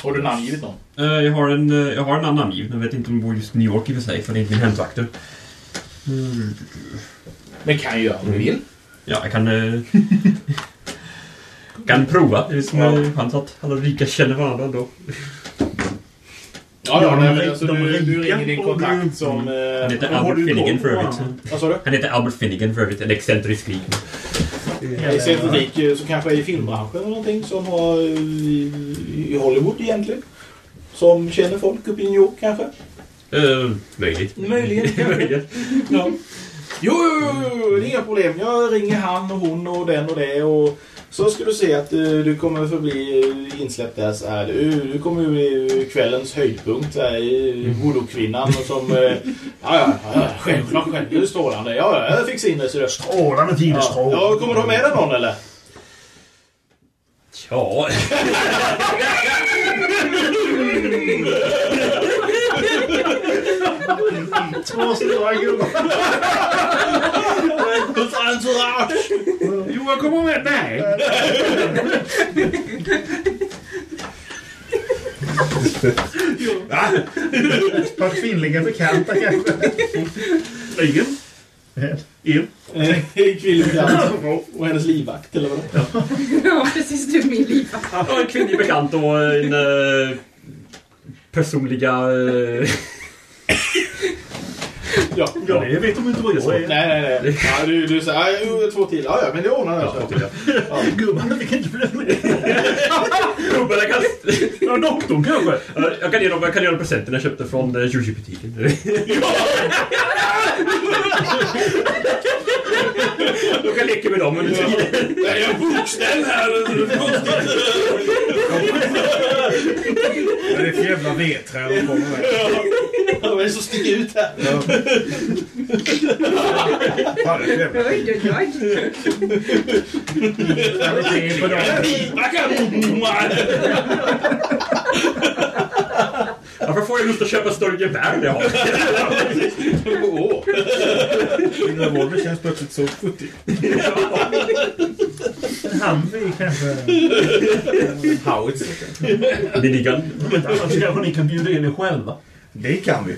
Har du namngivit någon? eh, jag har en, eh, jag har en annan namngiven. Jag vet inte om jag bor just i New York i och för sig, för det är inte min hemtrakter. Mm, Men kan ju göra om du vill. ja, jag kan... Eh, <laughs> kan prova. Det är som Ja. chans att alla rika känner varandra ändå. Ja, Ja, nej, men alltså, de du, du ringer din kontakt som... Han Eh, heter har Albert Finnegan för övrigt. vad sa du? Han heter Albert Finnegan för övrigt. En excentrisk rik. Excentrik eh, som kanske är i filmbranschen eller någonting som har eh, i, i Hollywood egentligen. Som känner folk uppe i New York kanske. Uh, möjligt. Möjligen. <laughs> Möjligen. Ja. Jo, jo, jo, jo, det är inga problem. Jag ringer han och hon och den och det och så ska du se att eh, du kommer få bli eh, insläppt där så här. Du, du kommer bli kvällens höjdpunkt där i Voodoo-kvinnan som... eh, Ja, ja, ja, självklart, självklart. Du är strålande. Ja, ja, jag fixar in dig så. Strålande tid, Ja, strålande. ja, kommer du ha med dig någon eller? Ja, Två stora gubbar. Johan kommer med. Nej. Ett par kvinnliga bekanta kanske. Ingen. En. Eh, Kvinnlig bekant <laughs> och hennes livvakt eller vad Ja, precis. Du är min livvakt. en kvinnlig bekant och en eh, personliga... Eh, <laughs> Ja, Ja, det vet de inte vad jag är. Nej, nej, nej. Ja, du, du säger, ja, två till. Ja, ja, men det ordnar jag. ja, två till, ja. <laughs> Gubbarna fick inte följa med. <laughs> Gubben, jag kan... Ja, doktorn kanske. Jag kan ge dem, jag kan ge dem presenten jag köpte från uh, butiken Du kan leka med dem under tiden. Jag är en bokställ här. Det är ett jävla vedträ de kommer med. Vad är det som sticker ut här? Fan, det är ett. Oj, oj, på dem. Varför får jag lust att köpa större gevär än jag har? Din revolver känns plötsligt så futtig. En Humvee kanske. Howitzer kanske. Minigun. Men annars kanske ni kan bjuda in er själva. Det kan vi.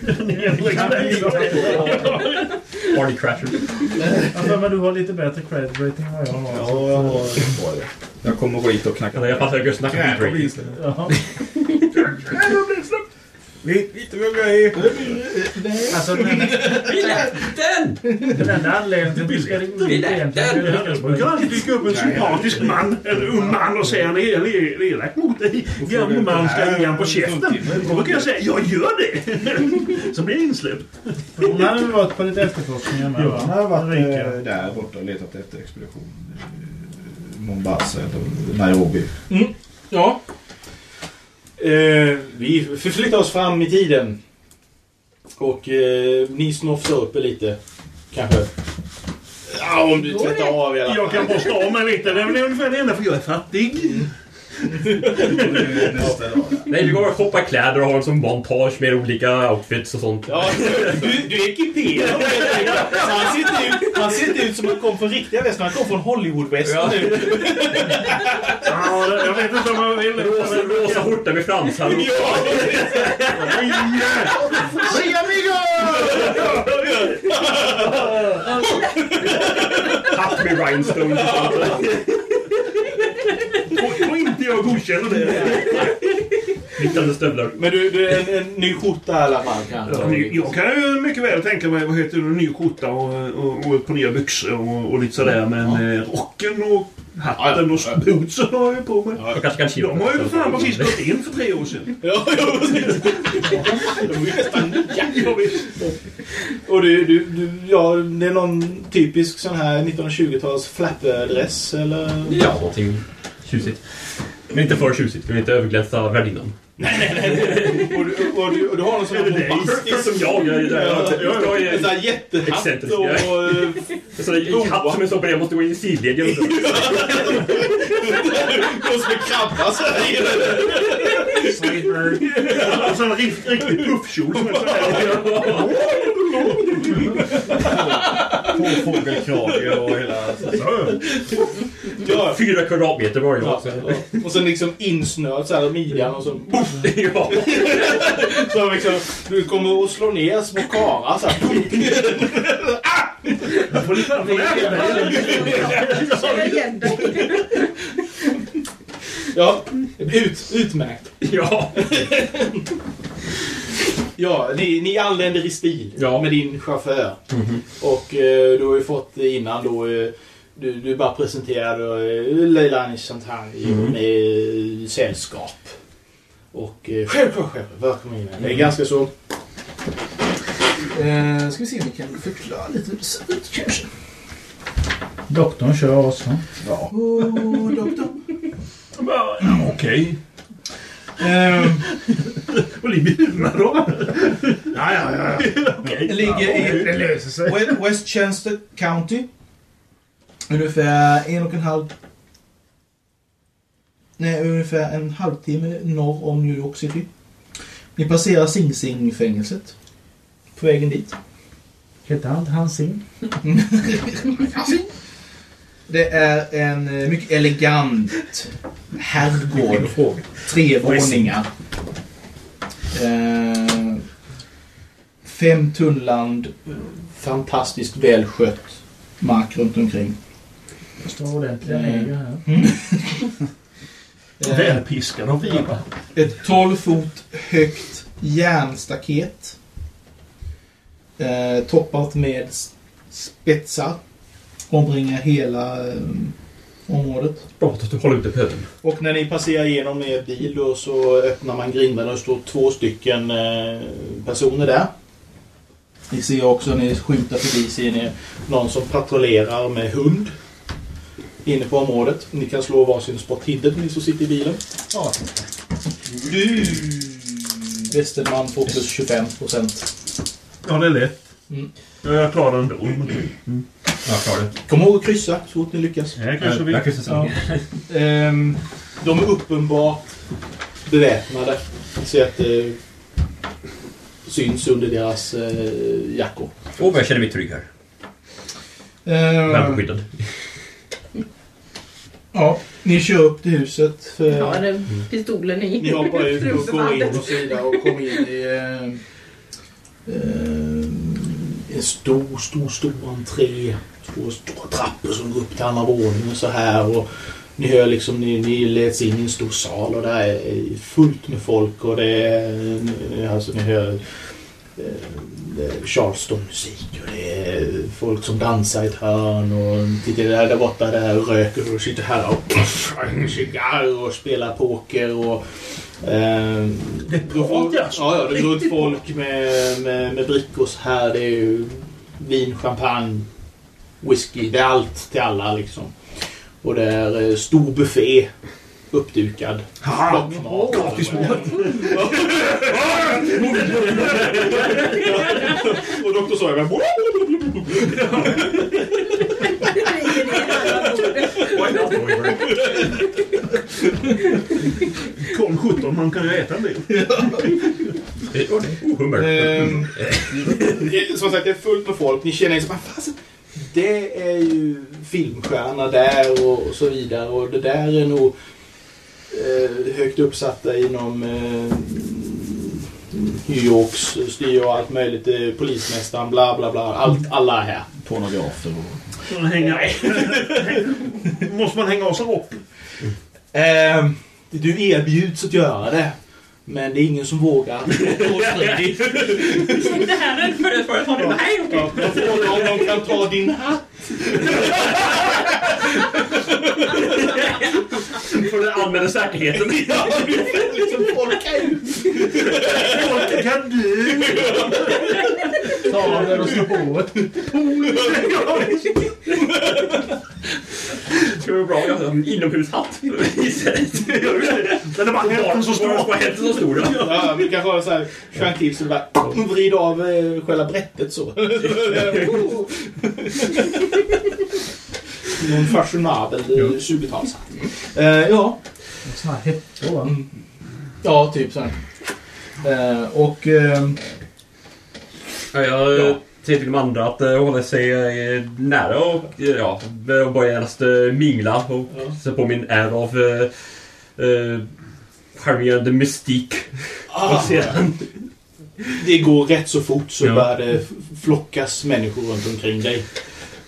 Party Crasher. Jag för mig du har lite bättre cred rating än vad jag har. Ja, jag har det. Jag kommer gå hit och knacka Ja, Jag passar att snacka med Drake. <laughs> Jaha. Lite lite vad jag är. Alltså den, den enda anledningen till att du ska ringa dit egentligen är kan alltid dyka upp en sympatisk man, en ung man och säga en el- el- elak mot dig. Gamle man ska ge han på käften. Då kan jag säga, jag gör det! Så blir jag insläppt. Hon hade varit på lite efterforskningar med Johan har varit Ulrika. eh, där borta och letat efter expedition. eh, Mombasa eller Nairobi. Ja. Eh, vi förflyttar oss fram i tiden. Och eh, ni snofsar upp er lite. Kanske. Ja, om du tvättar av i alla Jag kan borsta av mig lite. Det är väl ungefär det enda för jag är fattig. Dag. <laughs> Nej, vi går och shoppar kläder och har som montage med olika outfits och sånt. Ja, du, du är ekiperad. Så han ser inte ut, han ser inte ut som han kom från riktiga västern. Han kom från Hollywood-västern Ja. nu. Ja, det- jag vet inte om jag vill... Rosa, rosa skjorta med fransar. och- Säg amigo! Hatt med rhinestones och sånt. Och inte jag godkänner det. Flytande stövlar. Men du, du är en, en ny skjorta i alla fall kanske? Jag kan ju mycket väl tänka mig vad heter det, en ny skjorta och, och, och ett par nya byxor och, och lite sådär. Men eh, rocken och hatten och bootsen har jag ju på mig. Jag kanske kan. De har ju för fan precis gått in för tre år sedan. Ja, ja precis. De är ju nästan nya. Jag vet. Och du, du, du, ja, det är någon typisk sån här 1920-tals flapperdress eller? Ja, någonting tjusigt. Men inte för tjusigt. Vi vill inte överglänsa värdinnan. Och du, och du, och du har någon sån här bombastisk... Som jag. Jag, jag, jag, jag En sån är här jättehatt och... eh, en sån där hatt som är så bred jag måste gå in i sidled. <laughs> Går som en krabba så här. En sån rikt- riktig puffkjol <laughs> sådär. Fågelkrage och hela... Ja. Fyra kvadratmeter var det Ja, ja. och sen liksom insnöad så här midjan och så... <laughs> ja. Så liksom, du kommer att slå ner små karlar så här. Känner igen dig. Ja, ut, utmärkt. Ja. Ja, ni, ni anländer i stil Ja. med din chaufför. Och eh, du har ju fått innan då... Eh, du, du bara presenterade eh, Leilani Santani med eh, sällskap. Och eh, självklart, självklart. Välkommen in. Det är ganska så... Eh, ska vi se om vi kan förklara lite hur det ser ut kanske. Doktorn kör oss. va? Åh, doktor. Ja, Okej. Ehm, <laughs> Och ligger hurra då? Ja, ja, ja. Okej. Det ligger i- Det löser sig. West- Westchester County. Ungefär en och en halv... Nej, ungefär en halvtimme norr om New York City. Ni passerar Sing Sing-fängelset. På vägen dit. Hette han Hansing? <laughs> Det är en eh, mycket elegant herrgård. Tre våningar. Eh, fem tunnland. Fantastiskt välskött mark runt omkring. Det står ordentliga Mm. neger här. <laughs> Eh, Välpiskad av riva. Ett 12 fot högt järnstaket. Eh, toppat med spetsar. Omringar hela eh, området. Bra att du håller ute pöten. Och när ni passerar igenom er bil då så öppnar man grindarna och det står två stycken eh, personer där. Ni ser också när ni skymtar förbi ser ni någon som patrullerar med hund. Inne på området. Ni kan slå varsin spot hidden ni som sitter i bilen. Ja. Du! Västerman får plus 25 procent. Ja, det är lätt. Mm. Ja, jag klarar den ändå. Mm. Ja, klar det. Kom ihåg att kryssa så fort ni lyckas. Ja, kanske vi. Jag kryssar så Ja. <laughs> Ehm, de är uppenbart beväpnade. Ni ser att det syns under deras eh, jackor. Åh, vad jag känner mig trygg här. Ehm, Välbeskyddad. <laughs> ja, ni kör upp till huset. För Ja, det pistolen i. Ni hoppar ut och <laughs> går in och så vidare och kommer in i eh, eh, en stor, stor, stor entré. Två stora trappor som går upp till andra våningen så här. Och ni hör liksom, ni, ni leds in i en stor sal och där är fullt med folk och det är, eh, alltså ni hör eh, eh, Charleston-musik och det är folk som dansar i ett hörn och titta där, där borta där röker och sitter här och puffar en cigarr och spelar poker och eh, Det är alltså. Ja, ja, det går ut folk med, med, med brickor så här. Det är ju vin, champagne, whisky. Det är allt till alla liksom. Och det är eh, stor buffé. Uppdukad. Gratismat. <laughs> Och doktor jag Kom 17, man kan ju äta en del. Ehm, <laughs> Som sagt, det är fullt med folk. Ni känner liksom, "Ah, fasen, det är ju filmstjärna där och så vidare. Och det där är nog eh, högt uppsatta inom eh, New Yorks styre och allt möjligt. Eh, polismästaren, bla bla bla. Allt, alla är här. Pornografer och... Man hänga... <laughs> Måste man hänga av sig rocken? Eh, du erbjuds att göra det. Men det är ingen som vågar. <laughs> Påstridigt. <laughs> Det här är för det företaget. Nej, okej. Ja, De frågar om de kan ta din hatt. För den allmänna säkerheten. Ja, liksom folka ut. Folk kan dö! Ta den och slå på ett. Det skulle vara bra att ha en inomhushatt istället. Den är bara hälften så stor. hälften så stor. ja. Vi kanske har så här till så du bara vrider av eh, själva brättet så. <laughs> Någon fashionabel eh, 20-talshatt. Eh, ja. Såna här hettor va? Mm. Ja, typ så här. Eh, och... Eh, Ja, jag Ja. säger till de andra att hålla sig eh, nära och eh, ja, och bara genast uh, mingla och Ja. se på min är av uh, uh, charmerande mystik. ah, Och sedan, det går rätt så fort så Ja. börjar det flockas människor runt omkring dig.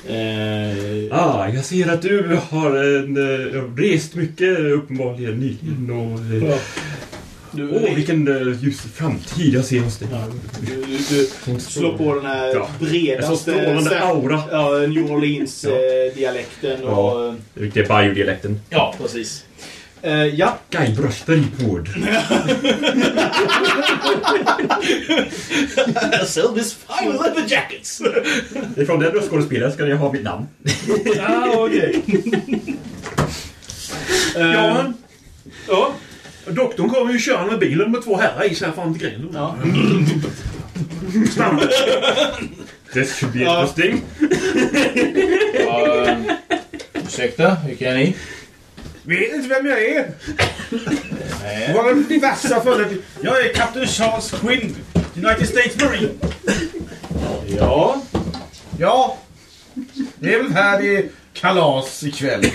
Eh, ah, jag ser att du har en, uh, rest mycket uppenbarligen nyligen och... eh, ja. Du, Åh, vilken uh, ljus framtid jag ser hos dig. Ja. du, du slår på den här Ja. Bredaste... strålande aura. Ja, New Orleans-dialekten. Ja. och, Det är biodialekten. Ja, precis. Eh, ja, Guidebrösten Wood. <laughs> sell this fine leather jackets. Ifrån den röstskådespelaren ska jag ha mitt namn. Ja, okej. Ja, Eh, ja. doktorn kommer ju köra med bilen med två herrar i sig här fram till grinden. ja. Stanna. This should be interesting. ja eh, ursäkta, vilka är ni? Vet inte vem jag är. Var det diverse före... Jag är Captain Charles Quinn, United States Marine. Ja, Ja, det är väl här det är kalas ikväll.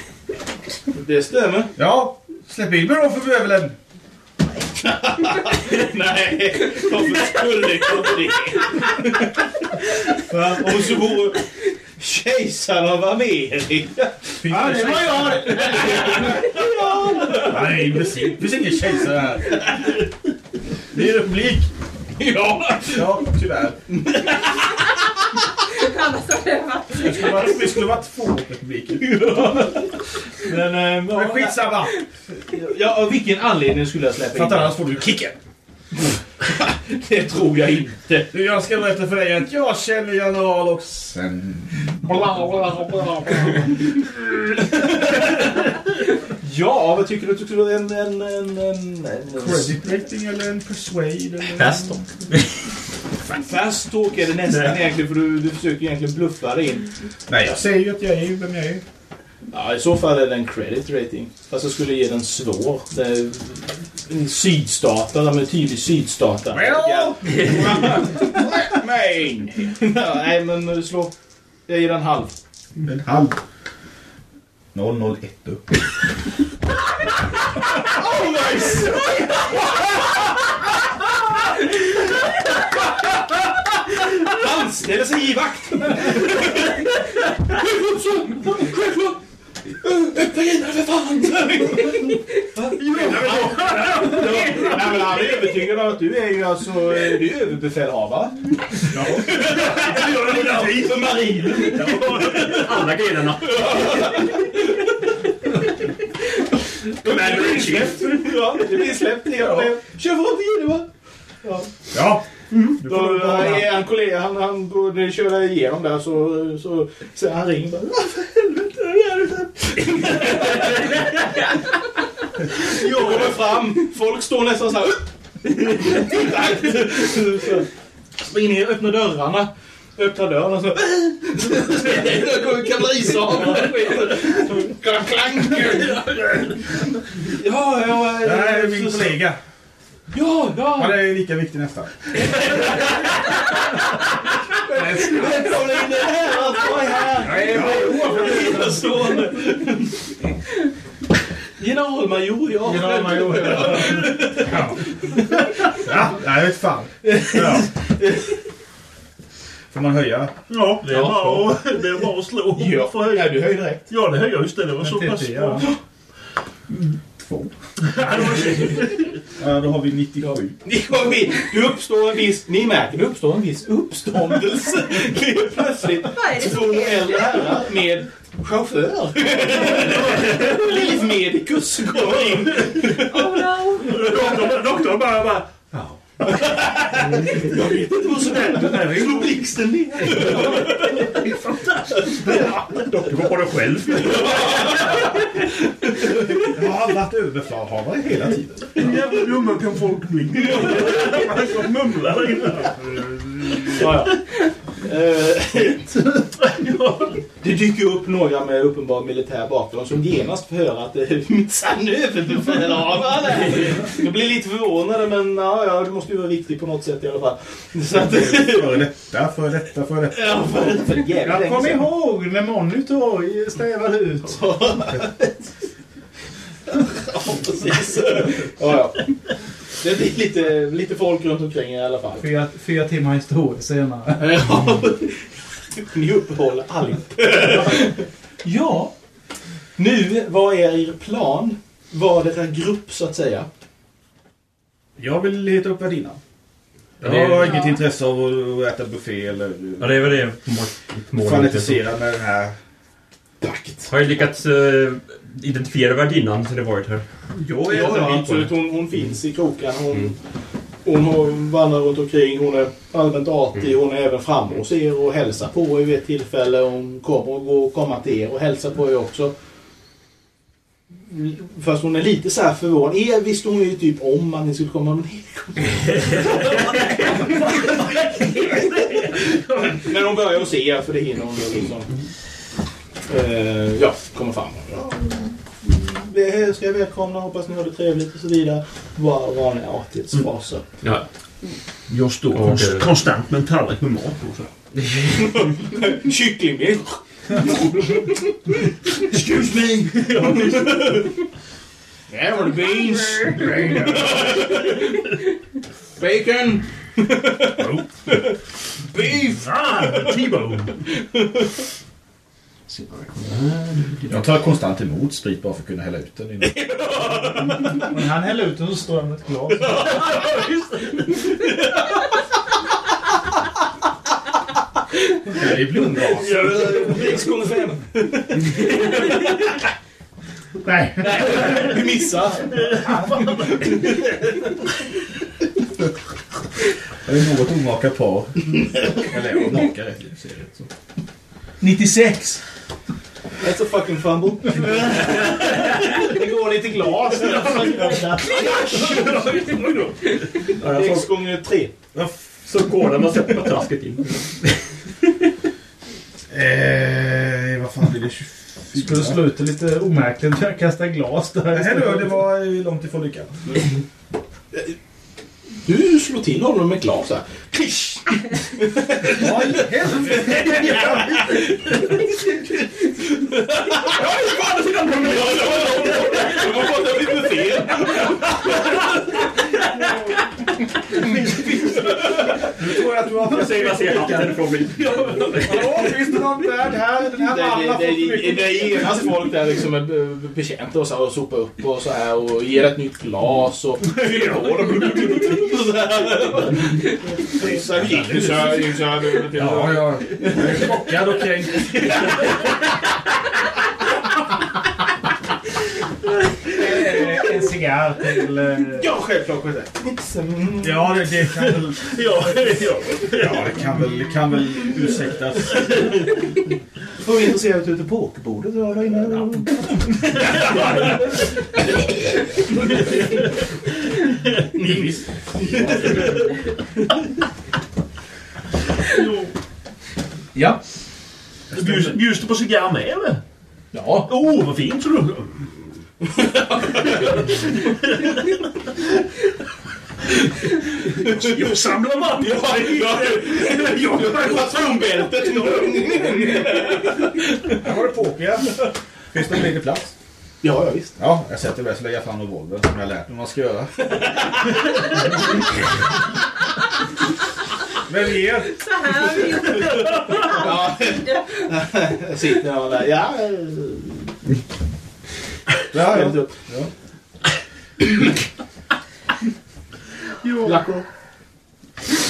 det stämmer. Ja, släpp in mig då för bövelen. Nej, varför skulle jag det? Och så vore kejsaren av Amerika. Ja, det var jag det. Nej, precis. Det finns ingen kejsare här. Det är republik. Ja, Ja, tyvärr. Det skulle vara, det skulle vara två republiker. men... eh, Men ja, skitsamma. Ja, av vilken anledning skulle jag släppa För att in annars får du kicken. <laughs> <laughs> Det tror jag inte. Du, jag ska berätta för dig att jag känner general och sen... Ja, vad tycker du? Tycker du en... en, en, en, en Credit rating eller en persuade eller... Fast då. Fast talk är det nästan egentligen för du, du försöker egentligen bluffa dig in. Nej, jag säger ju att jag är vem jag är. Ja, i så fall är det en credit rating. Fast jag skulle ge den svår. Det är en sydstatare med tydlig sydstatare. Well. Main! <laughs> Ja, Nej, men slå. Jag ger den halv. En halv. 001 upp. Anställer sig i vakt! <laughs> Öppna grinden för fan! Nej, men han är övertygad om att du är ju alltså du är överbefälhavare. Ja. För marinen. Alla grenarna. Det blir släppt. Ja, det blir släppt. Ja. Kör fram till va? Ja. Får Då är en kollega, han, han, då när ni kör igenom där så, så, så han ringer bara Vad för helvete är det <laughs> Jag kommer fram, folk står nästan så här. Så <laughs> Springer ner, öppnar dörrarna. Öppnar dörren och så... Där kommer kavallerisabeln. Klang. Ja, ja... Det här är min kollega. Ja, ja. Han är lika viktig nästan. Välkomna in i det här! Vad är här? Enastående. Generalmajor, ja. Generalmajor, ja. Ja, ja jag vet fan. Ja. Får man höja? Ja, det är, bara, att, det är bara att slå. Ja, För höj- ja du höjer direkt. Ja, det höjer jag just det. Det var så Men pass bra. Ja. Två. <laughs> Ja, då har vi 97. Ni kommer in. Det uppstår en viss, ni märker det uppstår en viss uppståndelse. Plötsligt två äldre herrar med chaufför. <laughs> Livmedikus kommer in. Oh no! Doktorn, doktorn bara... bara Jag vet inte vad som händer. Slå blixten ner. det är fantastiskt. Doktorn går på det själv. Jag har varit överbefälhavare hela tiden. Hur jävla dumma kan folk bli? Han ska mumla där inne. Eh, <laughs> Det dyker upp några med uppenbar militär bakgrund som genast får höra att det är minsann överbefälhavare. Jag blir lite förvånade men ja, ja, det måste ju vara viktigt på något sätt i alla fall. Så att, Före detta, före detta, före detta. ja, för, för jävligt Jag kommer ihåg när Monitor stävade ut. Ja, precis. Ja, ja. Det blir lite, lite folk runt omkring i alla fall. Fyra, fyra timmar historia senare. <laughs> Ja. Ni uppehåller allt. Ja. Nu, vad är er plan? Vad är er grupp så att säga? Jag vill leta upp värdinnan. Jag har inget intresse av att äta buffé eller Ja, det är väl det mål- målet. fanatisera med den här Vakt. Har jag lyckats uh, identifiera värdinnan sen det varit här? Ja, ja absolut. Hon, hon finns i krokarna. Hon, hon har vandrar runt omkring. Hon är allmänt artig. Hon är även framme hos er och hälsar på er vid ett tillfälle. Hon kommer att gå, komma till er och hälsa på er också. Fast hon är lite så här förvånad. Er visste hon ju typ om att ni skulle komma. Men <laughs> Men hon börjar att se er för det hinner hon ju liksom. Eh, ja, kommer fram. Ja, det ska jag välkomna. Hoppas ni har det trevligt och så vidare. Bara vanliga artighetsfraser. Ja. Jag står Ja, konst- konstant med en tallrik med mat på. Så. <laughs> Kycklingben. Excuse me! There were the beans. Bacon. Beef. Ah, T-bone! Jag tar konstant emot sprit bara för att kunna hälla ut den. innan. <laughs> Men han häller ut den så står han med ett glas. <laughs> Det är blomglas. Sex gånger fem. Nej. Vi missar. Jag är något omaka par. Eller ja, maka rätt i sig. så. 96. That's a fucking fumble. Det går lite glas. Sex gånger tre. Så går den och sätter trasket in. Eh, vad fan blir det? 24? Skulle slå ut det lite omärkligt när jag kastar glas där. Nej då, det var långt ifrån lyckat. Du slår till honom med glas här. Klisch! Vad i helvete! De har fått det lite fel. Nu tror jag att du har Jag vad ser hatten från mig. Hallå, finns det någon värd här? Den här Det, mannen det, har fått det, för det, mycket. det är genast folk där liksom är be- betjänta och, så här och sopar upp och så här och ger ett nytt glas och fyller <laughs> dem. Så gick det så här. ja. Jag är chockad och kränkt. <laughs> Eh, En cigarr till... eh, Ja, självklart. Ja, det, det kan väl... Ja, ja. Ja, det kan väl, kan väl ursäktas. Får vi intresserade ute på åkerbordet? Ja, där inne. Ja. Bjuds, bjuds det på cigarr med eller? Ja. Oh, vad fint! Så du... Jag samlar man! Ja, ja. Jag har patronbältet. Här var det poker. Finns det ledig plats? Ja, ja, visst. Ja, jag sätter mig och lägger fram revolvern som jag lärt mig vad man ska göra. Välj er. Så här har vi gjort. Ja. Jag sitter jag där. Ja. Ja, Väldigt ja. upp. Lackro.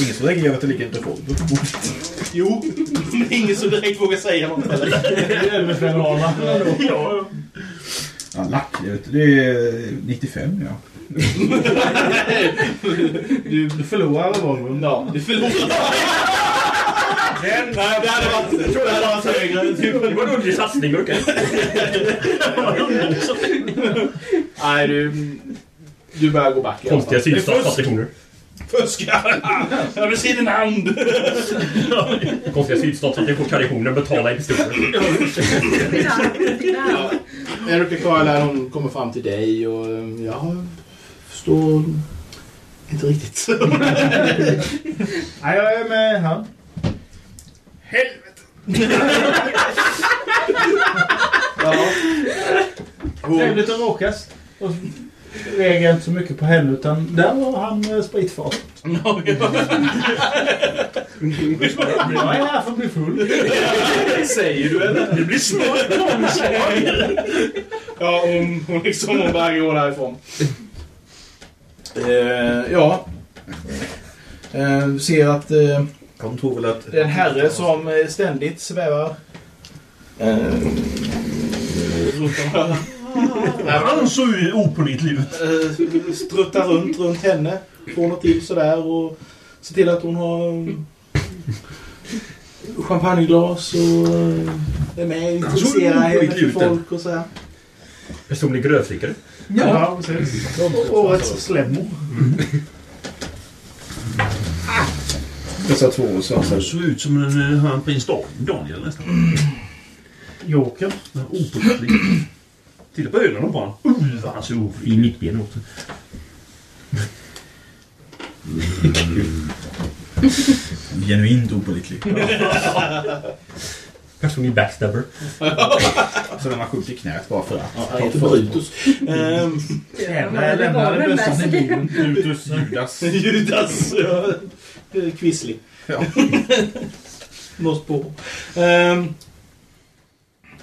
Ingen som reagerar att det ligger en revolver på bordet. Jo, det är ingen som direkt vågar säga något heller. Överbefälhavaren. Ja, Ja, lack. det. Det är 95, ja. <laughs> Du, du förlorar revolvern. Ja, du förlorar. Den, nej, det hade varit, jag tror det hade varit högre. Det var en underlig satsning. okej. Nej, du, du börjar gå back. i. Konstiga Det är fusk. sydstatstraditioner. Fuskar! Jag vill se din hand! Konstiga sydstatstraditioner. Betala inte historier. Ja. Erica Carlisle hon kommer fram till dig och eh, jag förstår inte riktigt. Nej, jag är med han. <laughs> ja. Trevligt att råkas. Och reagerar inte så mycket på henne utan där var han eh, spritfat. Jag är här för att bli full. säger du eller? det blir snart tvångslag. <laughs> Ja, hon, hon liksom hon bara går därifrån. Eh, ja. Eh, ser att eh, De tror väl att... det är en herre som eh, ständigt svävar. Eh, struttar, Han såg ju opålitlig ut. eh, struttar runt runt henne. Får något till sådär och ser till att hon har mm, champagneglas och eh, är med och intresserar henne för folk och sådär. Personlig grövstickare. Ja, precis. Årets slemmo. Dessa två svansar. Han såg ut som en, eh, han prins Dan- Daniel nästan. <clears throat> Joker. Ja, Opålitlig. Titta på ögonen på honom. Uh, vad han såg I mittben också. <laughs> Genuint opålitlig. Personlig <laughs> backstabber. Så de har skjutit i knät bara för att. Han heter Brutus. Ehm, Jag lämnade bössan i bilen. Brutus Judas. <laughs> Judas. Eh, Quisling. Ja. <laughs> Något på. Ehm,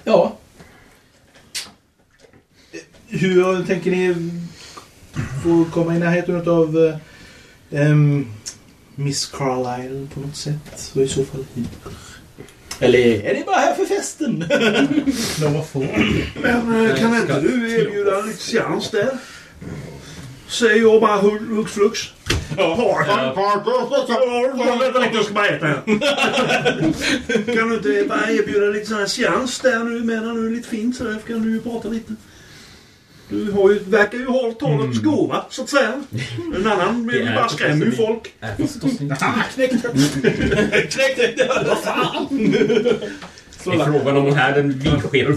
ja. Hur tänker ni få komma i närheten av um, Miss Carlisle på något sätt? Och i så fall hur? Eller är ni bara här för festen? <laughs> Men eh, kan inte du erbjuda lite seans där? Säger jag bara hux flux. Parton, parton. Jag ska bara äta här. <laughs> Kan du inte bara erbjuda lite sån här seans där nu medan du är lite fint sådär? Kan du ju prata lite. Du har ju, verkar ju ha talets gåva, så att säga. En annan Det är bara ju förstås folk. Ah, knäck det! <laughs> Knäck det! Vad fan! <laughs> Det är frågan om hon här den vidskeplig.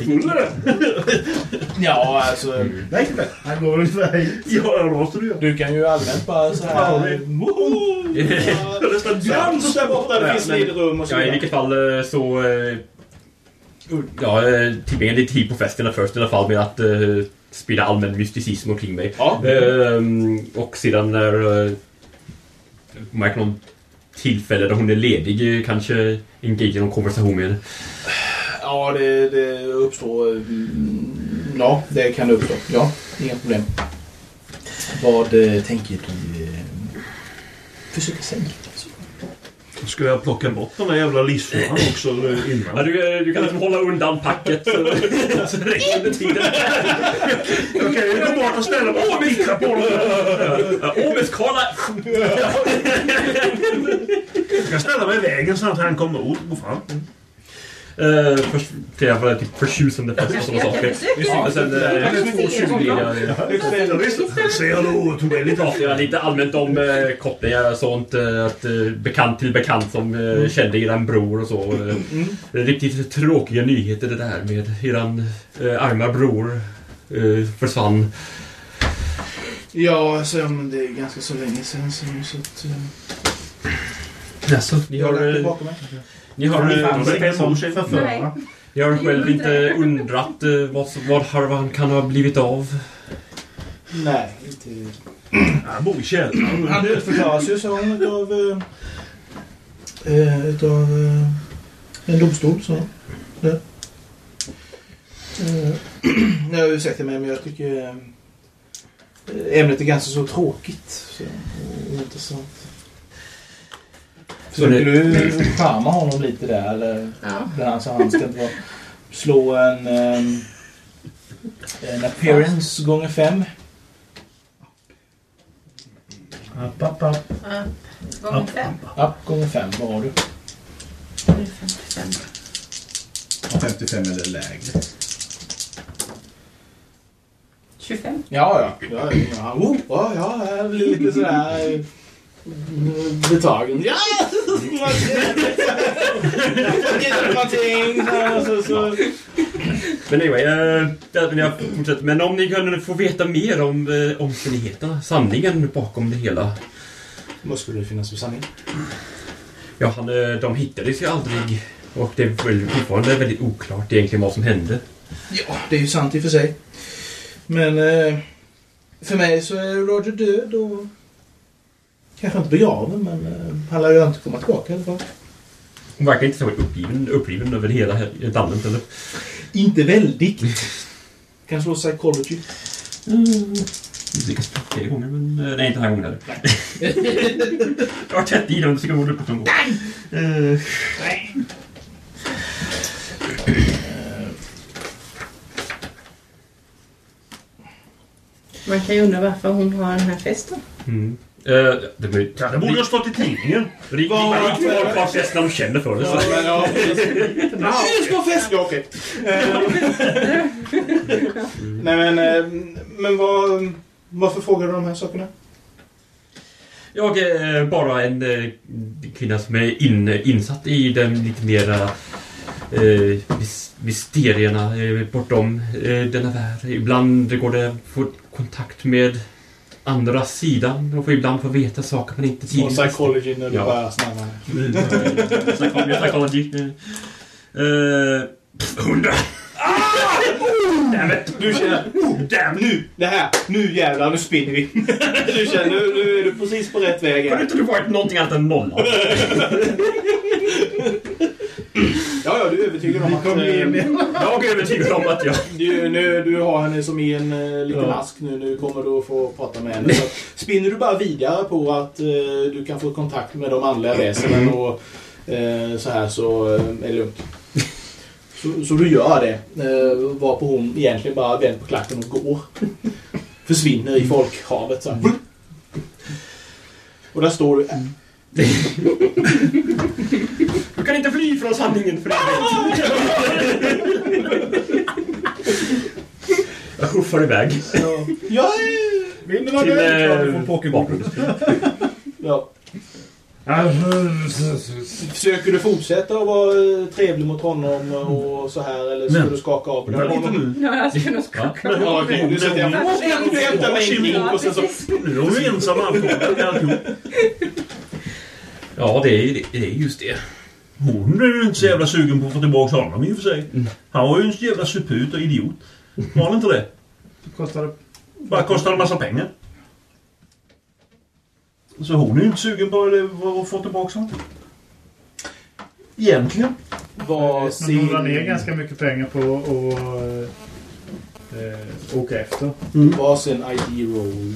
Ja, alltså... Nej, inte Han går ungefär hit. Ja, det måste du göra. Du kan ju allmänt bara så Ja, här... nästan Dans där borta, det Ja, finns lidrum och så Ja, i vilket fall eh, så... eh, Ja, eh, tillbringa lite tid på festen först i alla fall med att eh, sprida allmän mysticism omkring mig. Ja. Ehm, och sedan när... Eh, märker någon tillfälle där hon är ledig kanske engage i någon konversation med henne. Ja, det, det uppstår... Mm, ja, det kan det uppstå. Ja, inga problem. Vad eh, tänker du eh, försöka säga? Ska jag plocka bort den där jävla livsfåran också eh, Ja, innan? du, du kan liksom hålla undan packet så, räcker under tiden. Jag kan ju gå bort och ställa mig och bittra på dem. Karla! Jag kan ställa mig i vägen så att han kommer ut och går fram. Uh, först flera var typ förtjusande fest och sådana Jag saker. Och sen eh, Jag ser honom. tjugodelar. Ja, visst. Säg hallå till mig lite. Allmänt om eh, kopplingar och sånt. Eh, att, eh, bekant till bekant som eh, kände eran bror och så. Eh, det är Riktigt tråkiga nyheter det där med eran eh, arma bror. Eh, försvann. Ja, alltså, ja, men det är ganska så länge sedan så, att... Uh, Alltså, ni har, det eh, bakom mig. Ni har, eh, som Nej. förförare. ni har själv inte undrat eh, vad, vad har- vad han kan ha blivit av. Nej, inte... Han bor i källaren. Han dödförklaras ju som utav... Uh, uh, utav uh, en domstol, så. Det. Uh, jag ursäkta mig, men jag tycker eh, ämnet är ganska så tråkigt. Så, och intressant. Det- Försöker du charma honom lite där, eller? Ja. Han han ska inte. Slå en... ehm, en appearance gånger fem. App, app, app. Ja. Gånger fem. Upp gånger fem, vad har du? Det är 55. 55 eller lägre. 25. Ja, ja. ja, ja. Oh, ja, ja, jag blir lite sådär... Betagen. Ja! Men anyway, vill jag fortsätta. Men om ni kunde få veta mer om eh, omständigheterna, sanningen bakom det hela. Vad skulle det finnas för sanning? Ja, han, eh, de hittades ju aldrig. Och det är väl fortfarande väldigt oklart egentligen vad som hände. Ja, det är ju sant i och för sig. Men för mig så är Roger död och kanske inte begraven men eh, han lär ju inte komma tillbaka i alla fall. Hon verkar inte så uppgiven, uppriven över hela he- landet eller? Inte väldigt. Kan slå psychology. Mm. Lyckas flera gånger, men... eh, Nej, inte den här gången heller. Jag har tätt i den, så kan gå upp någon gång. Eh, Man kan ju undra varför hon har den här festen. Mm. Eh, det, Ja, det borde ha stått i tidningen. Ring när de känner för det. Ja, men, ja, ja, det ska fest! Ja, okej. Eh, Nej, men, eh, men vad, varför frågar du de här sakerna? Jag är bara en eh, kvinna som är in, insatt i den lite mera eh, mys- mysterierna eh, bortom eh, denna värld. Ibland går det att få kontakt med andra sidan och får ibland få veta saker man inte Och tidigare psychology när du Ja. börjar snabba. Psychology. psychology. <laughs> Eh, hundra! Ah! Damn it! Du känner, oh, damn, nu, det här, nu jävlar, nu spinner vi. <laughs> Du känner, nu, nu är du precis på rätt väg. Kunde inte du varit någonting annat än nolla? <laughs> Ja, ja, du är övertygad om att... Eh, Jag är övertygad om att jag... Du, nu, du har henne som i en uh, liten Ja. ask nu. Nu kommer du att få prata med henne. Så spinner du bara vidare på att eh, du kan få kontakt med de andliga väsenen och eh, så här så eh, är det lugnt. Så, så du gör det. Uh, varpå hon egentligen bara vänder på klacken och går. Försvinner i folkhavet. Så här. Och där står du. <laughs> Du kan inte fly från sanningen för Jag huffar iväg. Ja, Vinden har Till, du får Pokémon. ja. Försöker du fortsätta att vara eh, trevlig mot honom och så här eller ska Men- du skaka av lite honom? nu. Ja, jag ska nog skaka. Ja, okej. Du sätter jag Du hämtar mig en drink och sen så... Nu är hon ensam anfångad <laughs> med alltihop. Ja, det är, det är just det. Hon är ju inte så jävla sugen på att få tillbaka honom i och för sig. Han var ju en jävla suput och idiot. Var han inte det? Kostar det... Bara kostade en massa pengar. Så hon är ju inte sugen på att- få tillbaka honom. Egentligen. Vad Men hon la ner sin, ganska mycket pengar på att eh, åka efter. vad sin ID roll?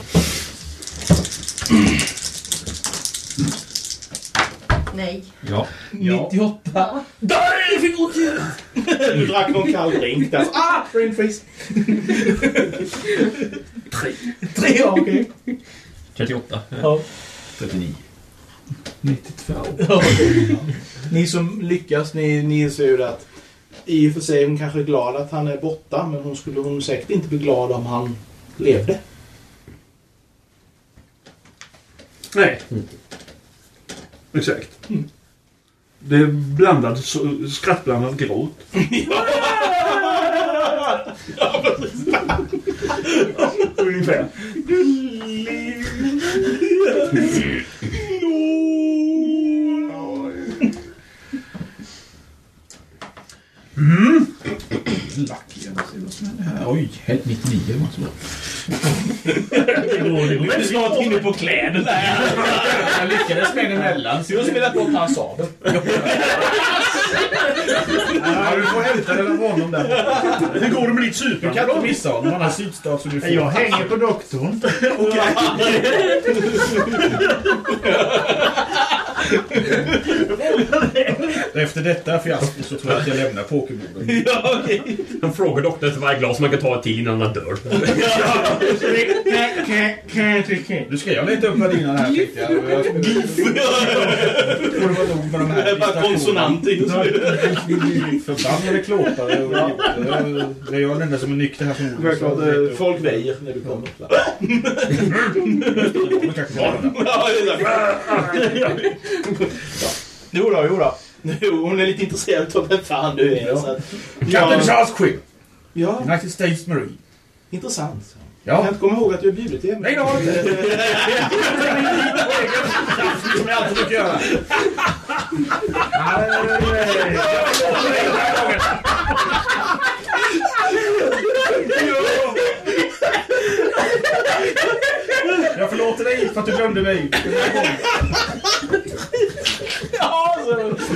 Nej. Ja. 98. Där fick hon till! Du drack någon kall drink där. Ah! Brain freeze. Tre. Tre, ja okej. 38. Ja. 39. 92. Ja. Ni som lyckas, ni, ni inser ju det att i och för sig är hon kanske glad att han är borta men hon skulle hon säkert inte bli glad om han levde. Nej. Exakt. Det är blandad, så- skrattblandad gråt. <laughs> Ungefär. Jag ser vad som händer här. Oj, helt 99 var så bra. Du är snart inne på kläderna. Jag lyckades med en emellan. Du har spelat bort hans sabel. Ja, du får hämta den av honom där. Hur går det med ditt Du super? kan inte missa honom. Han har sydstat så du får... Jag hänger på doktorn. <laughs> <laughs> Efter detta fiasko så tror jag att jag lämnar pokerborden. <laughs> Ja, okej. Han frågar doktorn efter varje glas man kan ta ett till innan han dör. <laughs> Du ska jag leta upp värdinnan här tänkte jag. Jag får det vara nog med de Det här är bara konsonanter just nu. Förbannade klåpare och idioter. Det är jag den enda som är nykter här förmodligen. Folk väjer när du kommer. Det den. Ja, är. Jo då, jo då. Jo, hon är lite intresserad av vem fan du är. Så att, Captain ja, Charles Quill. ja, United States Marine. intressant. Jag kan Ja. inte komma ihåg att du har bjudit till Nej, det har jag inte. <laughs> Som jag alltid brukar göra. Jag förlåter dig för att du glömde mig. Ja,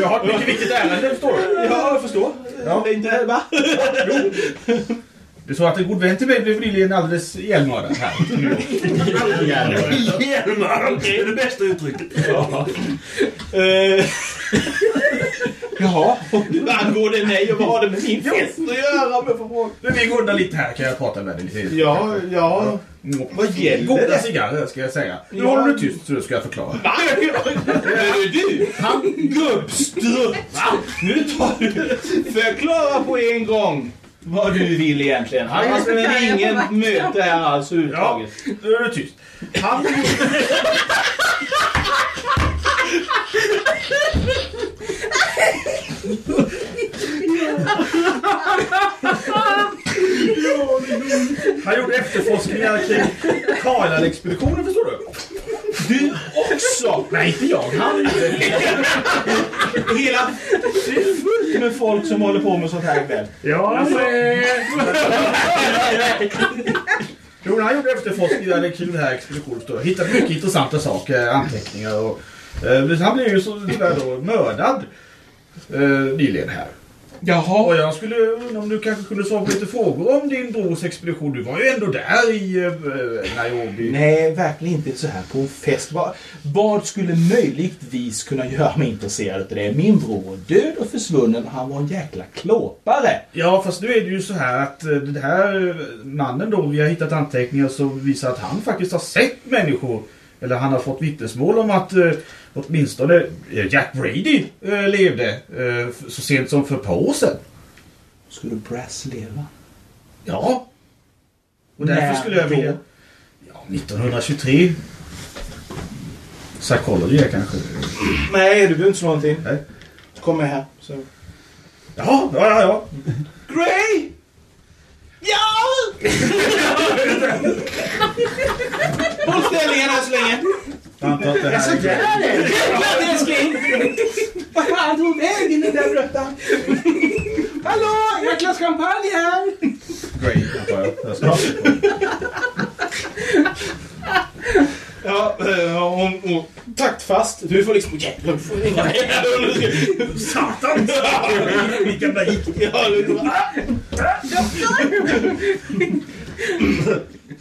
Jag har ett mycket viktigt ärende, förstår du. ja, jag förstår. Ja. Det är inte, va? Det är så att en god vän till mig blev nyligen alldeles ihjälmördad här. Hjälmar! Det är det bästa uttrycket. Eh, Jaha, <laughs> angår det mig och vad har det med min fest att göra? Om jag får fråga? Men vi går undan lite här kan jag prata med dig lite. Ja, ja. Vad gäller Goda det? cigarrer ska jag säga. Nu Ja. håller du tyst så ska jag förklara. Va? <laughs> Du, han gubbstrutt! Nu tar du... Förklara på en gång vad du vill egentligen. Annars blir det ingen möte här alls Ja, överhuvudtaget. nu är du tyst. Han... <laughs> Han gjorde efterforskningar kring Karland-expeditionen förstår du. Du också! Nej, inte jag. Han Hela... Det är fullt med folk som håller på med sånt här ikväll. Ja, Jo, han gjorde efterforskningar kring den här expeditionen. förstår du. Hittade mycket intressanta saker, anteckningar och... Eh, han blev ju så tyvärr då mördad eh, nyligen här. Jaha. Och jag skulle undra om du kanske kunde svara på lite frågor om din brors expedition. Du var ju ändå där i eh, Nairobi. Nej, verkligen inte så här på en fest. Vad, vad skulle möjligtvis kunna göra mig intresserad av det? Min bror är död och försvunnen och han var en jäkla klåpare. Ja, fast nu är det ju så här att eh, den här mannen då, vi har hittat anteckningar som visar att han faktiskt har sett människor. Eller han har fått vittnesmål om att eh, åtminstone eh, Jack Brady eh, levde eh, så sent som för ett par år sedan. Skulle Brass leva? Ja. Och därför skulle jag vilja... Ja, 1923. Psychology är kanske... Nej, du behöver inte slå någonting. Nej. Kom med här. Så. Ja, ja, ja. ja. Gray! Ja! <laughs> Håll ställningarna så länge. Jag antar att det här är... Vad älskling! Vad fan tog vägen den där bröttan? Hallå, jag glas champagne här! Great, antar jag. Jag Ja, eh, hon, hon taktfast. Du får liksom... Jävlar, du får ringa mig. Satan! Vilka där gick. Ja, du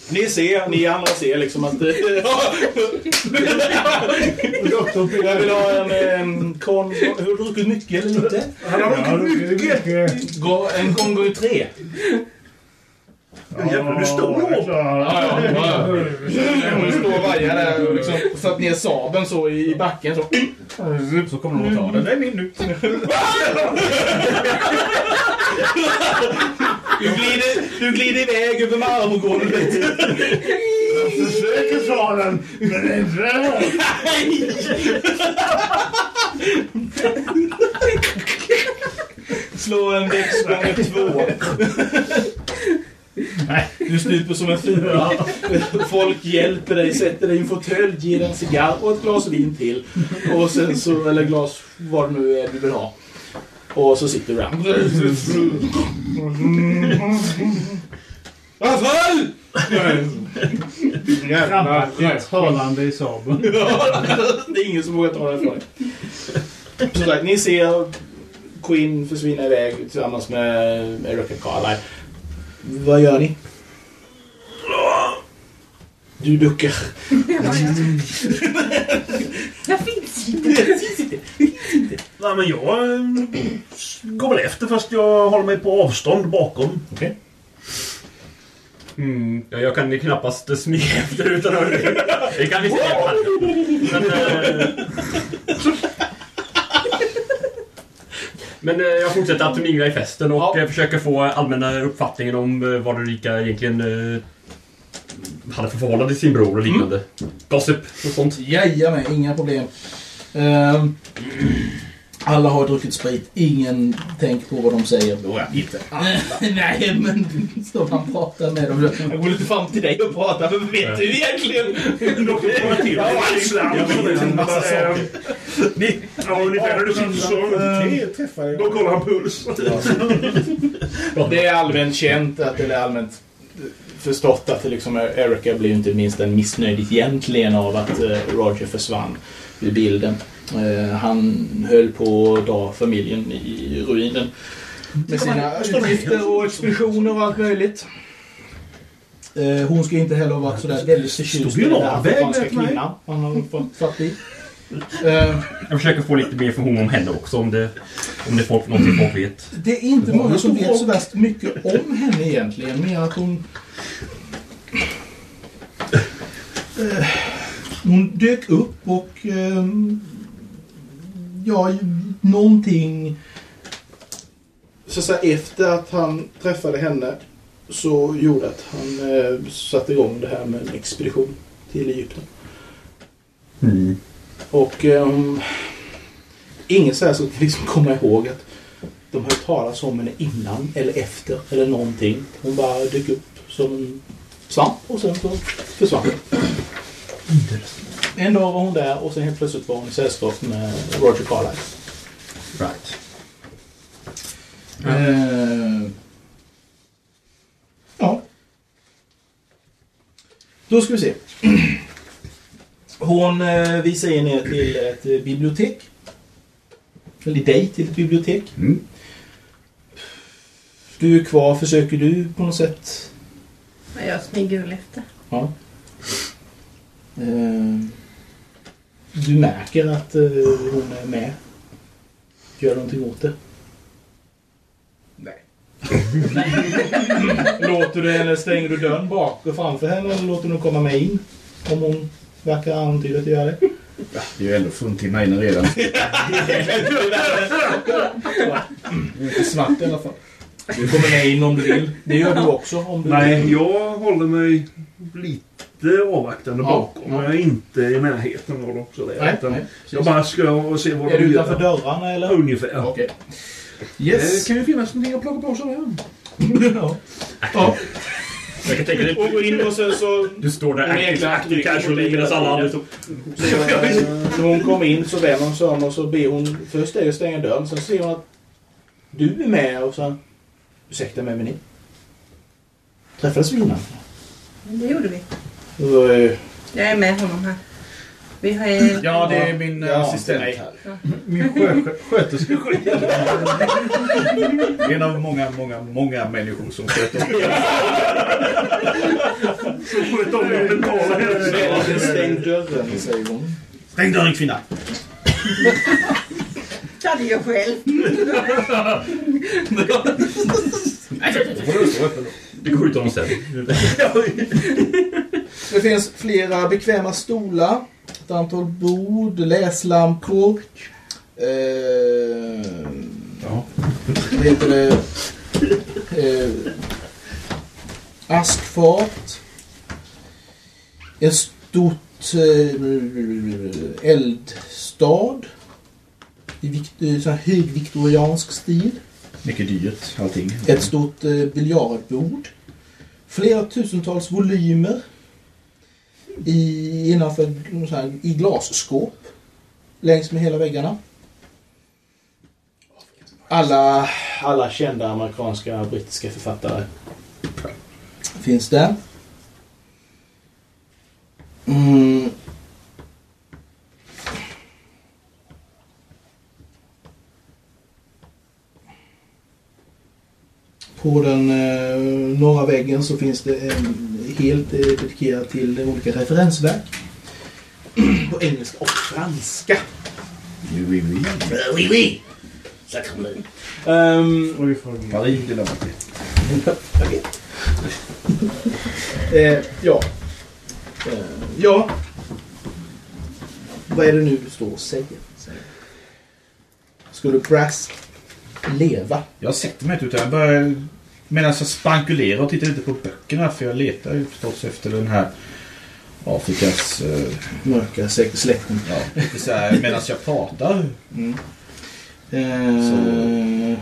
Ni ser, ni andra ser liksom att... Jag vill ha en, en kon... Har du druckit mycket eller lite? Han har druckit mycket. Gå- En gång gånger tre. Jävlar du står Ja, upp. klar. Ja, ja, ja. Hon står och vajar där och liksom satt ner sabeln så i backen så. Så kommer de att ta den. Det är min nu. Du glider, du glider iväg över marmorgolvet. Jag försöker ta den, men det är inte Slå en väx gånger två. Du stuper som en fyra. Folk hjälper dig, sätter dig i en fåtölj, ger en cigarr och ett glas vin till. Och sen så, eller glas vad det nu är du vill ha. Och så sitter du där. Kraftigt talande i sabeln. <laughs> Det är ingen som vågar ta ifrån dig. Som sagt, ni ser Queen försvinna iväg tillsammans med Erica Carlisle. Vad gör ni? Du duckar. Jag finns inte. Nej, men jag eh, går väl efter fast jag håller mig på avstånd bakom. Mm, ja, jag kan knappast smyga efter utan att... Det kan vi säga. Men, eh, men eh, jag fortsätter att mingla i festen och Ja. eh, försöker få allmänna uppfattningen om eh, vad Ulrika egentligen hade för förhållande till sin bror och liknande. Gossip och sånt. Jajamän, inga problem. Ehm, alla har druckit sprit. Ingen tänkt på vad de säger. Är inte. <laughs> Nej, men så man pratar med dem. Jag går lite fram till dig och pratar. Men vet du egentligen? Ja, ungefär när du sitter så. Det träffar jag. Då kollar han puls. Det är allmänt känt, att, eller allmänt förstått att det liksom Erica blir inte minst en missnöjd egentligen av att eh, Roger försvann ur bilden. Eh, Han höll på att dra familjen i ruinen med sina utgifter och expeditioner och allt möjligt. Eh, Hon ska inte heller ha varit sådär väldigt förtjust i den en där afrikanska kvinnan han har fatt i. Eh, Jag försöker få lite mer information om henne också, om det, om det är folk, någonting folk vet. Det är inte många som vet så värst mycket om henne egentligen. Mer att hon... Hon dök upp och... Ja, någonting... Så att säga, efter att han träffade henne så gjorde att han eh, satte igång det här med en expedition till Egypten. Mm. Och um, ingen så här som kan liksom komma ihåg att de hört talas om henne innan eller efter eller någonting. Hon bara dök upp som en svamp och sen så försvann hon. En dag var hon där och sen helt plötsligt var hon i sällskap med Roger Carlyle. Right. Eh, ja. Då ska vi se. Hon eh, visar in er till ett eh, bibliotek. Eller dig till ett bibliotek. Mm. Du är kvar. Försöker du på något sätt? Ja, Jag smyger väl efter. Ja. Eh, du märker att eh, hon är med. Gör någonting åt det. Nej. <laughs> Låter du henne, stänger du dörren bak och framför henne eller låter du henne komma med in? Om hon verkar antyda att göra det. Ja, det är ju ändå fruntimmer inne redan. <laughs> Det är inte svart i alla fall. Du kommer med in om du vill. Det gör du också om du Nej, vill. jag håller mig lite avvaktande Ja, bakom. ja. Jag är inte i närheten av dem. Så det, Nej, utan nej, jag bara ska och se vad Är de du gör. utanför dörrarna eller? Ungefär. Okej. Det Yes. kan ju finnas någonting att plocka på sig där. <laughs> ja. ja. Jag kan tänka dig Och gå in och sen så... Du står där är active, active casual medan alla andra <laughs> så eh, När hon kommer in så vänder hon sig om och så ber hon först dig att stänga dörren. Sen ser hon att du är med och så... Ursäkta mig men ni... Träffades vi innan? Det gjorde vi. Eh, Jag är med honom här. Vi har ju... Ja, det är min Ja, assistent nej. här. Min sköterska. En av många, många, många människor som sköter om Som sköter om den mentala hälsan. Stäng dörren, säger hon. Stäng dörren kvinna! Kan göra själv. <laughs> <laughs> Det går ut honom sen. <laughs> Det finns flera bekväma stolar, ett antal bord, läslampor. Eh, Ja. vad heter det? Eh, askfat. En stort eh, eldstad. I vikt, eh, så här högviktoriansk stil. Mycket dyrt allting. Ett stort eh, biljardbord. Flera tusentals volymer. I, innanför, så här, I glasskåp. Längs med hela väggarna. Alla, alla kända amerikanska och brittiska författare finns där. Mm. På den eh, norra väggen så finns det en helt eh, dedikerad till olika referensverk. På engelska och franska. Oui, oui, oui. Oui, oui. Um, Oj, fan. Paris, jag vet. eh, ja. Eh, ja. Vad är det nu du står och säger? Skulle Brass leva? Jag sätter mig inte utan jag börjar... Medan jag spankulerar och tittar lite på böckerna för jag letar ju förstås efter den här Afrikas... Eh, Mörka släkten. ja, lite så här medan jag pratar. Mm. Eh,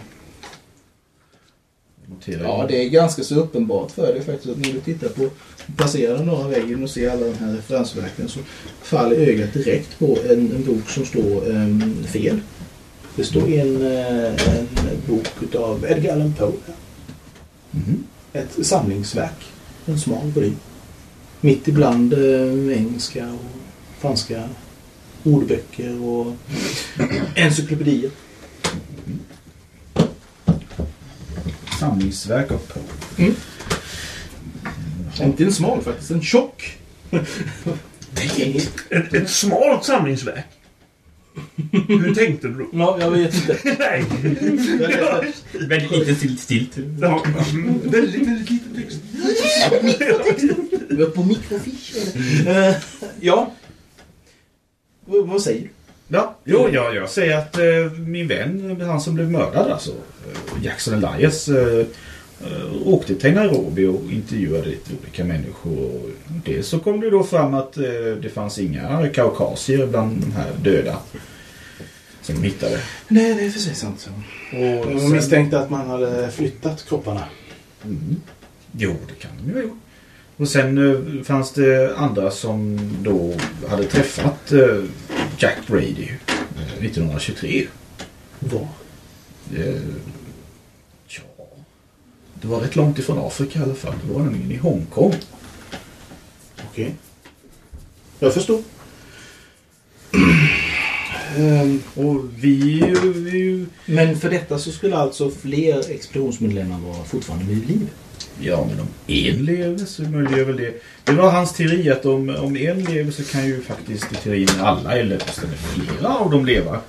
Noterar Ja, det är ganska så uppenbart för dig faktiskt att när du tittar på, passerar norra väggen och ser alla de här referensverken så faller ögat direkt på en, en bok som står ehm, fel. Det står en, eh, en bok utav Edgar Allan Poe. Mhm. Ett samlingsverk. En smal volym. Mitt ibland eh, engelska och franska ordböcker och encyklopedier. Samlingsverk av Poe. Inte en smal faktiskt, en tjock. Ett, ett smalt samlingsverk. Hur tänkte du då? Ja, jag vet inte. <laughs> Nej. Väldigt lite stilt. stilt. Ja, väldigt, väldigt liten text. Vi är på mikrofish. eller? Eh, ja. V- vad säger du? Ja, jo, ja, jag säger att eh, min vän, han som blev mördad alltså, eh, Jackson Elias, eh, åkte till Nairobi och intervjuade lite olika människor. Och Dels så kom det då fram att eh, det fanns inga kaukasier bland de här döda som de hittade. Nej, det är precis sant. Och Jag sen- misstänkte att man hade flyttat kropparna. Mm. Jo, det kan de ju ha gjort. Och sen eh, fanns det andra som då hade träffat eh, Jack Brady eh, 1923. Var? Eh, det var rätt långt ifrån Afrika i alla fall. Det var nämligen i Hongkong. Okej. Jag förstår. <clears throat> Ehm, Och vi, vi. Men för detta så skulle alltså fler expeditionsmedlemmar vara fortfarande vid liv? Ja, men om en lever så möjliggör väl det. Det var hans teori att om, om en lever så kan ju faktiskt i teorin alla eller åtminstone flera av dem leva.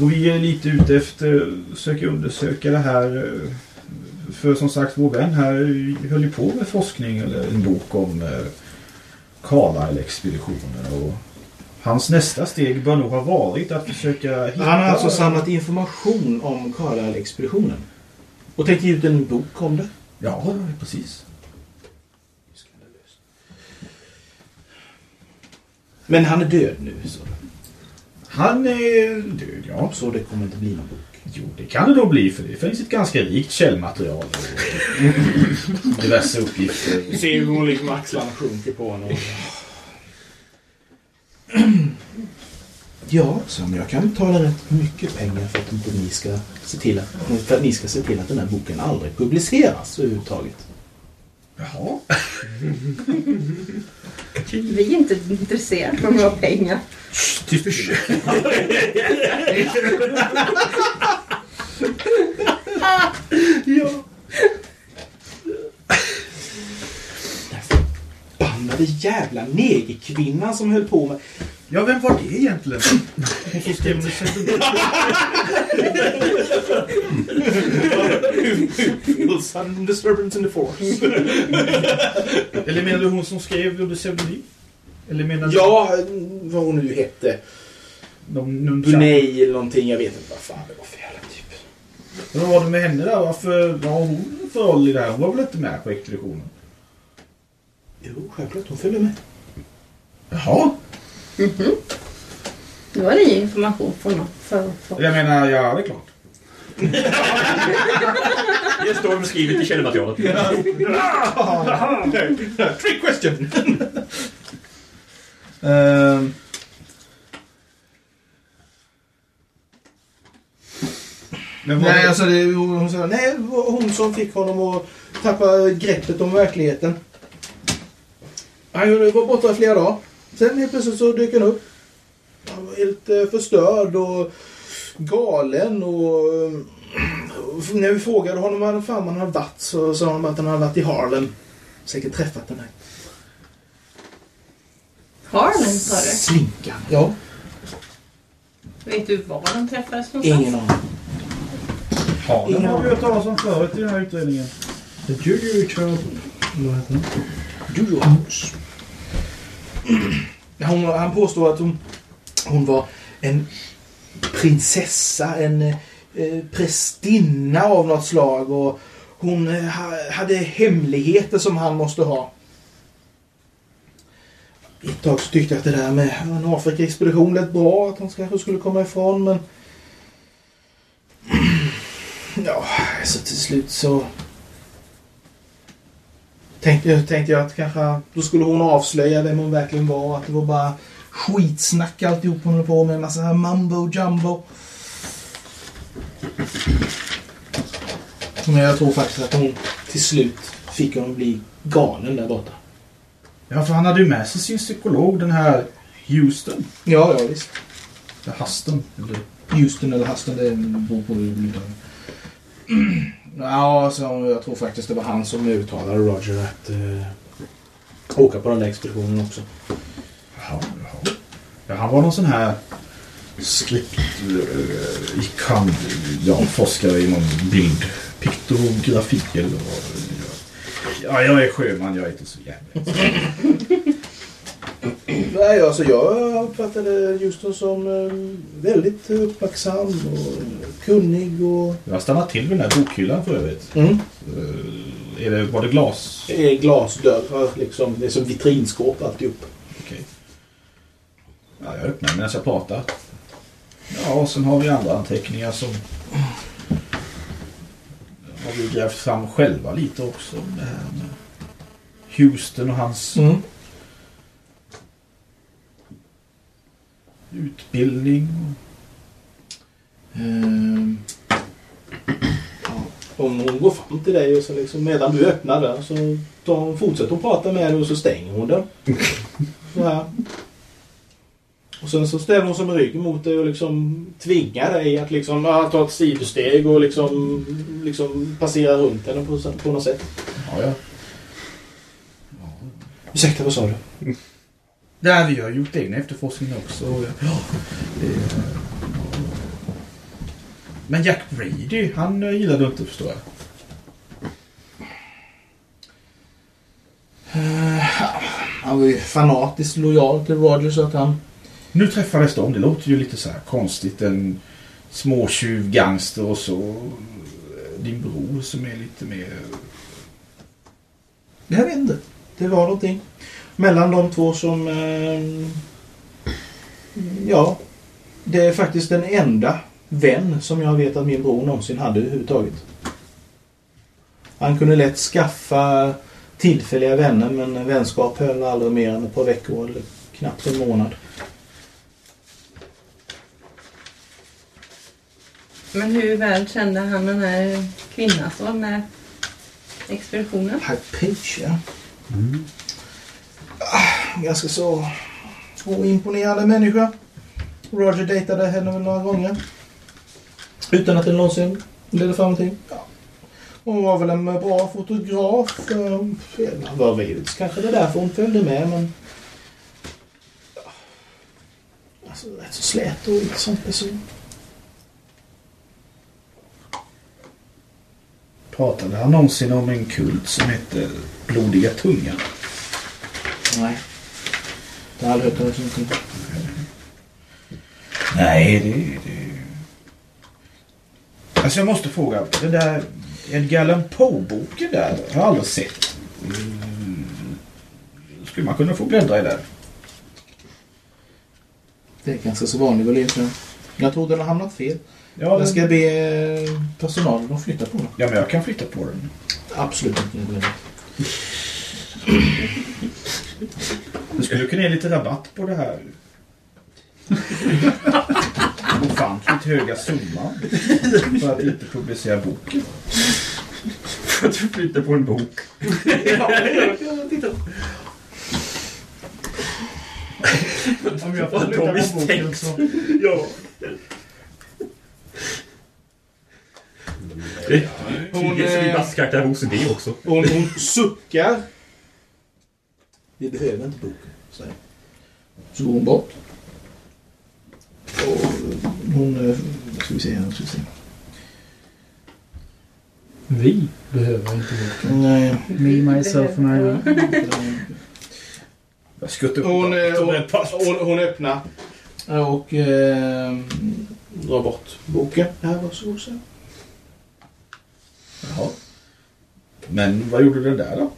Och vi är lite ute efter att söka undersöka det här. För som sagt, vår vän här höll ju på med forskning eller en bok om eh, Carlisle-expeditionen. Och hans nästa steg bör nog ha varit att försöka hitta... Han har alltså samlat information om Carlisle-expeditionen. Och tänkt ge ut en bok om det. Ja, precis. Men han är död nu, så, Han är död, ja. så det kommer inte bli någon bok. Jo, det kan det nog bli för det finns ett ganska rikt källmaterial och diverse uppgifter. ser hur hon liksom axlarna sjunker på honom. Ja, men jag kan betala rätt mycket pengar för att inte ni ska se till att, för att ni ska se till att den här boken aldrig publiceras överhuvudtaget. Jaha. <laughs> Vi är inte intresserade av några pengar. Tyst. <laughs> ja. Bannade jävla negerkvinnan som höll på med... ja, vem var det egentligen? Skrev Sudden disturbance in the force. Eller menar du hon som skrev under pseudonym? Eller menar du Ja, vad hon nu hette. Brunei eller någonting. Jag vet inte vad fan det var för jävla typ. Vad var det med henne där? Varför vad har hon för roll i det här? Hon var väl inte med på expeditionen? Jo, självklart. Hon följer med. Jaha. Det var ny information från någon. För, för. Jag menar, ja det är klart. <laughs> Det står beskrivet i källmaterialet. Trick question! <laughs> Men vad Nej, alltså det, hon sa, nej, hon som fick honom att tappa greppet om verkligheten. Han var borta i flera dagar. Sen helt plötsligt så dök han upp. Han var helt eh, förstörd och galen och... och när vi frågade honom var fan han hade varit så sa han att han hade varit i Harlem. Säkert träffat den här Harlem sa du? slinkan. Ja, Vet du var de träffades någonstans? ingen aning. Harlem har vi hört talas om förut i den här utredningen. The Julia Child... Vad heter den? Julia House. Hon, han påstår att hon, hon var en prinsessa, en eh, prästinna av något slag och hon eh, hade hemligheter som han måste ha. Ett tag så tyckte jag att det där med en Afrika-expedition lät bra, att han kanske skulle komma ifrån men... <clears throat> Ja, så till slut så tänkte, tänkte jag att kanske då skulle hon avslöja vem hon verkligen var. Att det var bara skitsnack alltihop hon höll på med. En massa här mumbo jumbo. Men jag tror faktiskt att hon till slut fick honom bli galen där borta. Ja, för han hade ju med sig sin psykolog, den här Houston. Ja, ja visst. Eller Huston. Eller... Houston eller Huston, det beror på hur du Ja, alltså, jag tror faktiskt det var han som uttalade Roger att eh, åka på den där expeditionen också. Jaha, jaha. Ja, han var någon sån här skript eh, i ja, forskare inom bild, piktografi eller vad Ja, jag är sjöman, jag är inte så jävla... Nej, alltså jag uppfattade Justus som eh, väldigt uppmärksam och kunnig och... Jag har stannat till vid den här bokhyllan för övrigt. Mm. Eh, Är det, var det glas? Det är glasdörrar liksom. Det är som vitrinskåp alltihop. Okej. Ja, jag öppnar medan jag pratar. Ja, och sen har vi andra anteckningar som har vi grävt fram själva lite också. Det här med Houston och hans Mm. Utbildning. Ehm. Ja. Om hon går fram till dig och så liksom medan du öppnar den så tar fortsätter hon prata med dig och så stänger hon den. Så här. Och sen så ställer hon sig med ryggen mot dig och liksom tvingar dig att liksom ja, ta ett sidosteg och liksom, liksom passera runt henne på, på något sätt. Ja, ja. Ursäkta, vad sa du? <laughs> Nej, vi har gjort egna efterforskningar också. Ja, det, men Jack Brady, han eh, gillar du inte förstår jag. Han var ju fanatiskt lojal till Roger så att han... Nu träffades de. Det låter ju lite så här konstigt. En småtjuv gangster och så eh, din bror som är lite mer... Jag vet inte. Det var någonting mellan de två som... Eh, ja. Det är faktiskt den enda vän som jag vet att min bror någonsin hade överhuvudtaget. Han kunde lätt skaffa tillfälliga vänner men vänskap höll aldrig mer än ett par veckor eller knappt en månad. Men hur väl kände han den här kvinnan som var med expeditionen? Hypatia. ja. Ganska så oimponerande människa. Roger dejtade henne väl några gånger. Utan att det någonsin ledde fram till. Ja. Hon var väl en bra fotograf. eh, Vad vet kanske det är därför hon följde med men... Ja. Alltså rätt så slät och intressant person. Pratade han någonsin om en kult som hette Blodiga Tungan? Nej. Jag har aldrig hört talas om det. Nej, det... det... Alltså jag måste fråga. Den där Edgar Allan Poe-boken där har jag aldrig sett. Mm. Skulle man kunna få bläddra i den? Det är ganska så vanlig volym. jag. Jag tror den har hamnat fel. Ja, Jag den... ska be eh, personalen att flytta på den. ja men jag kan flytta på den. Absolut inte. Du skulle kunna ge lite rabatt på det här. Ofantligt höga summan. För att inte publicera boken. För att du flyttar på en bok. Om jag får flytta på boken så... Ja. Hon, hon, eh. Hon, hon suckar. Vi behöver inte boken, säger hon. Så går hon bort. Och hon... eh, Ska vi se här, ska vi se. Vi behöver inte boken. Nej. Me, myself and I. Jag skuttar upp Hon, eh, hon, hon, hon öppnar och eh, drar bort boken. Här, varsågod. Så. Jaha. Men vad gjorde den där då?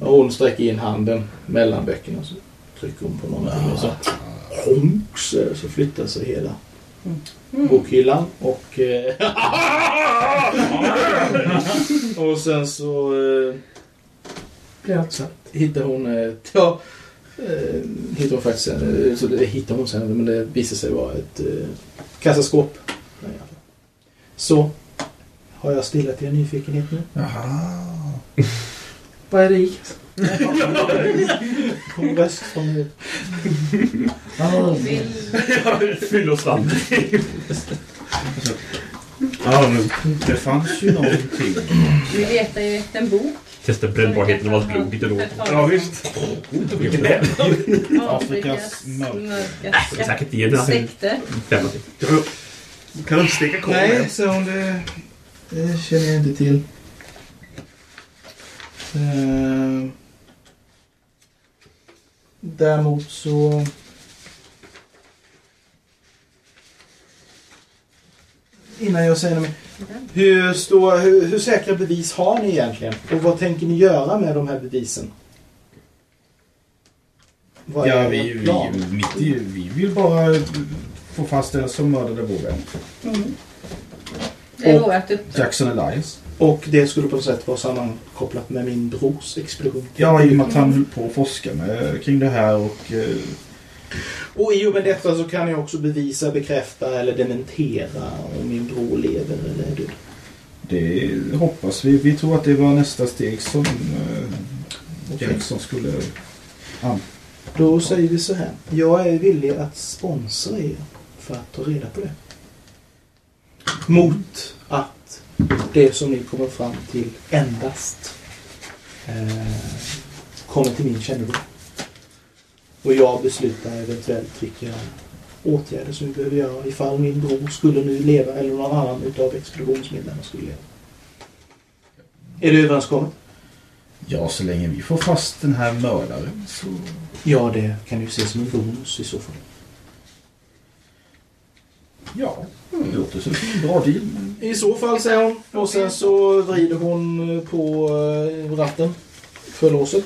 Och hon sträcker in handen mellan böckerna så trycker hon på någonting och så honks så flyttar sig hela bokhyllan och eh, <laughs> och sen så eh, allt satt. hittar hon eh, ja, eh, hittar hon faktiskt eh, så det hittar hon sen men det visar sig vara ett eh, kassaskåp. Så har jag stillat er nyfikenhet nu? Jaha. Vad är det röst från er. Fyllosvamp. Ja, men det fanns ju någonting. Vi letar ju efter en bok. Testa brännbarheten av hans blod lite då. Ja, visst. Vilken är Afrikas mörk. mörkaste Säkert det. det. sekter. Stämmer. Kan du inte steka korv Nej, så om det, det känner jag inte till. Eh, däremot så... Innan jag säger något mer. Hur, stor, hur, hur säkra bevis har ni egentligen? Och vad tänker ni göra med de här bevisen? Vad Ja, är vi, vi, mitt i, vi vill bara få fast den som mördade vår vän. Mm. Det är vårt uppdrag. Jackson Elias. Och det skulle på något sätt vara sammankopplat med min brors expedition. Ja, i och med att han höll på att forska med, kring det här och... Eh, Och i och med detta så kan jag också bevisa, bekräfta eller dementera om min bror lever eller är död. det hoppas vi. Vi tror att det var nästa steg som eh, Okej. Jackson skulle... an- Då säger vi så här. Jag är villig att sponsra er för att ta reda på det. Mot att det som ni kommer fram till endast eh, kommer till min kännedom. Och jag beslutar eventuellt vilka åtgärder som vi behöver göra ifall min bror skulle nu leva eller någon annan utav expeditionsmedlemmarna skulle leva. Är det överenskommet? Ja, så länge vi får fast den här mördaren så... Ja, det kan ju ses som en bonus i så fall. Ja, det låter som en bra deal. I så fall, säger hon. Och sen så vrider hon på eh, ratten för låset.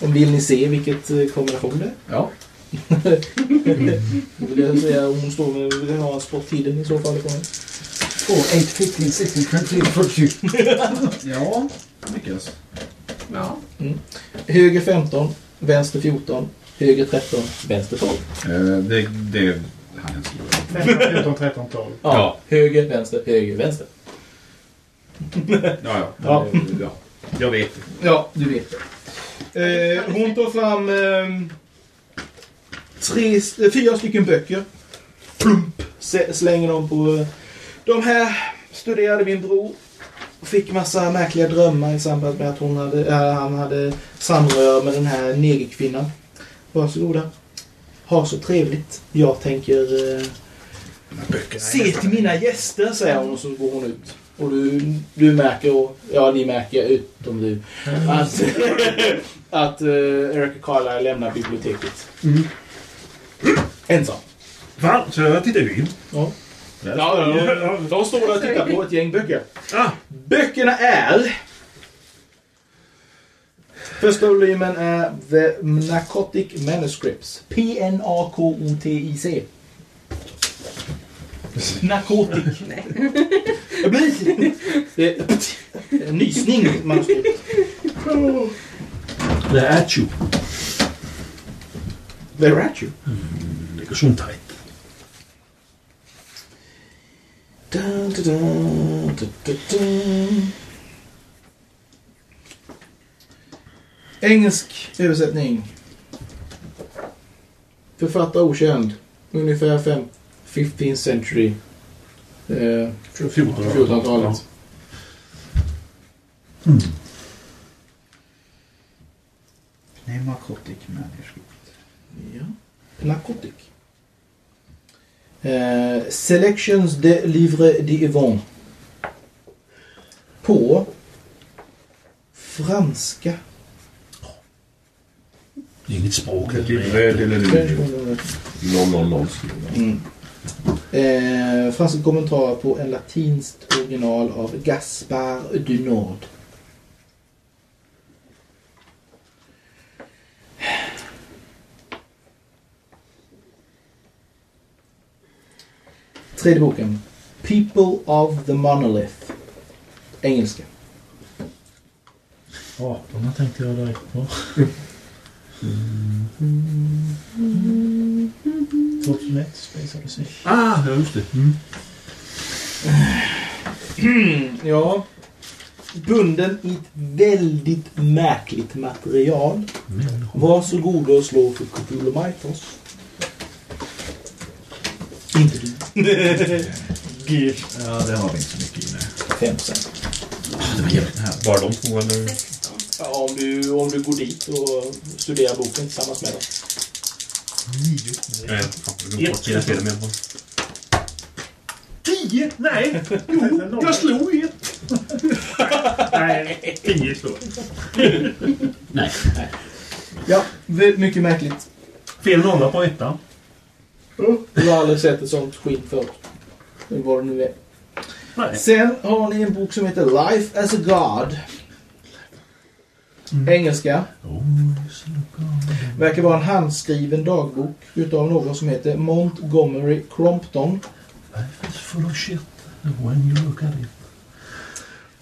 Och vill ni se vilket eh, kombination det är? Ja. <laughs> Vill jag säga hon står med vill ha sporttiden i så fall. ifrån er. 4, 8, 15, 16, 20, 40. ja, lyckas. Ja. Höger 15, vänster 14, höger 13, vänster 12. Eh, det, det hann jag skriva. 15, 14, 13, 12. Ja, Ja. höger, vänster, höger, vänster. Ja, ja. Ja. Ja. Jag vet. Ja, du vet det. Eh, hon tar fram eh, tre, fyra stycken böcker. Plump! Slänger dem på... eh, De här studerade min bror. Och fick massa märkliga drömmar i samband med att hon hade, äh, han hade samröre med den här negerkvinnan. Varsågoda. Ha så trevligt. Jag tänker eh, se till mina gäster, säger hon och så går hon ut. Och du, du märker, och, ja ni märker utom du, att, <laughs> att uh, Erica Carlisle lämnar biblioteket. Mm. Ensam. Fan, så jag tittar ju in. Ja. Ja, ja, ja. De står där och tittar på ett gäng böcker. Ah, Böckerna är... Första volymen är The Narcotic Manuscripts. P-N-A-K-O-T-I-C. Narkotik. Det blir... Det nysning det är Achu. They're at you. Sånt tajt. Da, da, da, da, da, da. Engelsk översättning. Författare okänd. Ungefär fem, 15th century. Eh, 1400-talet. Pneumacotic manuscript. Ja. Narcotic. Eh, Selections de Livre d'Yvon. På franska. Det är inget språk. Det blir röd eller. Noll, noll, noll. Eh, fanns franska kommentarer på en latinskt original av Gaspar du Nord. Tredje boken. People of the Monolith. Engelska. 18 tänkte jag direkt på. 2001 Space Odyssey. Ah, ja just det. Mm. <clears throat> Ja. Bunden i ett väldigt märkligt material. Varsågoda och slå för Cthulhu Mythos. Inte du. <laughs> Ja, det har vi inte så mycket inne. 5 procent. Det var jävligt här. Bara de två eller? 16. om du, om du går dit och studerar boken tillsammans med dem. Eh, fan, jag glömde bort mina fel med på. Tio? Nej! Jo, jag slog ett. Nej, tio slår. Nej. Ja, väldigt mycket märkligt. Fel nolla på ettan. Du har aldrig sett ett sånt skit förut. Vad det nu är. Nej. Sen har ni en bok som heter Life as a God. Engelska. Verkar vara en handskriven dagbok utav någon som heter Montgomery Crompton. Life is full of shit when you look at it.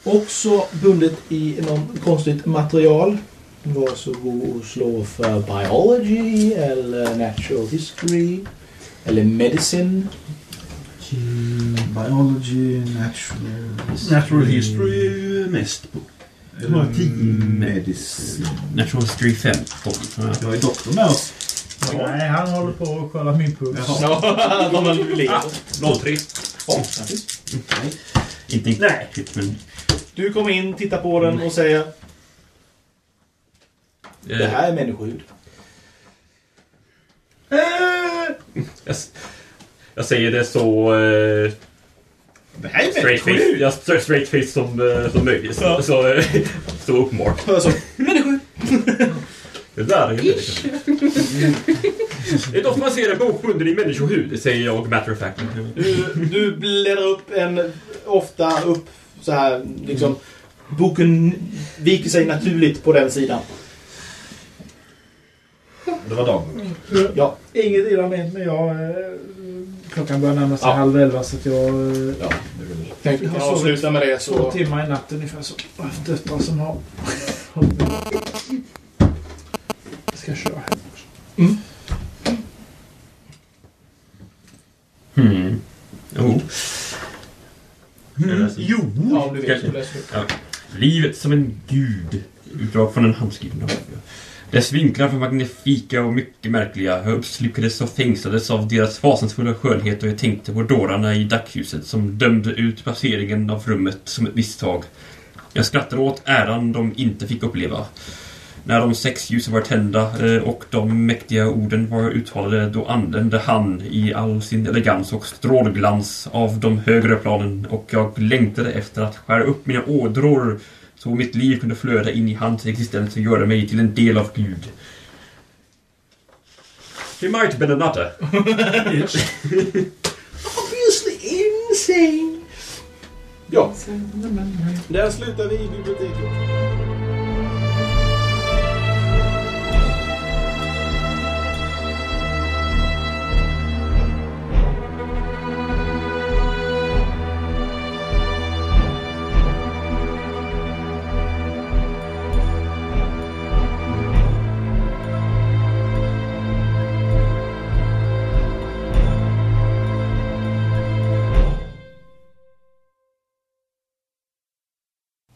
Också bundet i någon konstigt material. Varsågod och slå för biology eller natural history. Eller medicine. Biology, natural... Natural history är ju mest. Eller har tio. medicin. Natural History 15. Ja. Jag är doktor med oss. Nej, han håller på att kolla min puls. Ja, <laughs> de har lever. 03. Ja, grattis. Inte Nej. men... Du kommer in, tittar på den och säger Det Eh, här är människohud. jag, jag säger det så... Eh, Det här är straight face, människohud! ja, straight straight face som, eh, som möjligt. Så, Ja. så, eh, så uppenbart. Hör så. Människohud! Det där är ju Det är då man ser en bokbunden i människohud, säger jag matter of fact. Du, du bläddrar upp en, ofta upp så här liksom. Boken viker sig naturligt på den sidan. Det var dagen. Ja. Inget illa ment, men jag... eh, Klockan börjar närma sig Ja. halv elva så att jag... Ja. Tänkte Jag avsluta med det Två så... timmar i natt ungefär så. Jag har haft döttrar som har... Jag ska köra hem också. Hmm. Jo. Mm. Jo! Ja, om du läser du. Livet som en gud. Utdrag från en handskriven dagbok. Dess vinklar var magnifika och mycket märkliga. Jag uppslukades och fängslades av deras fasansfulla skönhet och jag tänkte på dårarna i dackhuset som dömde ut placeringen av rummet som ett misstag. Jag skrattade åt äran de inte fick uppleva. När de sex ljusen var tända eh, och de mäktiga orden var uttalade då anlände han i all sin elegans och strålglans av de högre planen och jag längtade efter att skära upp mina ådror så mitt liv kunde flöda in i hans existens och göra mig till en del av Gud. He might have been a nutter. <laughs> Obviously insane! Ja. Där slutar vi i biblioteket.